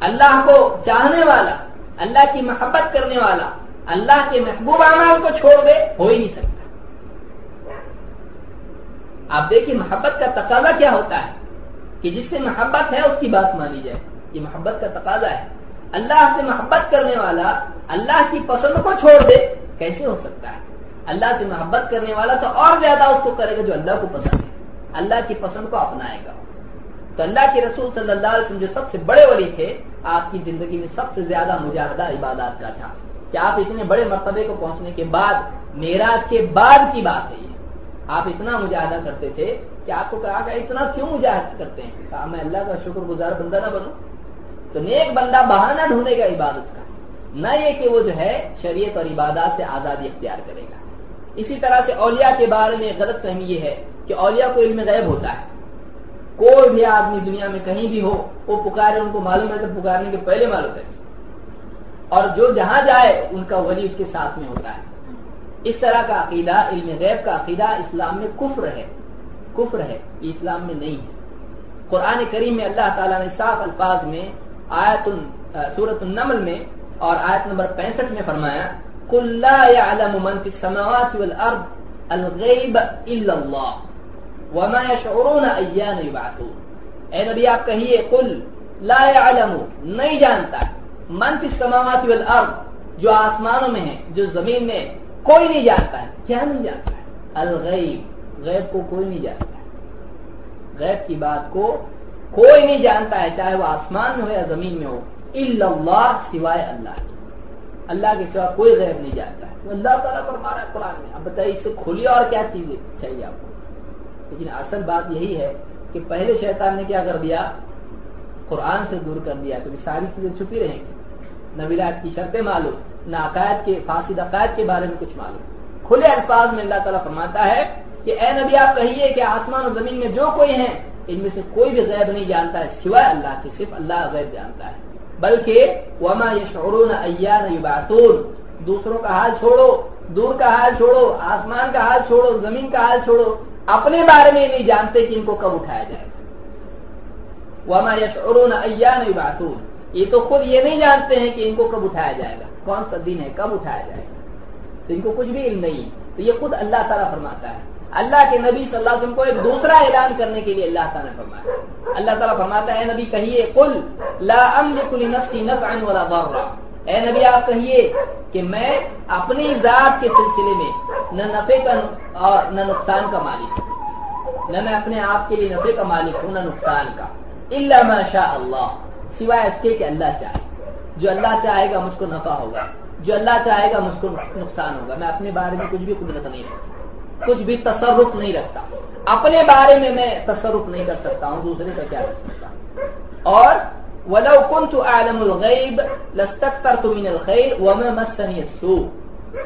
اللہ کو چاہنے والا، اللہ کی محبت کرنے والا، اللہ کے محبوب اعمال کو چھوڑ دے، ہو ہی نہیں سکتا۔ آپ دیکھیے محبت کا تقاضا کیا ہوتا ہے کہ جس سے محبت ہے اس کی بات مانی جائے یہ محبت کا تقاضا ہے اللہ سے محبت کرنے والا اللہ کی پسند کو چھوڑ دے کیسے ہو سکتا ہے اللہ سے محبت کرنے والا تو اور زیادہ اس کو کرے گا جو اللہ کو پسند ہے اللہ کی پسند کو اپنائے گا تو اللہ کے رسول صلی اللہ علیہ وسلم جو سب سے بڑے ولی تھے آپ کی زندگی میں سب سے زیادہ مجاہدہ عبادات کا تھا کہ آپ اتنے بڑے مرتبے کو پہنچنے کے بعد میراج کے بعد کی بات ہے یہ آپ اتنا مجاہدہ کرتے تھے کہ آپ کو کہا کہ اتنا کیوں مجاہد کرتے ہیں؟ کہا، میں اللہ کا شکر گزار بندہ نہ بنوں۔ تو نیک بندہ بہانہ ڈھونڈے گا عبادت کا، نہ یہ کہ وہ جو ہے شریعت اور عبادات سے آزادی اختیار کرے گا۔ اسی طرح سے اولیاء کے بارے میں غلط فہمی یہ ہے کہ اولیاء کو علم غیب ہوتا ہے۔ کوئی بھی آدمی دنیا میں کہیں بھی ہو، وہ پکارے، ان کو معلوم ہے تو پکارنے کے پہلے معلوم ہے۔ اور جو جہاں جائے، ان کا ولی اس کے ساتھ میں ہوتا ہے۔ اس طرح کا عقیدہ، علم غیب کا عقیدہ اسلام میں کفر ہے۔ کفر ہے، یہ اسلام میں نہیں ہے۔ قرآن کریم میں اللہ تعالیٰ نے صاف الفاظ میں آیت سورت النمل میں اور آیت نمبر پینسٹھ میں فرمایا کل من فی السماوات والارض الغیب الا اللہ وما يشعرون ايان يبعثون۔ اے نبی، آپ کہیے، قل لا يعلم، نہیں جانتا۔ من في السماوات والارض جو آسمانوں میں ہے، جو زمین میں کوئی نہیں جانتا ہے، کیا نہیں جانتا ہے؟ الغیب، غیب کو کوئی نہیں جانتا ہے۔ غیب کی بات کو کوئی نہیں جانتا ہے، چاہے وہ آسمان میں ہو یا زمین میں ہو۔ اللہ سوائے اللہ۔ اللہ کے سوا کوئی غیب نہیں جانتا ہے۔ اللہ تعالیٰ پر مارا قرآن میں۔ اب بتائیے، اس سے کھولیے اور کیا چیزیں چاہیے آپ کو؟ لیکن اصل بات یہی ہے کہ پہلے شیطان نے کیا کر دیا؟ قرآن سے دور کر دیا۔ تو ساری چیزیں چھپی رہیں گی۔ نہ کی شرطیں معلوم۔ نہ عقائد کے فاسد عقائد کے بارے میں کچھ معلوم کھلے الفاظ میں اللہ تعالیٰ فرماتا ہے کہ اے نبی، آپ کہیے کہ آسمان اور زمین میں جو کوئی ہیں، ان میں سے کوئی بھی غیب نہیں جانتا ہے، سوائے اللہ کے، صرف اللہ غیب جانتا ہے۔ بلکہ وما یشعرون ایان یبعثون دوسروں کا حال چھوڑو، دور کا حال چھوڑو، آسمان کا حال چھوڑو، زمین کا حال چھوڑو۔ اپنے بارے میں نہیں جانتے کہ ان کو کب اٹھایا جائے۔ وما یشعرون ایان یبعثون یہ تو خود یہ نہیں جانتے ہیں کہ ان کو کب اٹھایا جائے گا۔ کون سا دن ہے؟ کب اٹھایا جائے گا؟ تو ان کو کچھ بھی علم نہیں تو یہ خود اللہ تعالیٰ فرماتا ہے۔ اللہ کے نبی صلی اللہ علیہ وسلم کو ایک دوسرا اعلان کرنے کے لیے اللہ تعالیٰ نے فرمایا اللہ تعالیٰ فرماتا ہے، اے نبی کہیے، قل لا املک لنفسی نفعا ولا ضرا اے نبی، آپ کہیے کہ میں اپنی ذات کے سلسلے میں نہ نفے کا اور نہ نقصان کا مالک ہوں۔ نہ میں اپنے آپ کے لیے نفے کا مالک ہوں، نہ نقصان کا۔ اللہ ماشاء اللہ۔ سوائے اس کے کہ اللہ چاہے۔ جو اللہ چاہے گا مجھ کو نفع ہوگا، جو اللہ چاہے گا مجھ کو نقصان ہوگا۔ میں اپنے بارے میں کچھ بھی قدرت نہیں رکھتا، کچھ بھی تصرف نہیں رکھتا۔ اپنے بارے میں میں تصرف نہیں کر سکتا ہوں، دوسرے کا کیا کر سکتا اور ولو كنت اعلم الغيب لاستكثرت من الخير وما مسني السوء۔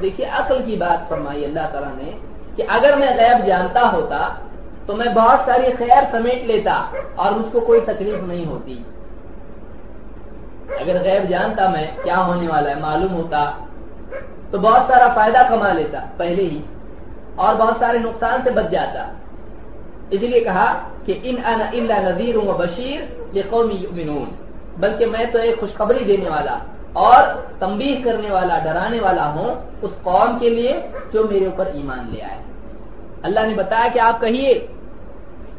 دیکھیے، عقل کی بات فرمائی اللہ تعالیٰ نے کہ اگر میں غیب جانتا ہوتا تو میں بہت ساری خیر سمیٹ لیتا اور مجھ کو کوئی تکلیف نہیں ہوتی۔ اگر غیب جانتا میں کیا ہونے والا ہے، معلوم ہوتا، تو بہت سارا فائدہ کما لیتا، پہلے ہی۔ اور بہت سارے نقصان سے بچ جاتا۔ اس لیے کہا کہ ان انا نذیر و بشیر یہ قومی یؤمنون۔ بلکہ میں تو ایک خوشخبری دینے والا اور تمبی کرنے والا، ڈرانے والا ہوں اس قوم کے لیے جو میرے اوپر ایمان لے آئے۔ اللہ نے بتایا کہ آپ کہیے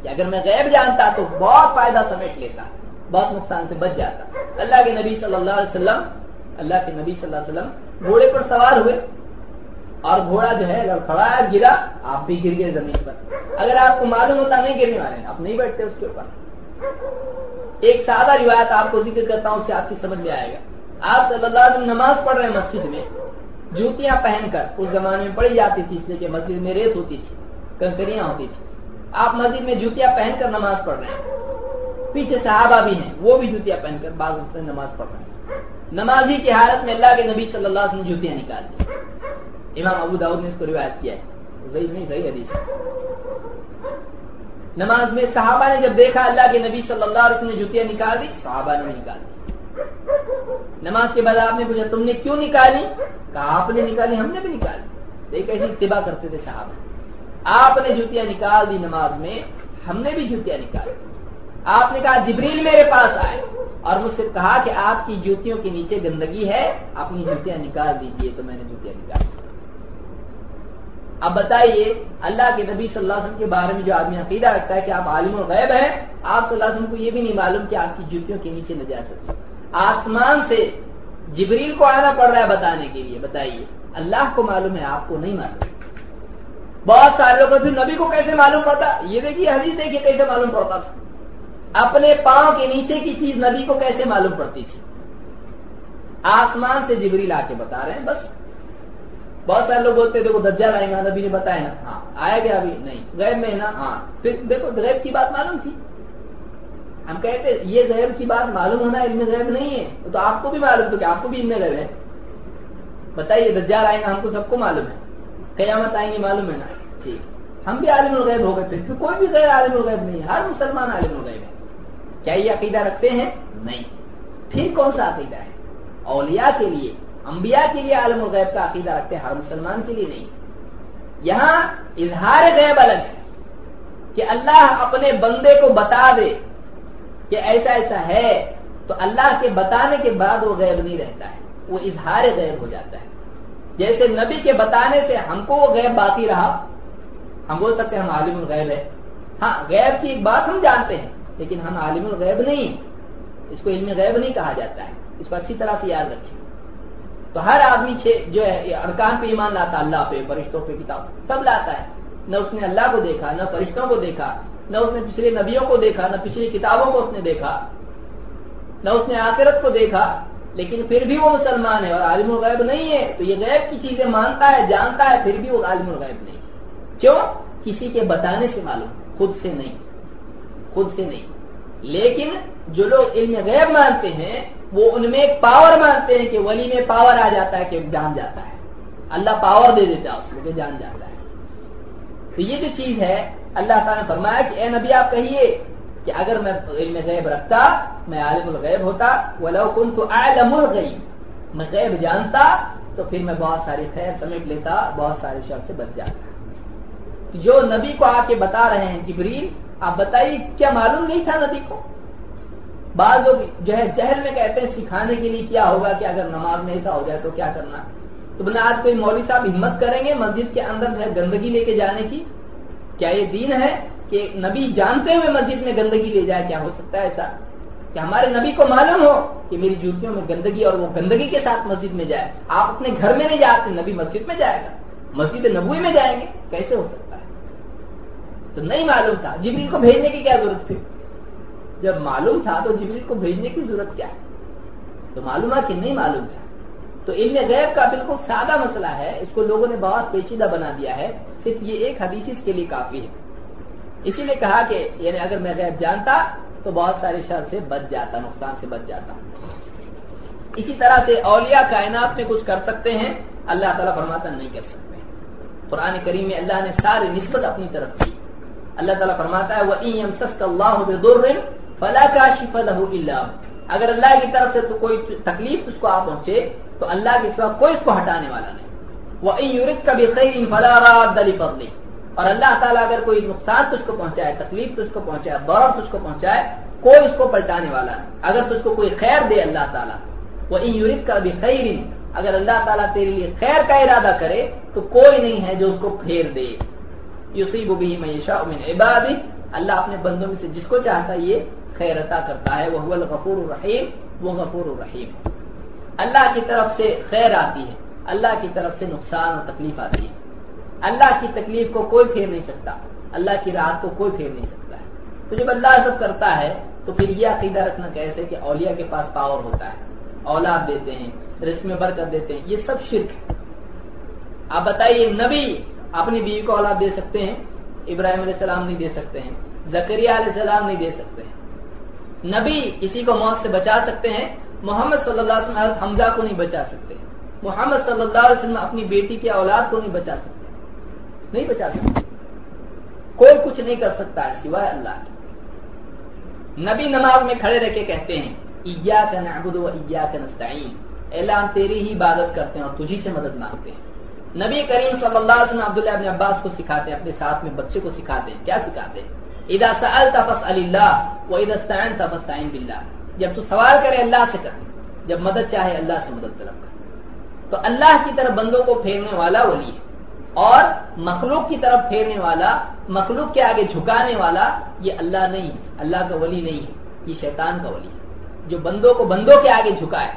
کہ اگر میں غیب جانتا تو بہت فائدہ سمیٹ لیتا۔ بہت نقصان سے بچ جاتا۔ اللہ کے نبی صلی اللہ علیہ وسلم، اللہ کے نبی صلی اللہ علیہ وسلم گھوڑے پر سوار ہوئے۔ اور گھوڑا جو ہے، اگر کھڑا ہے، گرا، آپ بھی گر گئے زمین پر۔ اگر آپ کو معلوم ہوتا، نہیں گرنے والے آپ نہیں بیٹھتے اس کے اوپر۔ ایک سادہ روایت آپ کو ذکر کرتا ہوں، اس سے آپ کی سمجھ میں آئے گا۔ آپ صلی اللہ علیہ وسلم نماز پڑھ رہے ہیں مسجد میں، جوتیاں پہن کر، اس زمانے میں پڑھی جاتی تھی، اس لیے کہ مسجد میں ریت ہوتی تھی، کنکریاں ہوتی تھی آپ مسجد میں جوتیاں پہن کر نماز پڑھ رہے ہیں۔ پیچھے صحابہ بھی ہیں، وہ بھی جوتیاں پہن کر بعض سے نماز پڑھ رہے ہیں۔ نمازی کی حالت میں اللہ کے نبی صلی اللہ علیہ وسلم جوتیاں نکال دی امام ابو داؤد نے اس کو روایت کیا ہے۔ صحیح نہیں صحیح حدیث نماز میں صحابہ نے جب دیکھا اللہ کے نبی صلی اللہ علیہ وسلم نے جوتیاں نکال دی، صحابہ نے نکال دی۔ نماز کے بعد آپ نے پوچھا، تم نے کیوں نکالی؟ کہا، آپ نے نکالی، ہم نے بھی نکالی۔ ایک ایسی اتباع کرتے تھے صحابہ۔ آپ نے جوتیاں نکال دی نماز میں، ہم نے بھی جوتیاں نکالی آپ نے کہا جبریل میرے پاس آئے اور مجھ سے کہا کہ آپ کی جوتیوں کے نیچے گندگی ہے اپنی جوتیاں نکال دیجیے تو میں نے جوتیاں نکال دی۔ اب بتائیے، اللہ کے نبی صلی اللہ علیہ وسلم کے بارے میں جو آدمی عقیدہ رکھتا ہے کہ آپ عالم الغیب ہیں، آپ صلی اللہ علیہ وسلم کو یہ بھی نہیں معلوم کہ آپ کی جوتیوں کے نیچے نہ جا سکتے آسمان سے جبریل کو آنا پڑ رہا ہے بتانے کے لیے، بتائیے، اللہ کو معلوم ہے، آپ کو نہیں معلوم؟ بہت سارے لوگ پھر نبی کو کیسے معلوم پڑتا؟ یہ دیکھیے، حدیث دیکھیے کیسے معلوم پڑتا۔ تھا اپنے پاؤں کے نیچے کی چیز نبی کو کیسے معلوم پڑتی تھی؟ آسمان سے جبریل آ کے بتا رہے ہیں، بس۔ بہت سارے لوگ بولتے دیکھو دجال آئے گا، نبی نے بتایا۔ نا ہاں آیا گیا ابھی، نہیں۔ غیب میں نا؟ ہاں۔ پھر دیکھو، غیب کی بات معلوم تھی۔ ہم کہتے یہ غیب کی بات معلوم ہونا علم غیب نہیں ہے۔ تو آپ کو بھی معلوم تو کہ آپ کو بھی علم غیب ہے۔ بتائیے، دجال آئے گا، ہم کو سب کو معلوم ہے۔ قیامت آئیں گے، معلوم ہے نا؟ ٹھیک۔ ہم بھی عالم الغیب ہو گئے، پھر کوئی بھی غیر عالم الغیب نہیں ہے۔ ہر مسلمان عالم الغیب ہے۔ کیا یہ عقیدہ رکھتے ہیں؟ نہیں۔ پھر کون سا عقیدہ ہے؟ اولیاء کے لیے، انبیاء کے لیے عالم الغیب کا عقیدہ رکھتے ہیں، ہر مسلمان کے لیے نہیں۔ یہاں اظہار غیب الگ ہے کہ اللہ اپنے بندے کو بتا دے کہ ایسا ایسا ہے، تو اللہ کے بتانے کے بعد وہ غیب نہیں رہتا ہے، وہ اظہار غیب ہو جاتا ہے۔ جیسے نبی کے بتانے سے ہم کو وہ غیب باقی رہا، ہم بول سکتے ہیں ہم عالم الغیب ہے۔ ہاں غیب کی ایک بات ہم جانتے ہیں لیکن ہم عالم الغیب نہیں اس کو علم غیب نہیں کہا جاتا ہے۔ اس کو اچھی طرح سے یاد رکھیں۔ تو ہر آدمی جو ہے ارکان پہ ایمان لاتا اللہ پہ، فرشتوں پہ، کتاب سب لاتا ہے۔ نہ اس نے اللہ کو دیکھا، نہ فرشتوں کو دیکھا، نہ اس نے پچھلے نبیوں کو دیکھا، نہ پچھلی کتابوں کو اس نے دیکھا، نہ اس نے آخرت کو دیکھا۔ لیکن پھر بھی وہ مسلمان ہے اور عالم الغیب نہیں ہے۔ تو یہ غیب کی چیزیں مانتا ہے، جانتا ہے، پھر بھی وہ عالم الغیب نہیں۔ کیوں؟ کسی کے بتانے سے معلوم، خود سے نہیں۔ خود سے نہیں۔ لیکن جو لوگ علم غیب مانتے ہیں، وہ ان میں ایک پاور مانتے ہیں کہ ولی میں پاور آ جاتا ہے کہ جان جاتا ہے۔ اللہ پاور دے دیتا ہے اس کو کہ جان جاتا ہے۔ تو یہ جو چیز ہے، اللہ تعالیٰ نے فرمایا کہ اے نبی آپ کہیے کہ اگر میں علم غیب رکھتا، میں عالم الغیب ہوتا، ولو كنت اعلم الغیب میں غیب جانتا تو پھر میں بہت ساری خیر سمیٹ لیتا، بہت سارے شر سے بچ جاتا۔ جو نبی کو آ کے بتا رہے ہیں جبریل، آپ بتائیے، کیا معلوم نہیں تھا نبی کو؟ بعض لوگ جو ہے جہل میں کہتے ہیں، سکھانے کے لیے کیا ہوگا کہ اگر نماز میں ایسا ہو جائے تو کیا کرنا تو بنا آج کوئی مولوی صاحب ہمت کریں گے مسجد کے اندر جو ہے گندگی لے کے جانے کی؟ کیا یہ دین ہے کہ نبی جانتے ہوئے مسجد میں گندگی لے جائے؟ کیا ہو سکتا ہے ایسا؟ کہ ہمارے نبی کو معلوم ہو کہ میری جوتیوں میں گندگی اور وہ گندگی کے ساتھ مسجد میں جائے۔ آپ اپنے گھر میں نہیں جاتے نبی مسجد میں جائے گا۔ مسجد نبوی میں جائیں گے، کیسے ہو سکتا تو نہیں معلوم تھا۔ جبریل کو بھیجنے کی کیا ضرورت تھی؟ جب معلوم تھا تو جبریل کو بھیجنے کی ضرورت کیا ہے؟ تو معلوم ہے کہ نہیں معلوم تھا۔ تو علم غیب کا بالکل سادہ مسئلہ ہے۔ اس کو لوگوں نے بہت پیچیدہ بنا دیا ہے۔ صرف یہ ایک حدیث اس کے لیے کافی ہے۔ اسی لیے کہا کہ یعنی اگر میں غیب جانتا تو بہت سارے شر سے بچ جاتا، نقصان سے بچ جاتا۔ اسی طرح سے اولیاء کائنات میں کچھ کر سکتے ہیں، اللہ تعالیٰ فرماتا نہیں کر سکتے۔ قرآن کریم میں اللہ نے ساری نسبت اپنی طرف کی۔ اللہ تعالیٰ فرماتا ہے وہ فلا کا شف اللہ اگر اللہ کی طرف سے تو کوئی تکلیف اس کو آ پہنچے، تو اللہ کے سوا کوئی اس کو ہٹانے والا نہیں۔ وہ یورت کا بھی خیر فلا دلی فضلی اور اللہ تعالیٰ اگر کوئی نقصان تجھ کو پہنچائے، تکلیف تجھ کو پہنچائے دور تجھ کو پہنچائے، کوئی اس کو پلٹانے والا نہیں۔ اگر تجھ کو کوئی خیر دے اللہ تعالیٰ وہ ان یورت کا بھی خیر اگر اللہ تعالیٰ تیرے لیے خیر کا ارادہ کرے، تو کوئی نہیں ہے جو اس کو پھیر دے۔ یوسیب بھی معیشہ عباد اللہ اپنے بندوں میں سے جس کو چاہتا ہے یہ خیر عطا کرتا ہے وہ غفور الرحیم، وہ غفور الرحیم اللہ کی طرف سے خیر آتی ہے، اللہ کی طرف سے نقصان اور تکلیف آتی ہے۔ اللہ کی تکلیف کو کوئی پھیر نہیں سکتا، اللہ کی رات کو کوئی پھیر نہیں سکتا ہے۔ تو جب اللہ سب کرتا ہے، تو پھر یہ عقیدہ رکھنا کیسے کہ اولیاء کے پاس پاور ہوتا ہے، اولاد دیتے ہیں، رسم میں برکت دیتے ہیں، یہ سب شرک ہے۔ آپ بتائیے، نبی اپنی بیوی کو اولاد دے سکتے ہیں، ابراہیم علیہ السلام نہیں دے سکتے ہیں زکریہ علیہ السلام نہیں دے سکتے ہیں۔ نبی کسی کو موت سے بچا سکتے ہیں، محمد صلی اللہ علیہ وسلم حمزہ کو نہیں بچا سکتے محمد صلی اللہ علیہ وسلم اپنی بیٹی کی اولاد کو نہیں بچا سکتے نہیں بچا سکتے کوئی کچھ نہیں کر سکتا ہے سوائے اللہ کی نبی نماز میں کھڑے رہ کے کہتے ہیں ایا کا نعبد و ایا کا نستعین اللہ، ہم تیری ہی عبادت کرتے ہیں اور تجھی سے مدد مانگتے ہیں۔ نبی کریم صلی اللہ علیہ وسلم عبداللہ ابن عباس کو سکھاتے ہیں، اپنے ساتھ میں بچے کو سکھاتے ہیں۔ کیا سکھاتے ہیں؟ اذا سألت فاسأل اللہ و اذا استعنت فاستعن بالله جب تو سوال کرے اللہ سے کر، جب مدد چاہے اللہ سے مدد طلب کر۔ تو اللہ کی طرف بندوں کو پھیرنے والا ولی ہے۔ اور مخلوق کی طرف پھیرنے والا، مخلوق کے آگے جھکانے والا، یہ اللہ نہیں ہے۔ اللہ کا ولی نہیں ہے، یہ شیطان کا ولی ہے۔ جو بندوں کو بندوں کے آگے جھکائے،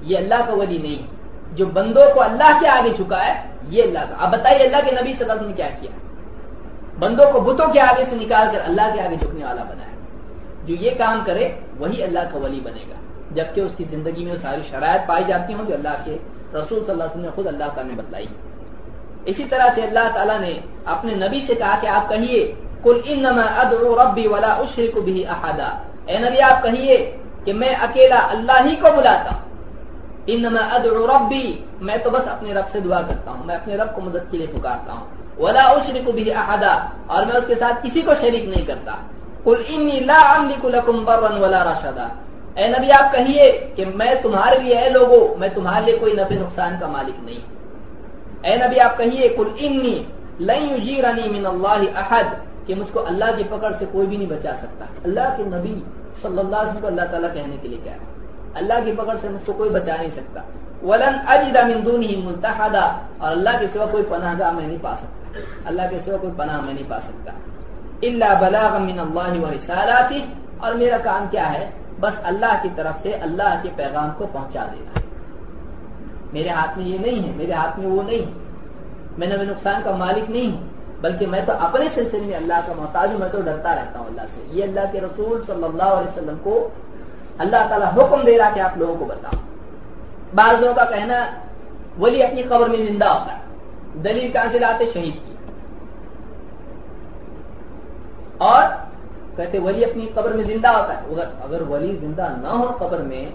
یہ اللہ کا ولی نہیں ہے۔ جو بندوں کو اللہ کے آگے جھکائے یہ اللہ کا۔ اب بتائیے اللہ کے نبی صلی اللہ علیہ وسلم نے کیا کیا؟ بندوں کو بتوں کے آگے سے نکال کر اللہ کے آگے جھکنے والا بنایا۔ جو یہ کام کرے، وہی اللہ کا ولی بنے گا۔ جبکہ اس کی زندگی میں ساری شرائط پائی جاتی ہوں جو اللہ کے رسول صلی اللہ علیہ وسلم نے خود اللہ تعالیٰ نے بتلائی۔ اسی طرح سے اللہ تعالیٰ نے اپنے نبی سے کہا کہ آپ کہیے کل انما ادعو ربی ولا اشرک به احدا۔ اے نبی، آپ کہیے کہ میں اکیلا اللہ ہی کو بلاتا ہوں۔ انما ادعو ربی، میں تو بس اپنے رب سے دعا کرتا ہوں، میں اپنے رب کو مدد کے لیے پکارتا ہوں۔ ولا اشرک به احدا، اور میں اس کے ساتھ کسی کو شریک نہیں کرتا۔ قل انی لا املک لکم برا ولا رشدا۔ اے نبی، آپ کہیے کہ میں تمہارے لیے، اے لوگوں میں تمہارے لیے کوئی نفع نقصان کا مالک نہیں۔ اے نبی، آپ کہیے کل انی لن یجیرنی من اللہ احد، کہ مجھ کو اللہ کی پکڑ سے کوئی بھی نہیں بچا سکتا۔ اللہ کے نبی صلی اللہ علیہ وسلم کو اللہ تعالیٰ کہنے کے لیے کہہ رہا اللہ کی پکڑ سے مجھ کو کوئی بچا نہیں سکتا۔ ولن اجد من دونه ملتحدا، اور اللہ کے سوا کوئی پناہ گاہ میں نہیں پا سکتا۔ اللہ کے سوا کوئی پناہ میں نہیں پا سکتا۔ الا بلاغ من اللہ ورسالاته اور میرا کام کیا ہے؟ بس اللہ کی طرف سے اللہ کے پیغام کو پہنچا دینا۔ میرے ہاتھ میں یہ نہیں ہے، میرے ہاتھ میں وہ نہیں۔ میں نبی نقصان کا مالک نہیں ہوں بلکہ میں تو اپنے سلسلے میں اللہ کا محتاج ہوں، میں تو ڈرتا رہتا ہوں اللہ سے۔ یہ اللہ کے رسول صلی اللہ علیہ وسلم کو اللہ تعالیٰ حکم دے رہا کہ آپ لوگوں کو بتاؤ۔ بعض لوگوں کا کہنا، ولی اپنی قبر میں زندہ ہوتا ہے۔ دلیل کہاں سے لاتے؟ شہید کی۔ اور کہتے، ولی اپنی قبر میں زندہ ہوتا ہے۔ اگر ولی زندہ نہ ہو قبر میں،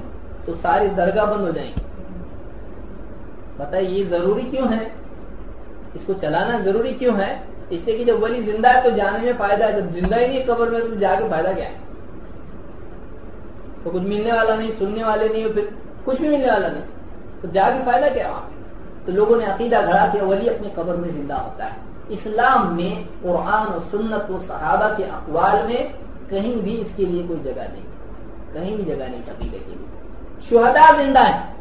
تو ساری درگاہ بند ہو جائیں گی بتائیے، یہ ضروری کیوں ہے؟ اس کو چلانا ضروری کیوں ہے؟ اس سے کہ جب ولی زندہ ہے تو جانے میں فائدہ ہے۔ جب زندہ ہی نہیں قبر میں، تو جا کے فائدہ کیا ہے؟ تو کچھ ملنے والا نہیں، سننے والے نہیں، پھر کچھ بھی ملنے والا نہیں۔ تو جا کے فائدہ کیا وہاں تو لوگوں نے عقیدہ گھڑا کہ ولی اپنی قبر میں زندہ ہوتا ہے۔ اسلام میں قرآن و سنت و صحابہ کے اقوال میں کہیں بھی اس کے لیے کوئی جگہ نہیں۔ کہیں بھی جگہ نہیں، عقیدے کے لیے۔ شہدا زندہ ہے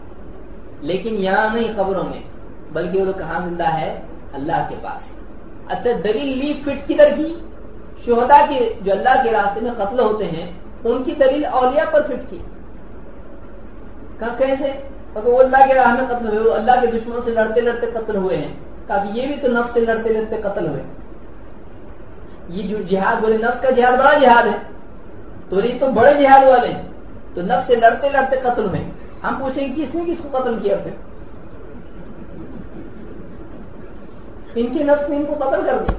لیکن یہاں نہیں قبروں میں، بلکہ وہ کہاں زندہ ہے؟ اللہ کے پاس۔ اچھا دلیل لی، فٹ کدھر کی؟ شہدا کے، جو اللہ کے راستے میں قتل ہوتے ہیں ان کی دلیل اولیاء پر فٹ کی۔ کیسے وہ اللہ کے راہ میں قتل ہوئے اللہ کے دشمنوں سے لڑتے لڑتے قتل ہوئے ہیں۔ کہ یہ بھی تو نفس سے لڑتے لڑتے قتل ہوئے۔ یہ جو جہاد، بولے نفس کا جہاد بڑا جہاد ہے۔ تو یہ تو بڑے جہاد والے ہیں۔ تو نفس سے لڑتے لڑتے قتل ہوئے۔ ہم پوچھیں گے، کس نے کس کو قتل کیا پھر؟ ان کے نفس نے ان کو قتل کر دیا۔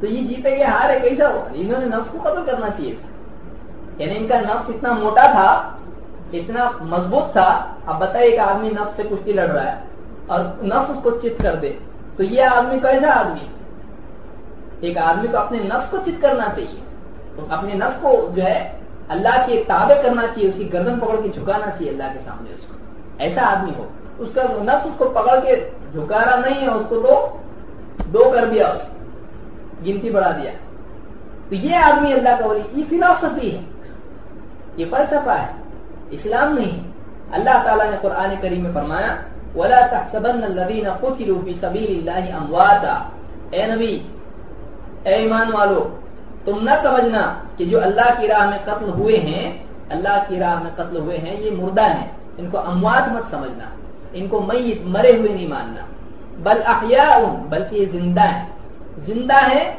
تو یہ جیتے گئے ہار ہے، کیسا ہوا؟ انہوں نے نفس کو قتل کرنا چاہیے تھا۔ یعنی ان کا نفس اتنا موٹا تھا، اتنا مضبوط تھا، اب بتائیے کہ آدمی نفس سے کشتی لڑ رہا ہے اور نفس اس کو چت کر دے۔ تو یہ آدمی کیسا آدمی؟ ایک آدمی کو اپنے نفس کو چت کرنا چاہیے۔ اپنے نفس کو جو ہے، اللہ کے تابع کرنا چاہیے، اس کی گردن پکڑ کے جھکانا چاہیے اللہ کے سامنے اس کو۔ ایسا آدمی ہو۔ اس کا نفس اس کو پکڑ کے جھکا رہا نہیں ہے، اس کو تو دو کر دیا اس گنتی بڑھا دیا۔ تو یہ آدمی اللہ کا ولی، یہ فلاسفی ہے۔ یہ فلسفہ ہے اسلام نہیں۔ اللہ تعالیٰ نے قرآن کریم میں فرمایا، ولا تحسبن الذين قتلوا في سبيل الله امواتا اے نبی، اے ایمان والو، تم نہ سمجھنا کہ جو اللہ کی راہ میں قتل ہوئے ہیں، اللہ کی راہ میں قتل ہوئے ہیں، یہ مردہ ہیں۔ ان کو اموات مت سمجھنا۔ ان کو میت مرے ہوئے نہیں ماننا۔ بل احیاء بلکہ یہ زندہ ہے زندہ ہے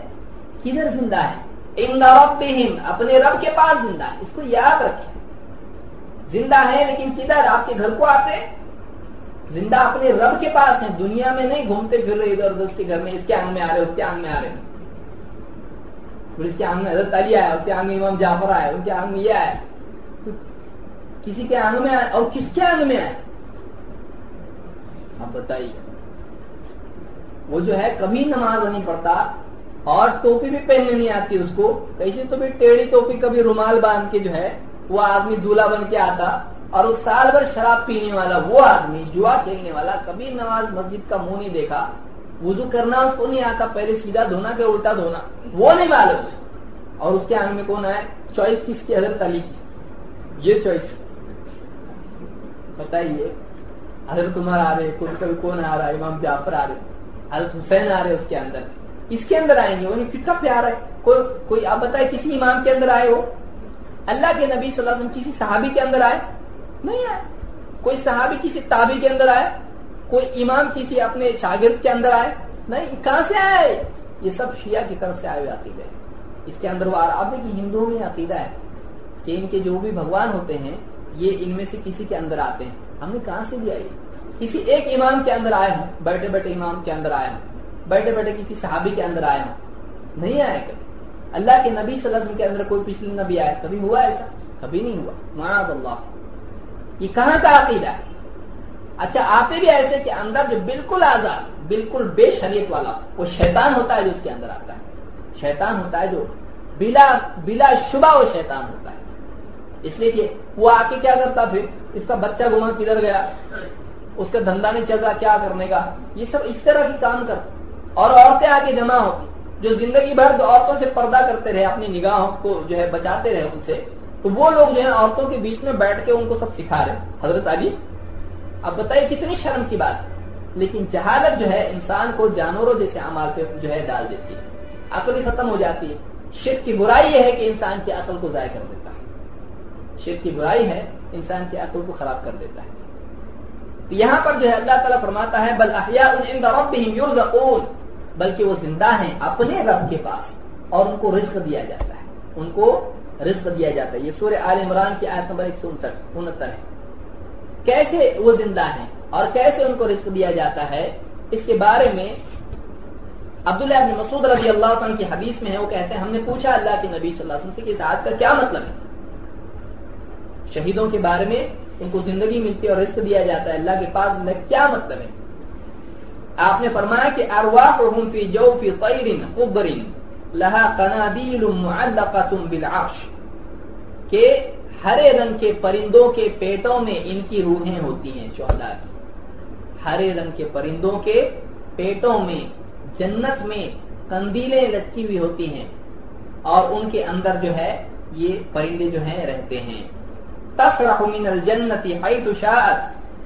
کدھر زندہ ہے ان ربهم، اپنے رب کے پاس زندہ ہے۔ اس کو یاد رکھیں۔ زندہ ہے لیکن کدھر آپ کے گھر کو آتے زندہ اپنے رب کے پاس ہیں۔ دنیا میں نہیں گھومتے پھر رہے ادھر ادھر اس کے گھر میں، اس کے آنگ میں آ رہے، اس کے آنگ میں آ رہے۔ پھر اس کے آنگ میں حضرت علی آیا، اس کے آنگ میں امام جعفر آئے ان کے آنگ میں یہ آئے کسی کے آنگ میں آئے اور کس کے آنگ میں آئے آپ بتائیے۔ وہ جو ہے کبھی نماز نہیں پڑھتا اور ٹوپی بھی پہننے نہیں آتی اس کو۔ کیسے تو بھی ٹیڑھی ٹوپی کبھی رومال باندھ کے جو ہے، وہ آدمی دولہا بن کے آتا اور اس سال بھر شراب پینے والا وہ آدمی، جوا کھیلنے والا، کبھی نماز مسجد کا منہ نہیں دیکھا، وضو کرنا اس کو نہیں آتا، پہلے سیدھا دھونا کہ الٹا دھونا، وہ نہیں معلوم۔ اور اس کے آنگ میں کون ہے چوائس کس کی؟ حضرت علی کی۔ یہ چوائس۔ بتائیے، حضرت عمر آ رہے کبھی کون آ رہا؟ ہے امام جعفر آ رہے، حضرت حسین آ رہے اس کے اندر۔ اس کے اندر آئیں گے۔ انہیں کتنا پیار ہے۔ کوئی کوئی آپ بتائے کسی امام کے اندر آئے ہو؟ اللہ کے نبی صلی اللہ علیہ وسلم کسی صحابی کے اندر آئے؟ نہیں آئے۔ کوئی صحابی کسی تابی کے اندر آئے؟ کوئی امام کسی اپنے شاگرد کے اندر آئے؟ نہیں، کہاں سے آئے؟ یہ سب شیعہ کی طرف سے آئے ہوئے عقیدے۔ اس کے اندر وہ آپ کی ہندوؤں میں عقیدہ ہے کہ ان کے جو بھی بھگوان ہوتے ہیں، یہ ان میں سے کسی کے اندر آتے ہیں۔ ہم نے کہاں سے دیا یہ کسی ایک امام کے اندر آئے ہوں، بیٹھے بیٹھے امام کے اندر آئے ہوں۔ بیٹھے بیٹھے کسی صحابی کے اندر آئے ہوں۔ نہیں آئے کبھی۔ اللہ کے نبی صلی اللہ علیہ وسلم کے اندر کوئی پچھلے نبی آئے۔ کبھی ہوا ایسا؟ کبھی نہیں ہوا۔ معاذ اللہ۔ یہ کہاں کا عقیدہ ہے؟ اچھا آتے بھی ایسے کہ اندر جو بالکل آزاد، بالکل بے شریعت والا، وہ شیطان ہوتا ہے جو اس کے اندر آتا ہے۔ شیطان ہوتا ہے جو بلا بلا شبہ وہ شیطان ہوتا ہے۔ اس لیے کہ وہ آ کے کیا کرتا پھر؟ اس کا بچہ گما کدھر گیا؟ اس کا دھندا نہیں چل رہا، کیا کرنے کا؟ یہ سب اس طرح کی کام کر اور عورتیں آ کے جمع ہوتی جو زندگی بھر عورتوں سے پردہ کرتے رہے، اپنی نگاہوں کو جو ہے بچاتے رہے ان سے، تو وہ لوگ جو ہے عورتوں کے بیچ میں بیٹھ کے ان کو سب سکھا رہے حضرت علی، اب بتائیے کتنی شرم کی بات لیکن جہالت جو ہے، انسان کو جانوروں جیسے امال پہ جو ہے ڈال دیتی ہے۔ عقل ہی ختم ہو جاتی ہے۔ شرک کی برائی یہ ہے کہ انسان کی عقل کو ضائع کر دیتا ہے۔ شرک کی برائی ہے، انسان کی عقل کو خراب کر دیتا ہے۔ یہاں پر جو ہے اللہ تعالیٰ فرماتا ہے، بل احیاء عند ربهم یرزقون بلکہ وہ زندہ ہیں اپنے رب کے پاس اور ان کو رزق دیا جاتا ہے۔ ان کو رزق دیا جاتا ہے۔ یہ سورہ آل عمران کی آیت نمبر ایک سو انسٹھ انہتر ہے۔ کیسے وہ زندہ ہیں اور کیسے ان کو رزق دیا جاتا ہے؟ اس کے بارے میں عبداللہ ابن مسعود رضی اللہ عنہ کی حدیث میں ہے۔ وہ کہتے ہیں، ہم نے پوچھا اللہ کے نبی صلی اللہ علیہ وسلم سے کہ اس آیت کا کیا مطلب ہے؟ شہیدوں کے بارے میں ان کو زندگی ملتی ہے اور رزق دیا جاتا ہے۔ اللہ کے پاس کیا مطلب ہے؟ آپ نے فرمایا کہ ارواحهم فی جوف طیر قبر لها قنادیل معلقۃ بالعرش، کہ ہرے رنگ کے پرندوں کے پیٹوں میں ان کی روحیں ہوتی ہیں شہداء کی۔ ہرے رنگ کے پرندوں کے پیٹوں میں، جنت میں کندیلیں لٹکی ہوئی ہوتی ہیں، اور ان کے اندر جو ہے، یہ پرندے جو ہیں، رہتے ہیں۔ تفرح من الجنت حيث شاءت،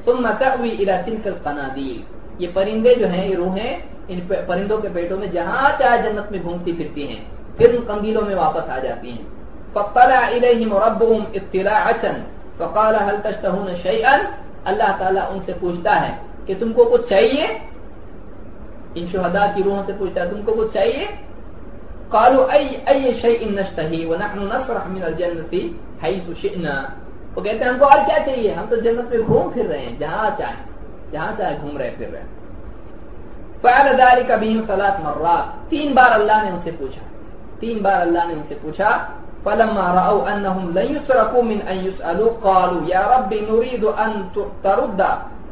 ثم تأوي الى تلك القناديل۔ یہ پرندے جو ہیں، یہ روحیں ان پرندوں کے پیٹوں میں جہاں چاہے جنت میں گھومتی پھرتی ہیں، پھر ان قندیلوں میں واپس آ جاتی ہیں۔ فطلع الیہم ربهم اطلاعا، فقال هل تشتهون شيئا اللہ تعالی ان سے پوچھتا ہے کہ تم کو کچھ چاہیے؟ ان شہداء کی روحوں سے پوچھتا ہے، تم کو کچھ چاہیے؟ قالوا اي اي شيء نشتهي ونحن نفرح من الجنه حيث شئنا۔ وہ کہتے ہیں، ہم کو اور کیا چاہیے؟ ہم تو جنت میں گھوم پھر رہے ہیں، جہاں چاہے جہاں چاہے گھوم رہے پھر رہے فعل ذلك بهم ثلاث مرات۔ تین بار اللہ نے ان سے پوچھا۔ تین بار اللہ نے ان سے پوچھا۔ فلما راوا انهم لن يتركوا من ان يسالوا قالوا، يا رب، نريد ان ترد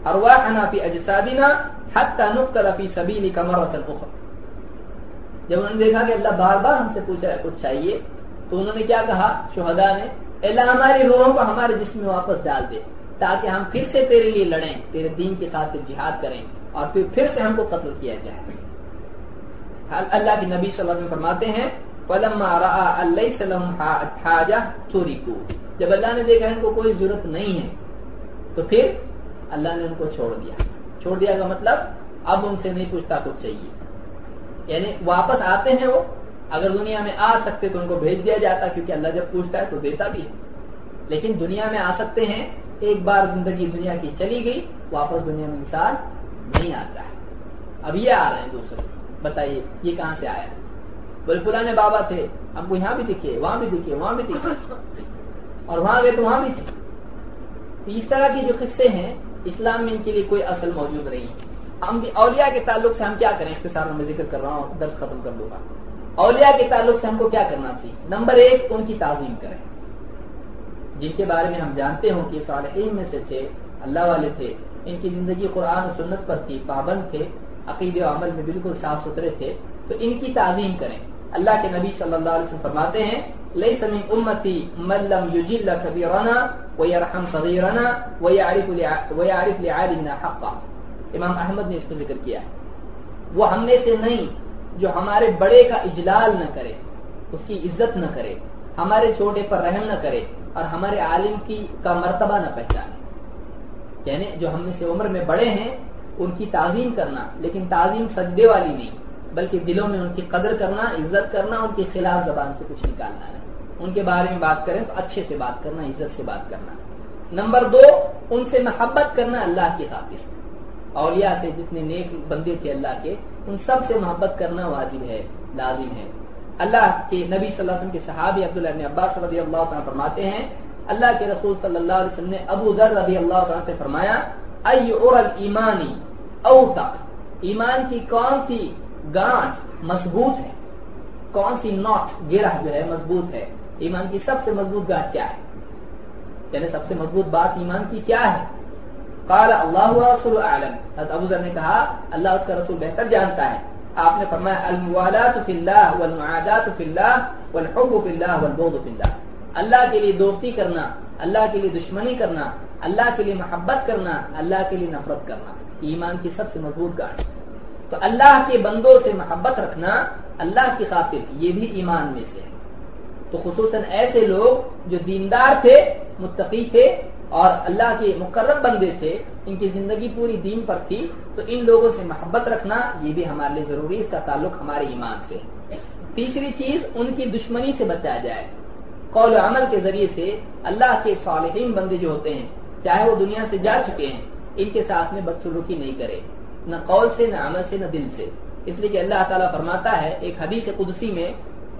ارواحنا في اجسادنا حتى نقتل في سبيلك مره اخرى جب انہوں نے دیکھا کہ اللہ بار بار ہم سے پوچھ رہا ہے، کچھ چاہیے؟ تو انہوں نے کیا کہا؟ شہداء نے، اللہ ہماری روحوں کو ہمارے جسم میں واپس ڈال دے۔ تاکہ ہم پھر سے تیرے لیے لڑیں، تیرے دین کے خاطر جہاد کریں اور پھر پھر سے ہم کو قتل کیا جائے۔ اللہ کے نبی صلی اللہ علیہ وسلم فرماتے ہیں، فلما راى ليس لهم حاجه تركوا. جب اللہ نے دیکھا ان کو کوئی ضرورت نہیں ہے، تو پھر اللہ نے ان کو چھوڑ دیا۔ چھوڑ دیا کا مطلب اب ان سے نہیں پوچھتا کچھ چاہیے۔ یعنی واپس آتے ہیں وہ، اگر دنیا میں آ سکتے تو ان کو بھیج دیا جاتا، کیونکہ اللہ جب پوچھتا ہے تو دیتا بھی ہے۔ لیکن دنیا میں آ سکتے ہیں ایک بار زندگی دنیا کی چلی گئی، واپس دنیا میں انسان نہیں آتا ہے۔ اب یہ آ رہے ہیں دوسرے۔ بتائیے، یہ کہاں سے آیا؟ بولے پرانے بابا تھے۔ ہم کو یہاں بھی دکھے وہاں بھی دکھے وہاں بھی دکھے اور وہاں گئے تو وہاں بھی تھے۔ اس طرح کے جو قصے ہیں، اسلام میں ان کے لیے کوئی اصل موجود نہیں ہے۔ ہم بھی اولیاء کے تعلق سے ہم کیا کریں؟ اس کے ساتھ میں ذکر کر رہا ہوں، درس ختم کر دوں گا۔ اولیاء کے تعلق سے ہم کو کیا کرنا چاہیے؟ نمبر ایک، ان کی تعظیم کریں۔ جن کے بارے میں ہم جانتے ہوں کہ صالحین میں سے تھے، اللہ والے تھے، ان کی زندگی قرآن و سنت پر تھی، پابند تھے، عقید و عمل میں بالکل صاف ستھرے تھے۔ تو ان کی تعظیم کریں۔ اللہ کے نبی صلی اللہ علیہ وسلم فرماتے ہیں لئی سمی امتی ملم یوجل کبیرنا ویرحم صغیرنا ویعرف ویعرف لعالمنا حقا. امام احمد نے اس کو ذکر کیا وہ ہم میں سے نہیں جو ہمارے بڑے کا اجلال نہ کرے، اس کی عزت نہ کرے، ہمارے چھوٹے پر رحم نہ کرے اور ہمارے عالم کی کا مرتبہ نہ پہچانے۔ یعنی جو ہم میں سے عمر میں بڑے ہیں، ان کی تعظیم کرنا، لیکن تعظیم سجدے والی نہیں، بلکہ دلوں میں ان کی قدر کرنا، عزت کرنا، ان کے خلاف زبان سے کچھ نکالنا نہیں۔ ان کے بارے میں بات کریں تو اچھے سے بات کرنا، عزت سے بات کرنا۔ نمبر دو، ان سے محبت کرنا اللہ کی خاطر۔ اولیاء سے جتنے نیک بندے تھے اللہ کے، ان سب سے محبت کرنا واجب ہے، لازم ہے۔ اللہ کے نبی صلی اللہ علیہ وسلم کے صحابی عبداللہ عباس رضی اللہ تعالیٰ فرماتے ہیں، اللہ کے رسول صلی اللہ علیہ وسلم نے ابو ذر رضی اللہ تعالیٰ سے فرمایا ایمانی او ایمان کی کون سی گانٹ مضبوط ہے؟ کون سی نوٹ گرہ جو ہے مضبوط ہے؟ ایمان کی سب سے مضبوط گانٹ کیا ہے؟ یعنی سب سے مضبوط بات ایمان کی کیا ہے؟ قال اللہ رسول عالم حضرت ابو ذر نے کہا، اللہ اس کا رسول بہتر جانتا ہے۔ آپ نے فرمایا، الموالات فی اللہ والمعادات فی اللہ والحب فی اللہ والبغض فی اللہ اللہ کے لیے دوستی کرنا، اللہ کے لیے دشمنی کرنا، اللہ کے لیے محبت کرنا، اللہ کے لیے نفرت کرنا، ایمان کی سب سے مضبوط گاڑ تو اللہ کے بندوں سے محبت رکھنا اللہ کی خاطر، یہ بھی ایمان میں سے ہے۔ تو خصوصاً ایسے لوگ جو دیندار تھے، متقی تھے اور اللہ کے مقرب بندے تھے، ان کی زندگی پوری دین پر تھی، تو ان لوگوں سے محبت رکھنا یہ بھی ہمارے لیے ضروری اس کا تعلق ہمارے ایمان سے تیسری چیز، ان کی دشمنی سے بچایا جائے۔ قول و عمل کے ذریعے سے اللہ کے صالحین بندے جو ہوتے ہیں، چاہے وہ دنیا سے جا چکے ہیں، ان کے ساتھ میں بدسلوکی نہیں کرے۔ نہ قول سے، نہ عمل سے، نہ دل سے۔ اس لیے کہ اللہ تعالیٰ فرماتا ہے، ایک حدیث قدسی میں،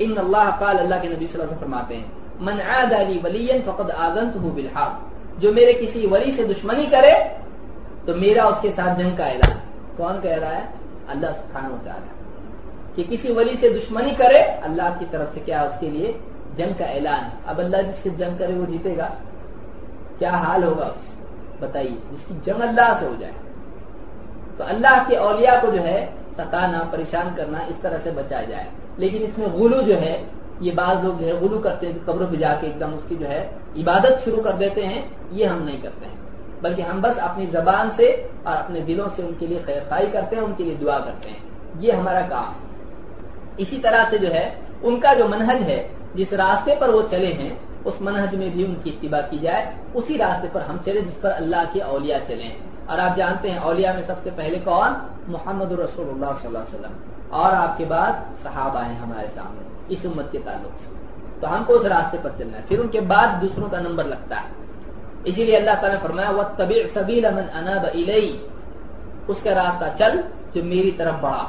ان اللہ قال اللہ کے نبی صلی اللہ علیہ وسلم فرماتے ہیں، من عاد علی ولی فقد آذنته بالحق جو میرے کسی ولی سے دشمنی کرے، تو میرا اس کے ساتھ جنگ کا اعلان۔ کون کہہ رہا ہے؟ اللہ سبحانہ و تعالی کہ کسی ولی سے دشمنی کرے، اللہ کی طرف سے کیا اس کے لیے جنگ کا اعلان؟ اب اللہ جس سے جنگ کرے وہ جیتے گا۔ کیا حال ہوگا اس بتائیے، جس کی جنگ اللہ سے ہو جائے۔ تو اللہ کے اولیاء کو جو ہے ستانا پریشان کرنا اس طرح سے بچایا جائے۔ لیکن اس میں غلو جو ہے یہ بعض لوگ جو ہے غلو کرتے ہیں، قبروں پہ جا کے ایک دم اس کی جو ہے عبادت شروع کر دیتے ہیں، یہ ہم نہیں کرتے ہیں۔ بلکہ ہم بس اپنی زبان سے اور اپنے دلوں سے ان کے لیے خیر خائی کرتے ہیں، ان کے لیے دعا کرتے ہیں۔ یہ ہمارا کام اسی طرح سے جو ہے، ان کا جو منہج ہے، جس راستے پر وہ چلے ہیں، اس منہج میں بھی ان کی اتباع کی جائے۔ اسی راستے پر ہم چلے جس پر اللہ کے اولیاء چلے ہیں۔ اور آپ جانتے ہیں اولیاء میں سب سے پہلے کون؟ محمد رسول اللہ صلی اللہ علیہ وسلم۔ اور آپ کے بعد صحابہ ہیں ہمارے سامنے۔ اس امت کے تعلق سے۔ تو ہم کو اس راستے پر چلنا ہے۔ پھر ان کے بعد دوسروں کا نمبر لگتا ہے۔ اسی لیے اللہ تعالیٰ نے فرمایا وہ طبی سبیل امن انب اس کا راستہ چل جو میری طرف بڑھا۔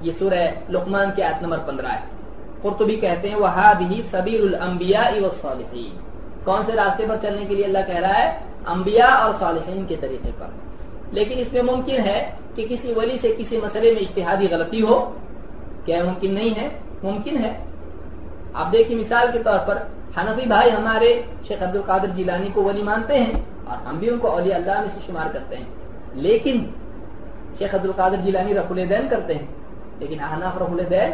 یہ سورہ لقمان کی آیت نمبر پندرہ ہے۔ قرطبی کہتے ہیں وہ بھی سبیر الانبیاء والصالحین کون سے راستے پر چلنے کے لیے اللہ کہہ رہا ہے؟ انبیاء اور صالحین کے طریقے پر۔ لیکن اس میں ممکن ہے کہ کسی ولی سے کسی مسئلے میں اشتہادی غلطی ہو۔ کیا ممکن نہیں ہے؟ ممکن ہے۔ آپ دیکھیے مثال کے طور پر حنفی بھائی ہمارے شیخ عبد القادر جیلانی کو ولی مانتے ہیں اور ہم بھی ان کو اولیاء اللہ میں سے شمار کرتے ہیں۔ لیکن شیخ عبد القادر جیلانی رف الدین کرتے ہیں، لیکن احناف رف الدین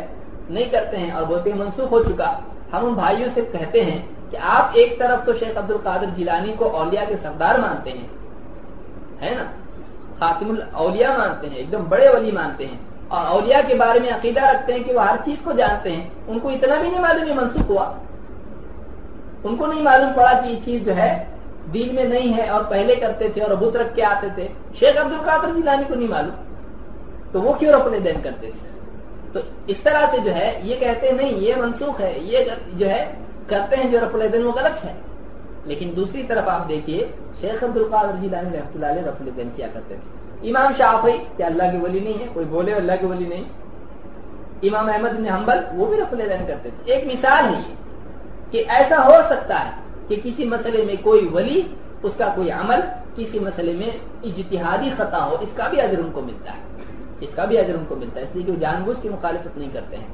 نہیں کرتے ہیں اور بولتے ہیں منسوخ ہو چکا۔ ہم ان بھائیوں سے کہتے ہیں کہ آپ ایک طرف تو شیخ عبد القادر جیلانی کو اولیاء کے سردار مانتے ہیں، ہے نا؟ خاتم الاولیاء مانتے ہیں، ایک دم بڑے ولی مانتے ہیں۔ اولیاء کے بارے میں عقیدہ رکھتے ہیں کہ وہ ہر چیز کو جانتے ہیں۔ ان کو اتنا بھی نہیں معلوم یہ منسوخ ہوا۔ ان کو نہیں معلوم پڑا کہ یہ چیز جو ہے دین میں نہیں ہے اور پہلے کرتے تھے اور بت رکھ کے آتے تھے۔ شیخ عبد القادر جیلانی کو نہیں معلوم۔ تو وہ کیوں اپنے دین کرتے تھے؟ تو اس طرح سے جو ہے یہ کہتے ہیں، نہیں، یہ منسوخ ہے۔ یہ جو ہے کرتے ہیں جو رف الدین وہ غلط ہے۔ لیکن دوسری طرف آپ دیکھیے، شیخ عبد القادر جیلانی رحمۃ اللہ علیہ رف الدین کیا کرتے تھے؟ امام شافعی کیا اللہ کی ولی نہیں ہے، کوئی بولے اللہ کی ولی نہیں۔ امام احمد بن حنبل، وہ بھی رف الدین کرتے تھے۔ ایک مثال ہے کہ ایسا ہو سکتا ہے کہ کسی مسئلے میں کوئی ولی، اس کا کوئی عمل کسی مسئلے میں اجتہادی خطا ہو، اس کا بھی اجر ان کو ملتا ہے۔ اس کا بھی اجر ان کو ملتا ہے، اس لیے کہ وہ جان بوجھ کی مخالفت نہیں کرتے ہیں۔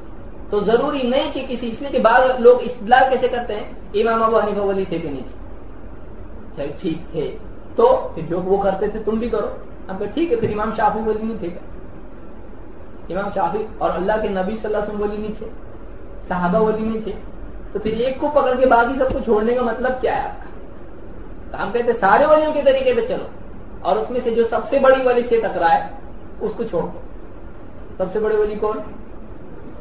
تو ضروری نہیں کہ کسی، اس لیے کہ بعض لوگ استدلال کیسے کرتے ہیں؟ امام ابو حنیفہ ولی تھے کہ نہیں۔ تھے ٹھیک تھے تو پھر جو وہ کرتے تھے، تم بھی کرو۔ ہم کہ ٹھیک ہے، پھر امام شافی ولی نہیں تھے۔ امام شافی اور اللہ کے نبی صلی اللہ علیہ وسلم ولی نہیں تھے، صحابہ ولی نہیں تھے۔ تو پھر ایک کو پکڑ کے باقی سب کو چھوڑنے کا مطلب کیا ہے آپ کا؟ تو ہم کہتے سارے ولیوں کے طریقے پہ چلو، اور اس میں سے جو سب سے بڑی ولی سے ٹکرائے، اس کو چھوڑ دو۔ سب سے بڑے ولی کون؟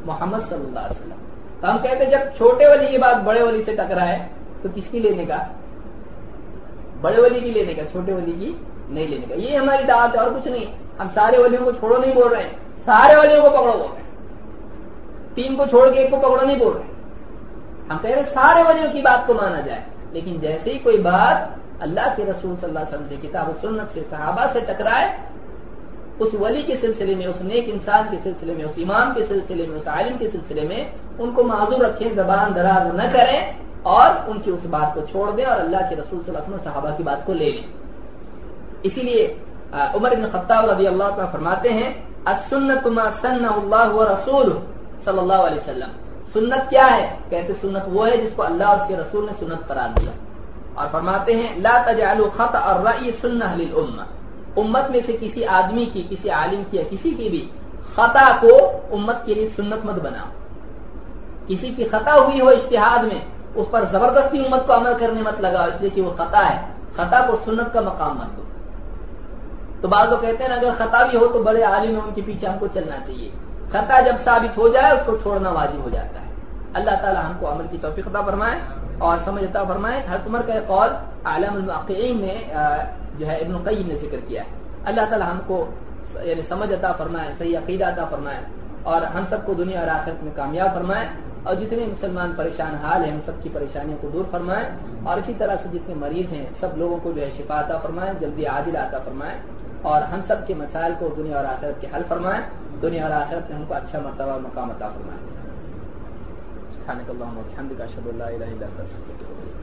محمد صلی اللہ علیہ وسلم۔ تو ہم کہتے ہیں جب چھوٹے ولی کی بات بڑے ولی سے ٹکرائے، تو کس کی لینے کا؟ بڑے ولی کی لینے کا، چھوٹے ولی کی نہیں لینے کا۔ یہ ہماری دعوت ہے اور کچھ نہیں۔ ہم سارے ولیوں کو چھوڑو نہیں بول رہے ہیں۔ سارے ولیوں کو پکڑو بول رہے ہیں۔ تین کو چھوڑ کے ایک کو پکڑو نہیں بول رہے ہم کہہ رہے سارے ولیوں کی بات کو مانا جائے۔ لیکن جیسے ہی کوئی بات اللہ کے رسول صلی اللہ علیہ وسلم سے کتاب و سنت سے صحابہ سے ٹکرائے، اس ولی کے سلسلے میں، اس نیک انسان کے سلسلے میں، اس امام کے سلسلے میں، اس عالم کے سلسلے میں ان کو معذور رکھیں، زبان دراز نہ کریں اور ان کی اس بات کو چھوڑ دیں اور اللہ کے رسول صلی اللہ علیہ وسلم صحابہ کی بات کو لے لیں۔ اسی لیے عمر بن خطاب رضی اللہ تعالیٰ فرماتے ہیں، السنت ما سن اللہ و رسول صلی اللہ علیہ وسلم۔ سنت کیا ہے؟ کہتے سنت وہ ہے جس کو اللہ اور اس کے رسول نے سنت قرار دیا۔ اور فرماتے ہیں، لا تجعلوا خطا الرأي سنہ للامه امت میں سے کسی آدمی کی، کسی عالم کی یا کسی کی بھی خطا کو امت کے لیے سنت مت بناؤ۔ کسی کی خطا ہوئی ہو اشتہاد میں، اس پر زبردستی امت کو عمل کرنے مت لگاؤ، اس لیے کہ وہ خطا ہے۔ خطا کو سنت کا مقام مت دو۔ تو بعض وہ کہتے ہیں اگر خطا بھی ہو تو بڑے عالم ہیں، ان کے پیچھے ہم کو چلنا چاہیے۔ خطا جب ثابت ہو جائے، اس کو چھوڑنا واجب ہو جاتا ہے۔ اللہ تعالی ہم کو عمل کی توفیق عطا فرمائے اور سمجھ عطا فرمائے۔ حضرت عمر کا ایک قول عالم المعقعین میں جو ہے ابن قیم نے ذکر کیا ہے۔ اللہ تعالی ہم کو یعنی سمجھ عطا فرمائے، صحیح عقیدہ عطا فرمائے اور ہم سب کو دنیا اور آخرت میں کامیاب فرمائے اور جتنے مسلمان پریشان حال ہیں، ہم سب کی پریشانیوں کو دور فرمائے اور اسی طرح سے جتنے مریض ہیں، سب لوگوں کو جو ہے شفا عطا فرمائے، جلدی عادل عطا فرمائے۔ اور ہم سب کے مسائل کو دنیا اور آخرت کے حل فرمائیں۔ دنیا اور آخرت میں ہم کو اچھا مرتبہ مقام عطا فرمائیں۔ سبحانک سبحانك اللهم وبحمدك اشهد ان لا الہ الا انت، استغفرک و اتوب الیک۔